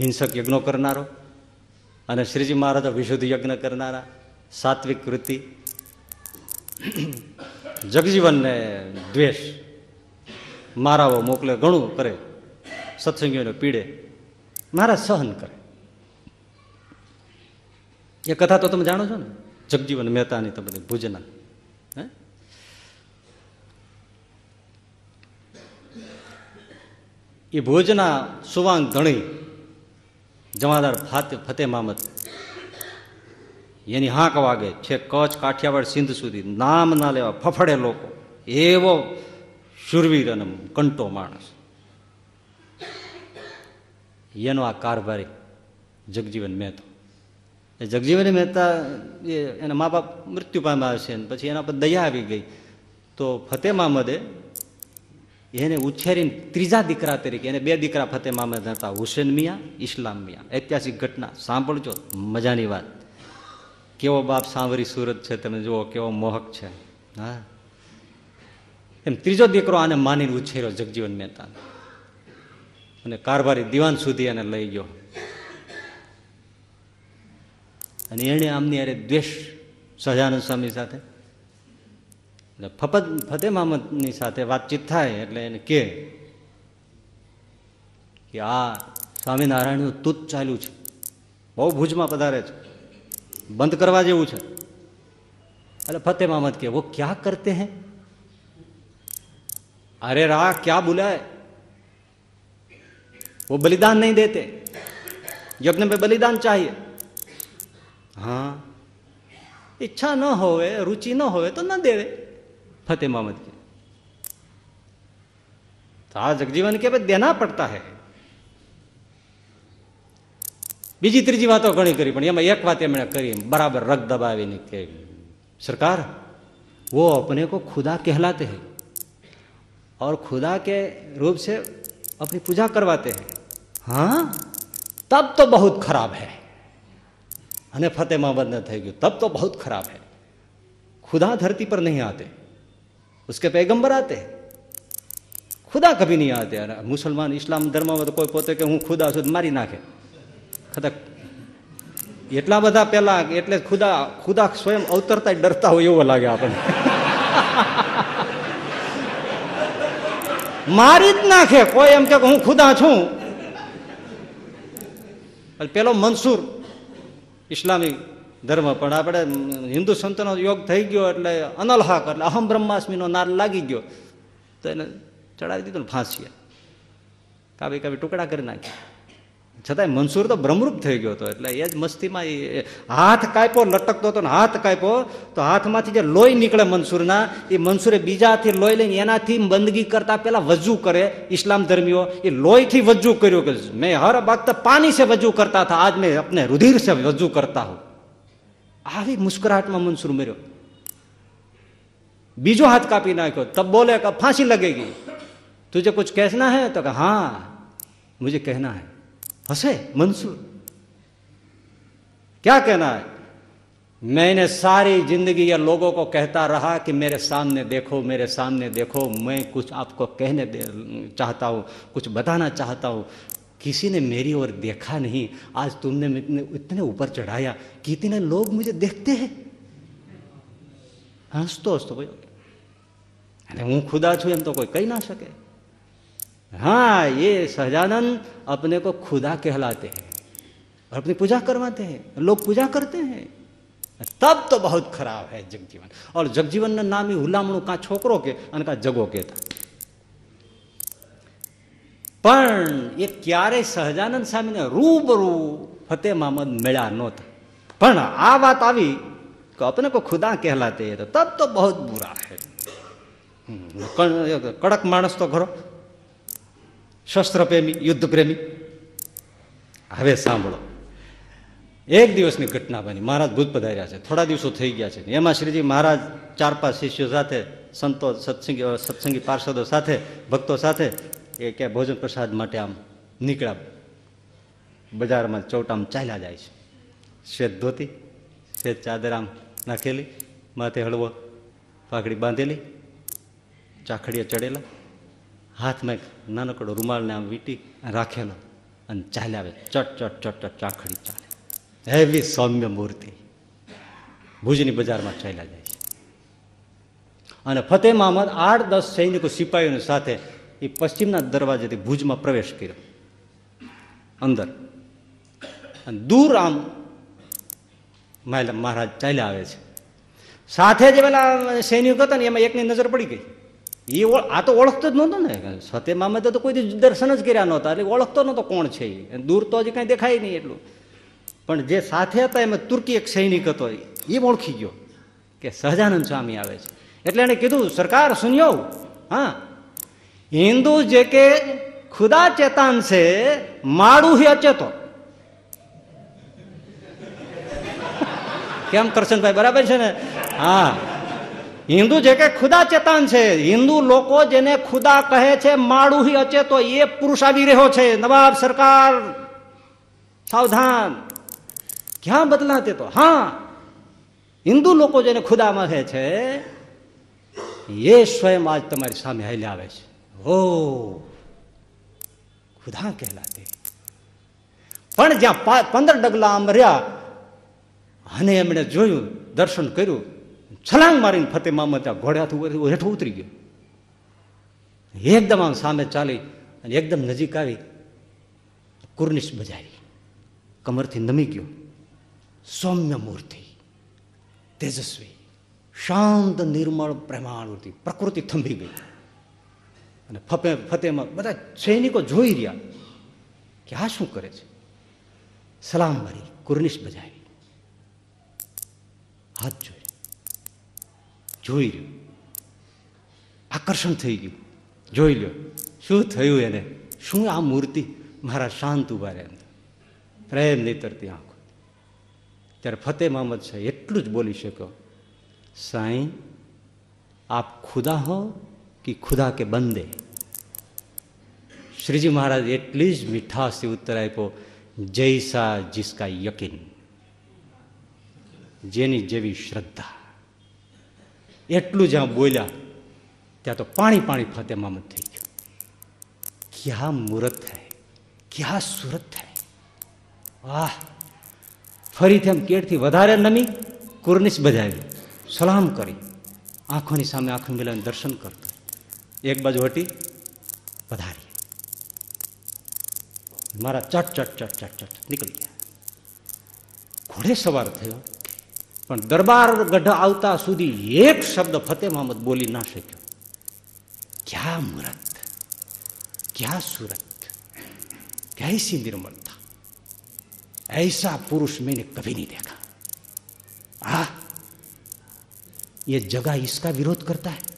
હિંસક યજ્ઞો કરનારો અને શ્રીજી મહારાજ વિશુદ્ધ યજ્ઞ કરનારા. સાત્વિક વૃત્તિ જગજીવનને દ્વેષ, મારાઓ મોકલે, ઘણું કરે, સત્સંગીઓને પીડે, મારા સહન કરે. એ કથા તો તમે જાણો છો ને? જગજીવન મહેતાની તો બધી ભુજના. હે? એ ભુજના સુવાંગ ધણી, જમાદાર ફાતે ફતે મામદ એની હાંક વાગે છે કચ્છ, કાઠિયાવાડ, સિંધ સુધી નામ ના લેવા ફફડે લોકો. એવો શુરવીર અને કંટો માણસ. એનો આ કારભારી જગજીવન મહેતો. એ જગજીવન મહેતા એ એના મા બાપ મૃત્યુ પામ્યા છે પછી એના પર દયા આવી ગઈ. તો ફતે મામદે એને ઉછેરીને ત્રીજા દીકરા તરીકે, એને બે દીકરા ફતે મામદ હતા, હુસેન મિયા ઇસ્લામ મિયા. ઐતિહાસિક ઘટના, સાંભળજો, મજાની વાત. કેવો બાપ સાંવરી સુરત છે, તમે જુઓ કેવો મોહક છે. હા. એમ ત્રીજો દીકરો આને માનીને ઉછેર્યો જગજીવન મહેતા અને કારભારી દિવાન સુધી એને લઈ ગયો. અને એણે આમની અરે દ્વેષ સહજાનંદ સ્વામી સાથે એટલે ફપત ફતેહ મહમદની સાથે વાતચીત થાય એટલે એને કે આ સ્વામિનારાયણનું તૂત ચાલ્યું છે. બહુ ભુજમાં પધારે છે. બંધ કરવા જેવું છે એટલે ફતેહ મામદ કે વો ક્યાં કરતે હૈ अरे रा क्या बुलाए वो बलिदान नहीं देते यज्ञ में बलिदान चाहिए हाँ इच्छा न होवे रुचि न होवे तो न देवे फतेह मोहम्मद के तो आज जगजीवन के भाई देना पड़ता है બીજી ત્રીજી વાતો ઘણી કરી પણ એમાં એક વાત એમણે કરી બરાબર રગ દબાવીને કે સરકાર वो अपने को खुदा कहलाते हैं और खुदा के रूप से अपनी पूजा करवाते हैं हाँ तब तो बहुत खराब है અને ફતેહ મોહમ્મદ ને થઈ ગયું તબ તો બહુ ખરાબ है खुदा धरती पर नहीं आते उसके पैगंबर आते हैं खुदा कभी नहीं आते અને મુસલમાન ઇસ્લામ ધર્મમાં તો કોઈ પોતે કે હું ખુદા છું તો મારી નાખે ખતક એટલા બધા પેલા એટલે ખુદા ખુદા સ્વયં અવતરતા ડરતા હોય એવો લાગે આપણને. મારી જ નાખે. કોઈ એમ કે હું ખુદા છું. પેલો મનસુર ઇસ્લામી ધર્મ, પણ આપણે હિન્દુ સંતનો યોગ થઈ ગયો એટલે અનલહાક એટલે અહમ બ્રહ્માસ્મીનો નાર લાગી ગયો. તો એને ચડાવી દીધો ને ફાંસીએ. કાવી કાવી ટુકડા કરી નાખ્યા. છતાંય મનસુર તો બ્રહ્મરૂપ થઈ ગયો હતો એટલે એ જ મસ્તીમાં એ હાથ કાપ્યો લટકતો હતો ને હાથ કાપ્યો તો હાથમાંથી જે લોહી નીકળે મનસુરના એ મનસુરે બીજાથી લોહી લઈને એનાથી બંદગી કરતા પેલા વજુ કરે ઇસ્લામ ધર્મીઓ એ લોહીથી વજુ કર્યું કે મેં હર વખત પાણી સે વજુ કરતા હતા આજ મેં અપને રુધિર સે વજુ કરતા હું આવી મુસ્કરાહટમાં મનસુર મર્યો બીજો હાથ કાપી નાખ્યો તબ બોલે કે फांसी लगेगी तुझे कुछ कहना है तो कहा हाँ मुझे कहना है फंसे, मंसूर। क्या कहना है? मैंने सारी ज़िंदगी या लोगों को कहता रहा कि मेरे सामने देखो, मेरे सामने देखो, मैं कुछ आपको कहने चाहता हूँ, कुछ बताना चाहता हूँ। किसी ने मेरी ओर देखा नहीं। आज तुमने इतने इतने ऊपर चढ़ाया। कितने लोग मुझे देखते हैं? हाँ, हंस तो हंस तो भाई अरे हूँ खुदा छू, हम तो कोई कही ना सके। हाँ ये सहजानंद अपने को खुदा कहलाते हैं और अपनी पूजा करवाते हैं लोग पूजा करते हैं तब तो बहुत खराब है जगजीवन और जगजीवन ने नाम ही हुलामणું કાં છોકરો કે અને કાં જગો કહેતા પણ એ ક્યારેય સહજાનંદ સ્વામીને રૂબરૂ ફતેહ મહમદ મળ્યા નહોતા પણ આ વાત આવી કે अपने को खुदा कहलाते हैं तो तब तो बहुत बुरा है કડક માણસ તો ખરો શસ્ત્ર પ્રેમી યુદ્ધ પ્રેમી હવે સાંભળો. એક દિવસની ઘટના બની. મહારાજ ભૂત પધાર્યા છે. થોડા દિવસો થઈ ગયા છે. એમાં શ્રીજી મહારાજ ચાર પાંચ શિષ્યો સાથે, સંતો, સત્સંગી સત્સંગી પાર્ષદો સાથે, ભક્તો સાથે એ ક્યાં ભોજન પ્રસાદ માટે આમ નીકળ્યા. બજારમાં ચોટામાં ચાલ્યા જાય છે. શ્વેત ધોતી, શ્વેત ચાદર આમ નાખેલી, માથે હળવો પાઘડી બાંધેલી ચાખડીએ ચડેલા. હાથમાં એક નાનકડો રૂમાલને આમ વીટી રાખેલો અને ચાલ્યા આવે. ચટ ચટ ચટ ચટ, ચાખડી ચાલે. હેવી સૌમ્ય મૂર્તિ. ભુજની બજારમાં ચાલ્યા જાય છે. અને ફતેહ મહમદ આઠ, દસ સૈનિકો સિપાહીઓની સાથે એ પશ્ચિમના દરવાજેથી ભુજમાં પ્રવેશ કર્યો. અંદર. અને દૂર આમ મહારાજ ચાલ્યા આવે છે. સાથે જે પેલા સૈનિકો હતા ને, એમાં એકની નજર પડી ગઈ. એ આ તો ઓળખતો જ નહોતો ને. સત્ય મામતે તો કોઈ દર્શન જ કર્યા નહોતા. એટલે ઓળખતો નહોતો કોણ છે એ દૂર તો હજી કાંઈ દેખાય નહીં એટલું. પણ જે સાથે હતા એમાં તુર્કી એક સૈનિક હતો એ ઓળખી ગયો કે સહજાનંદ સ્વામી આવે છે. એટલે એને કીધું, સરકાર, સુન્યો હા. હિન્દુ જે કે ખુદા ચેતાન છે માડું હે અચેતો. કેમ કરશનભાઈ, બરાબર છે ને? હા. હિન્દુ જે કે ખુદા ચેતાન છે, હિન્દુ લોકો જેને ખુદા કહે છે માળુહી અચેતો એ પુરુષ આવી રહ્યો છે. નવાબ સરકાર, સાવધાન. ક્યાં બદલાતે તો? હા, હિન્દુ લોકો જેને ખુદા કહે છે, એ સ્વયં આજ તમારી સામે હાલ્યા આવે છે. ઓ ખુદા કહેલાતે. પણ જ્યાં પંદર ડગલા આમ રહ્યા, અને એમણે જોયું, દર્શન કર્યું છલાંગ મારીને ફતે મામા ત્યાં ઘોડાથી હેઠું ઉતરી ગયો. એકદમ આમ સામે ચાલી અને એકદમ નજીક આવી, કુર્નિશ બજાવી. કમરથી નમી ગયો. સૌમ્ય મૂર્તિ, તેજસ્વી, શાંત નિર્મળ પ્રેમાળ મૂર્તિ પ્રકૃતિ થંભી ગઈ. અને ફપે ફતેમાં બધા સૈનિકો જોઈ રહ્યા કે આ શું કરે છે? સલામ મારી, કુર્નિશ બજાવી. હાથ જોઈ જોઈ રહ્યું આકર્ષણ થઈ ગયું જોઈ લ્યો શું થયું એને શું આ મૂર્તિ મારા શાંત ઊભા રહે પ્રેમ નીતરતી આંખો ત્યારે ફતેહ મહમદ છે એટલું જ બોલી શક્યો સાईं આપ ખુદા હો કે ખુદા કે બંદે શ્રીજી મહારાજ એટલી જ મીઠાશથી ઉત્તર આપ્યો જૈસા જિસકા યકીન જેની જેવી શ્રદ્ધા એટલું જ્યાં બોલ્યા ત્યાં તો પાણી પાણી ફતે મામત થઈ ગયું ક્યાં મુહૂર્ત થાય ક્યાં સુરત થાય વાહ ફરીથી એમ કેડથી વધારે નમી કુર્નિશ બજાવી સલામ કરી આંખોની સામે આંખો મિલાવીને દર્શન કરતો એક બાજુ હટી વધારી મારા ચટ ચટ ચટ ચટ ચટ નીકળી ગયા ઘોડે સવાર થયો પણ દરબાર ગઢ આવતા સુધી એક શબ્દ ફતેહ મહમદ બોલી ના શક્યો ક્યાં મુહૂર્ત ક્યાં સુરત કૈસી નિર્મળતા ऐसा पुरुष मैंने कभी नहीं देखा आ ये जगह इसका विरोध करता है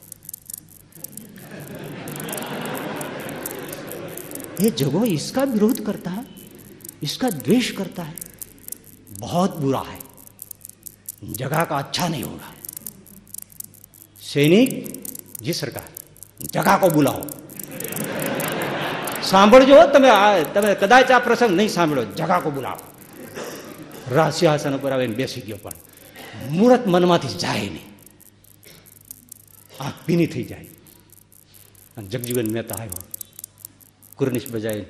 ये जगह इसका विरोध करता है इसका द्वेष करता है बहुत बुरा है जगह का अच्छा नहीं होगा સૈનિક જી સરકાર જગા કો બોલાવો સાંભળજો તમે આ તમે કદાચ આ પ્રસંગ નહીં સાંભળો જગા કો બોલાવો રાસિંહાસન ઉપર આવીને બેસી ગયો પણ મુહૂર્ત મનમાંથી જાય નહીં આંખ ભીની થઈ જાય અને જગજીવન મહેતા આવ્યો કુરનિશ બજાઈ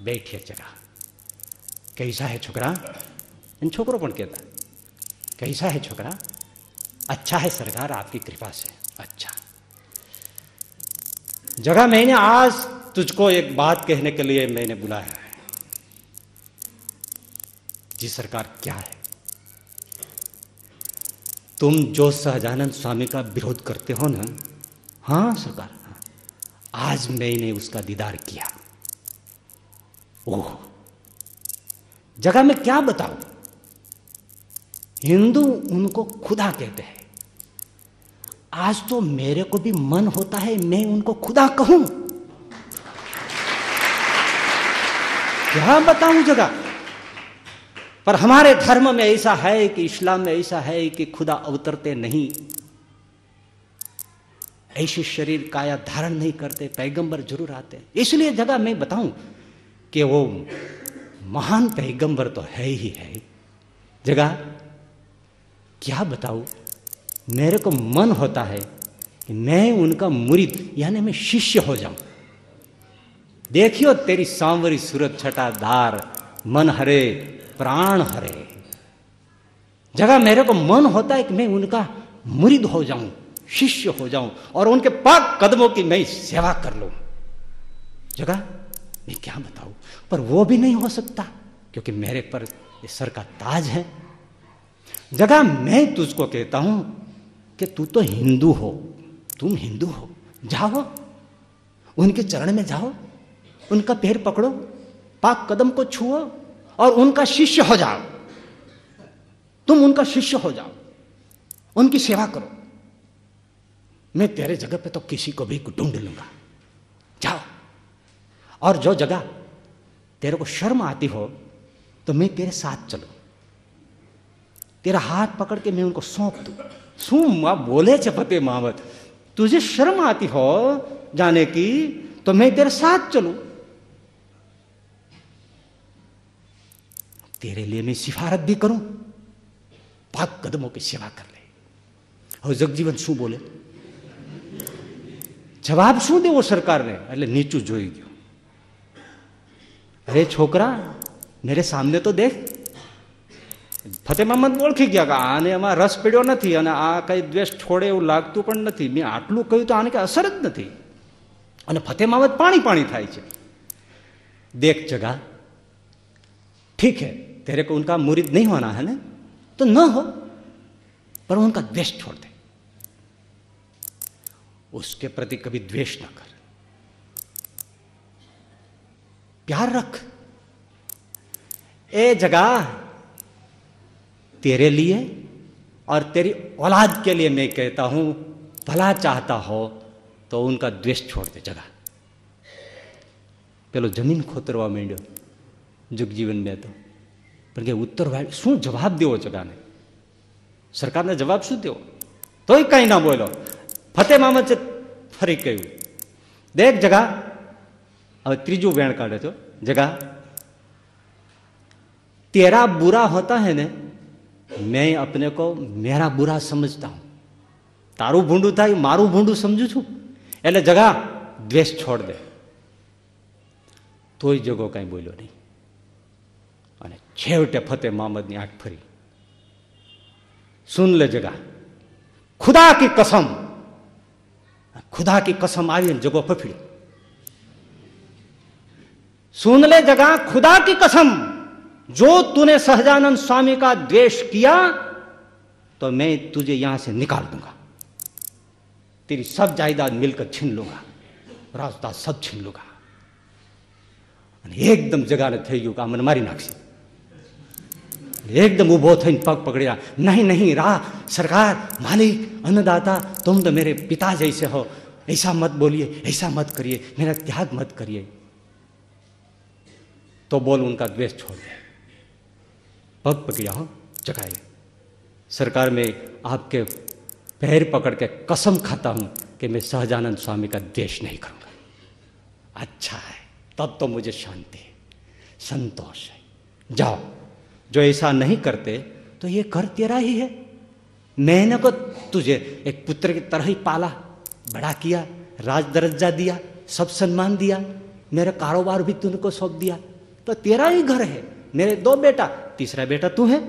બેઠીએ જગા કૈસા હે છોકરા એને છોકરો પણ કહેતા कैसा है छोकरा? अच्छा है सरकार आपकी कृपा से। अच्छा। जगह मैंने आज तुझको एक बात कहने के लिए मैंने बुलाया है। जी सरकार क्या है? तुम जो सहजानंद स्वामी का विरोध करते हो ना? हाँ सरकार हाँ। आज मैंने उसका दीदार किया। ओह। जगह में क्या बताऊँ? हिंदू उनको खुदा कहते हैं। आज तो मेरे को भी मन होता है, मैं उनको खुदा कहूँ। क्या बताऊँ जगह, पर हमारे धर्म में ऐसा है कि, इस्लाम में ऐसा है कि खुदा अवतरते नहीं। ऐसे शरीर काया धारण नहीं करते, पैगंबर ज़रूर आते इसलिए जगह मैं बताऊँ कि वो महान पैगंबर तो है ही है। जगह क्या बताऊँ? मेरे को मन होता है कि मैं उनका मुरीद, यानी मैं शिष्य हो जाऊँ। देखियो तेरी सांवरी सूरत छटादार मन हरे, प्राण हरे। जगह मेरे को मन होता है कि मैं उनका मुरीद हो जाऊँ, शिष्य हो जाऊँ, और उनके पाक कदमों की मैं सेवा कर लूँ। जगह, मैं क्या बताऊँ? पर वो भी नहीं हो सकता, क्योंकि मेरे पर सर का ताज है। जगह मैं तुझको कहता हूँ कि तू तो हिंदू हो, तुम हिंदू हो, जाओ, उनके चरण में जाओ, उनका पैर पकड़ो, पाक कदम को छुओ और उनका शिष्य हो जाओ। तुम उनका शिष्य हो जाओ, उनकी सेवा करो। मैं तेरे जगह पे तो किसी को भी ढूंढ लूँगा। जाओ। और जो जगह तेरे को शर्म आती हो तो मैं तेरे साथ चलूँ। तेरा हाथ पकड़ के मैं उनको सौंप दू શું बोले છે फतेह मावत तुझे शर्म आती हो जाने की तो मैं तेरे साथ चलूं तेरे लिए मैं सिफारत भी करूं पाक कदमों की सेवा कर ले હવે જગજીવન શું બોલે જવાબ શું દેવો સરકારને એટલે નીચું જોઈ ગયું અરે છોકરા મેરે સામને તો દેખ ફતેહ મહમદ ઓળખી ગયા કે આને એમાં રસ પડ્યો નથી અને આ કઈ દ્વેષ છોડે એવું લાગતું પણ નથી મેં આટલું કહ્યું તો આને કઈ અસર જ નથી અને ફતેહ મહમદ પાણી પાણી થાય છે देख जगह ठीक है तेरे को उनका मुरीद नहीं होना है ना तो न हो पर उनका द्वेष छोड़ दे उसके प्रति कभी द्वेष न कर प्यार रख ए जगह तेरे लिए और तेरी औलाद के लिए मैं कहता हूं भला चाहता हो तो उनका द्वेष छोड़ दे जगह પેલો જમીન ખોતરવા માંડ્યો જગજીવન મેં તો પણ કે ઉત્તર શું જવાબ દેવો જગાને સરકારને જવાબ શું દેવો તોય કઈ ના બોલો ફતેહ મામદ છે ફરી કહ્યું દેખ જગા હવે ત્રીજું વેણ કાઢે છો જગા तेरा बुरा होता है ने मैं अपने को मेरा बुरा समझता हूं તારું ભૂંડું થાય મારું ભૂંડું સમજુ છું એટલે જગા દ્વેષ છોડ દે તોય જગો કાંઈ બોલ્યો નહીં અને છેવટે ફતેહ મામદની આંખ ફરી સુન લે જગા ખુદા કી કસમ ખુદા કી કસમ આવીને જગો ફફડી सुन ले जगह खुदा की कसम जो तूने सहजानंद स्वामी का द्वेष किया, तो मैं तुझे यहां से निकाल दूंगा। तेरी सब जायदाद मिलकर छीन लूंगा રાજદાસ સબ છીન લુગા અને એકદમ જગાને થઈ ગયું કે મને મારી નાખશે એકદમ ઊભો થઈને પગ પકડ્યા નહીં નહીં રા સરકાર માલિક અન્નદાતા તુમ તો મેરે પિતા જૈસે હો ऐसा મત બોલીએ ऐसा મત કરીએ મેરા ત્યાગ મત કરીએ તો બોલ ઉનકા દ્વેષ છોડ દે पग पकड़िया हो, जगाए सरकार में आपके पैर पकड़ के कसम खाता हूँ कि मैं सहजानंद स्वामी का द्वेष नहीं करूँगा। अच्छा है, तब तो मुझे शांति है, संतोष है। जाओ, जो ऐसा नहीं करते तो ये घर तेरा ही है। मैंने को तुझे एक पुत्र की तरह ही पाला, बड़ा किया, राज दर्जा दिया, सब सम्मान दिया, मेरा कारोबार भी तुमको सौंप दिया तो तेरा ही घर है, मेरे दो बेटा तीसरा बेटा तू है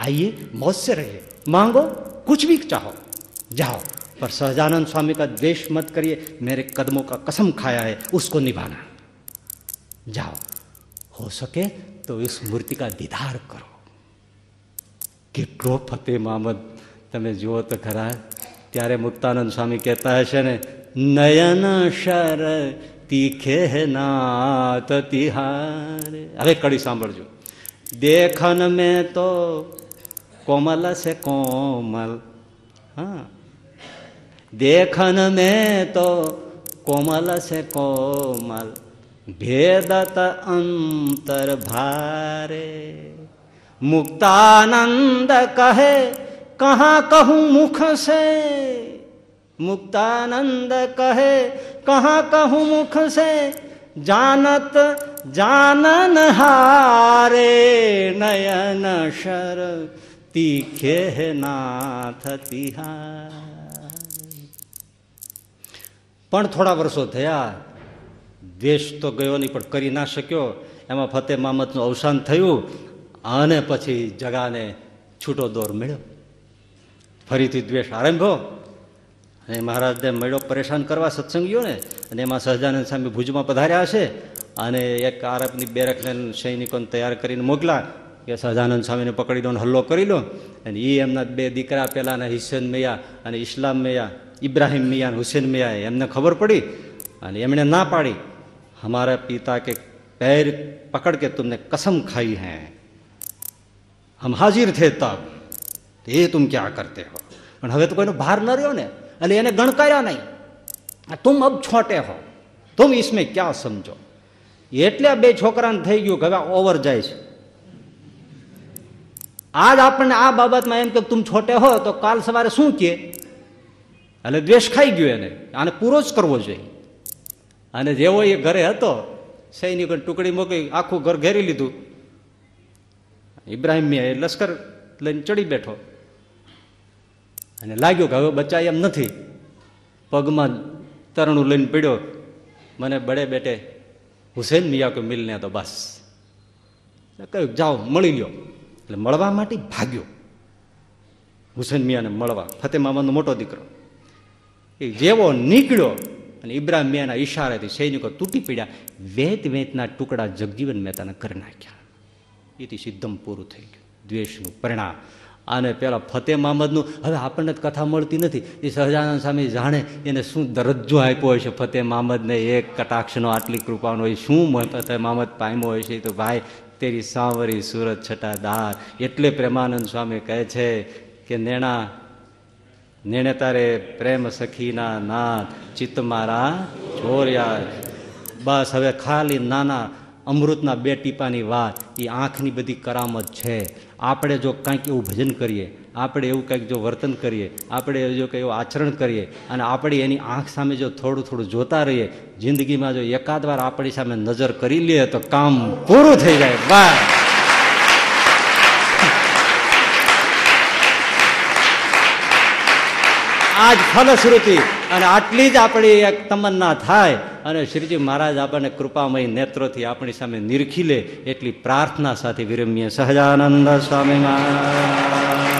आइए मौज से रहिए मांगो कुछ भी चाहो जाओ पर सहजानंद स्वामी का द्वेष मत करिए मेरे कदमों का कसम खाया है उसको निभाना जाओ हो सके तो इस मूर्ति का दीदार કરો કેટલો ફતે મામદ તમે જુઓ તો ખરા ત્યારે મુક્તાનંદ સ્વામી કહેતા હશે ને નયન શર તીખે નાથ તિહાર હવે કડી સાંભળજો देखन में तो कोमल से कोमल हाँ। देखन में तो कोमल से कोमल, भेदत अंतर भारे। मुक्तानंद कहे, कहाँ कहूँ मुख से? मुक्तानंद कहे, कहाँ कहूँ मुख से? જાનત જાનન હારે નયન શર તીખે નાથ તિહાર પણ થોડા વર્ષો થયા દ્વેષ તો ગયો નહીં પણ કરી ના શક્યો એમાં ફતેહ મામતનું અવસાન થયું અને પછી જગાને છૂટો દોર મળ્યો ફરીથી દ્વેષ આરંભ્યો અને મહારાજને મળ્યો પરેશાન કરવા સત્સંગીઓને અને એમાં સહજાનંદ સામે ભુજમાં પધાર્યા છે અને એક આરબની બેરકને સૈનિકોને તૈયાર કરીને મોકલા કે સહજાનંદ સ્વામીને પકડી લો હલ્લો કરી લો અને એ એમના બે દીકરા પેલાના હિસેન મૈયા અને ઇસ્લામ મૈયા इब्राहिम मियाँ हुसैन मियाँ એમને ખબર પડી અને એમણે ના પાડી हमारा पिता के पैर पकड़ के तुमने कसम खाई है हम हाजिर थे तब ये तुम क्या करते हो પણ હવે તો કોઈનો ભાર ન રહ્યો ને એટલે એને ગણકાર્યા નહીં. તુમ અબ છોટે હો. તુમ ઈસમે ક્યાં સમજો? એટલે બે છોકરાને થઈ ગયું કે હવે ઓવર જાય છે. આજ આપણને આ બાબતમાં એમ કે તું છોટે હો, તો કાલ સવારે શું કહે એટલે દ્વેષ ખાઈ ગયો એને. આને પૂરો જ કરવો જોઈએ. અને જેવો એ ઘરે હતો સૈનિકો ટુકડી મૂકી આખું ઘર ઘેરી લીધું. ઇબ્રાહીમ મિયા લશ્કર લઈને ચડી બેઠો. અને લાગ્યું કે હવે બચ્ચા એમ નથી. પગમાં તરણું લઈને પીડ્યો. મને બડે બેટે, હુસેન મિયા કે મિલને તો બસ. કહ્યું, જાઓ, મળી લ્યો. એટલે મળવા માટે ભાગ્યો. હુસેન મિયાને મળવા. ફતે મામાનો મોટો દીકરો. એ જેવો નીકળ્યો અને ઇબ્રાહિમ મિયાના ઈશારાથી સૈનિકો તૂટી પડ્યા. વેત વેતના ટુકડા જગજીવન મહેતાને કરી નાખ્યા. એથી સિદ્ધમ પૂરું થઈ ગયું. દ્વેષનું પરિણામ. અને પેલા ફતેહ મામદનું હવે આપણને કથા મળતી નથી. એ સહજાનંદ સ્વામી જાણે એને શું દરજ્જો આપ્યો હોય છે ફતેહ મામદને? એક કટાક્ષનો આટલી કૃપાનો હોય શું ફતેહ મામદ પામ્યો હોય છે તો ભાઈ, તેરી સાંવરી સુરત છટાદાર. એટલે પ્રેમાનંદ સ્વામી કહે છે કે, નેણા, નેણે તારે પ્રેમ સખીના નાથ ચિત્ત મારા ચોર્યા બસ હવે ખાલી નાના અમૃતના બે ટીપાની વાત. એ આંખની બધી કરામત છે. આપણે જો કાંઈક એવું ભજન કરીએ, આપણે એવું કંઈક જો વર્તન કરીએ, આપણે જો કંઈ એવું આચરણ કરીએ અને આપણે એની આંખ સામે જો થોડું થોડું જોતા રહીએ, જિંદગીમાં જો એકાદ વાર આપણી સામે નજર કરી લઈએ તો કામ પૂરું થઈ જાય. બસ જ ફલશ્રુતિ. અને આટલી જ આપણી એક તમન્ના થાય. અને શ્રીજી મહારાજ આપણને કૃપામય નેત્રોથી આપણી સામે નિરખી લે એટલી પ્રાર્થના સાથે વિરમીએ. સહજાનંદ સ્વામી મહારાજ.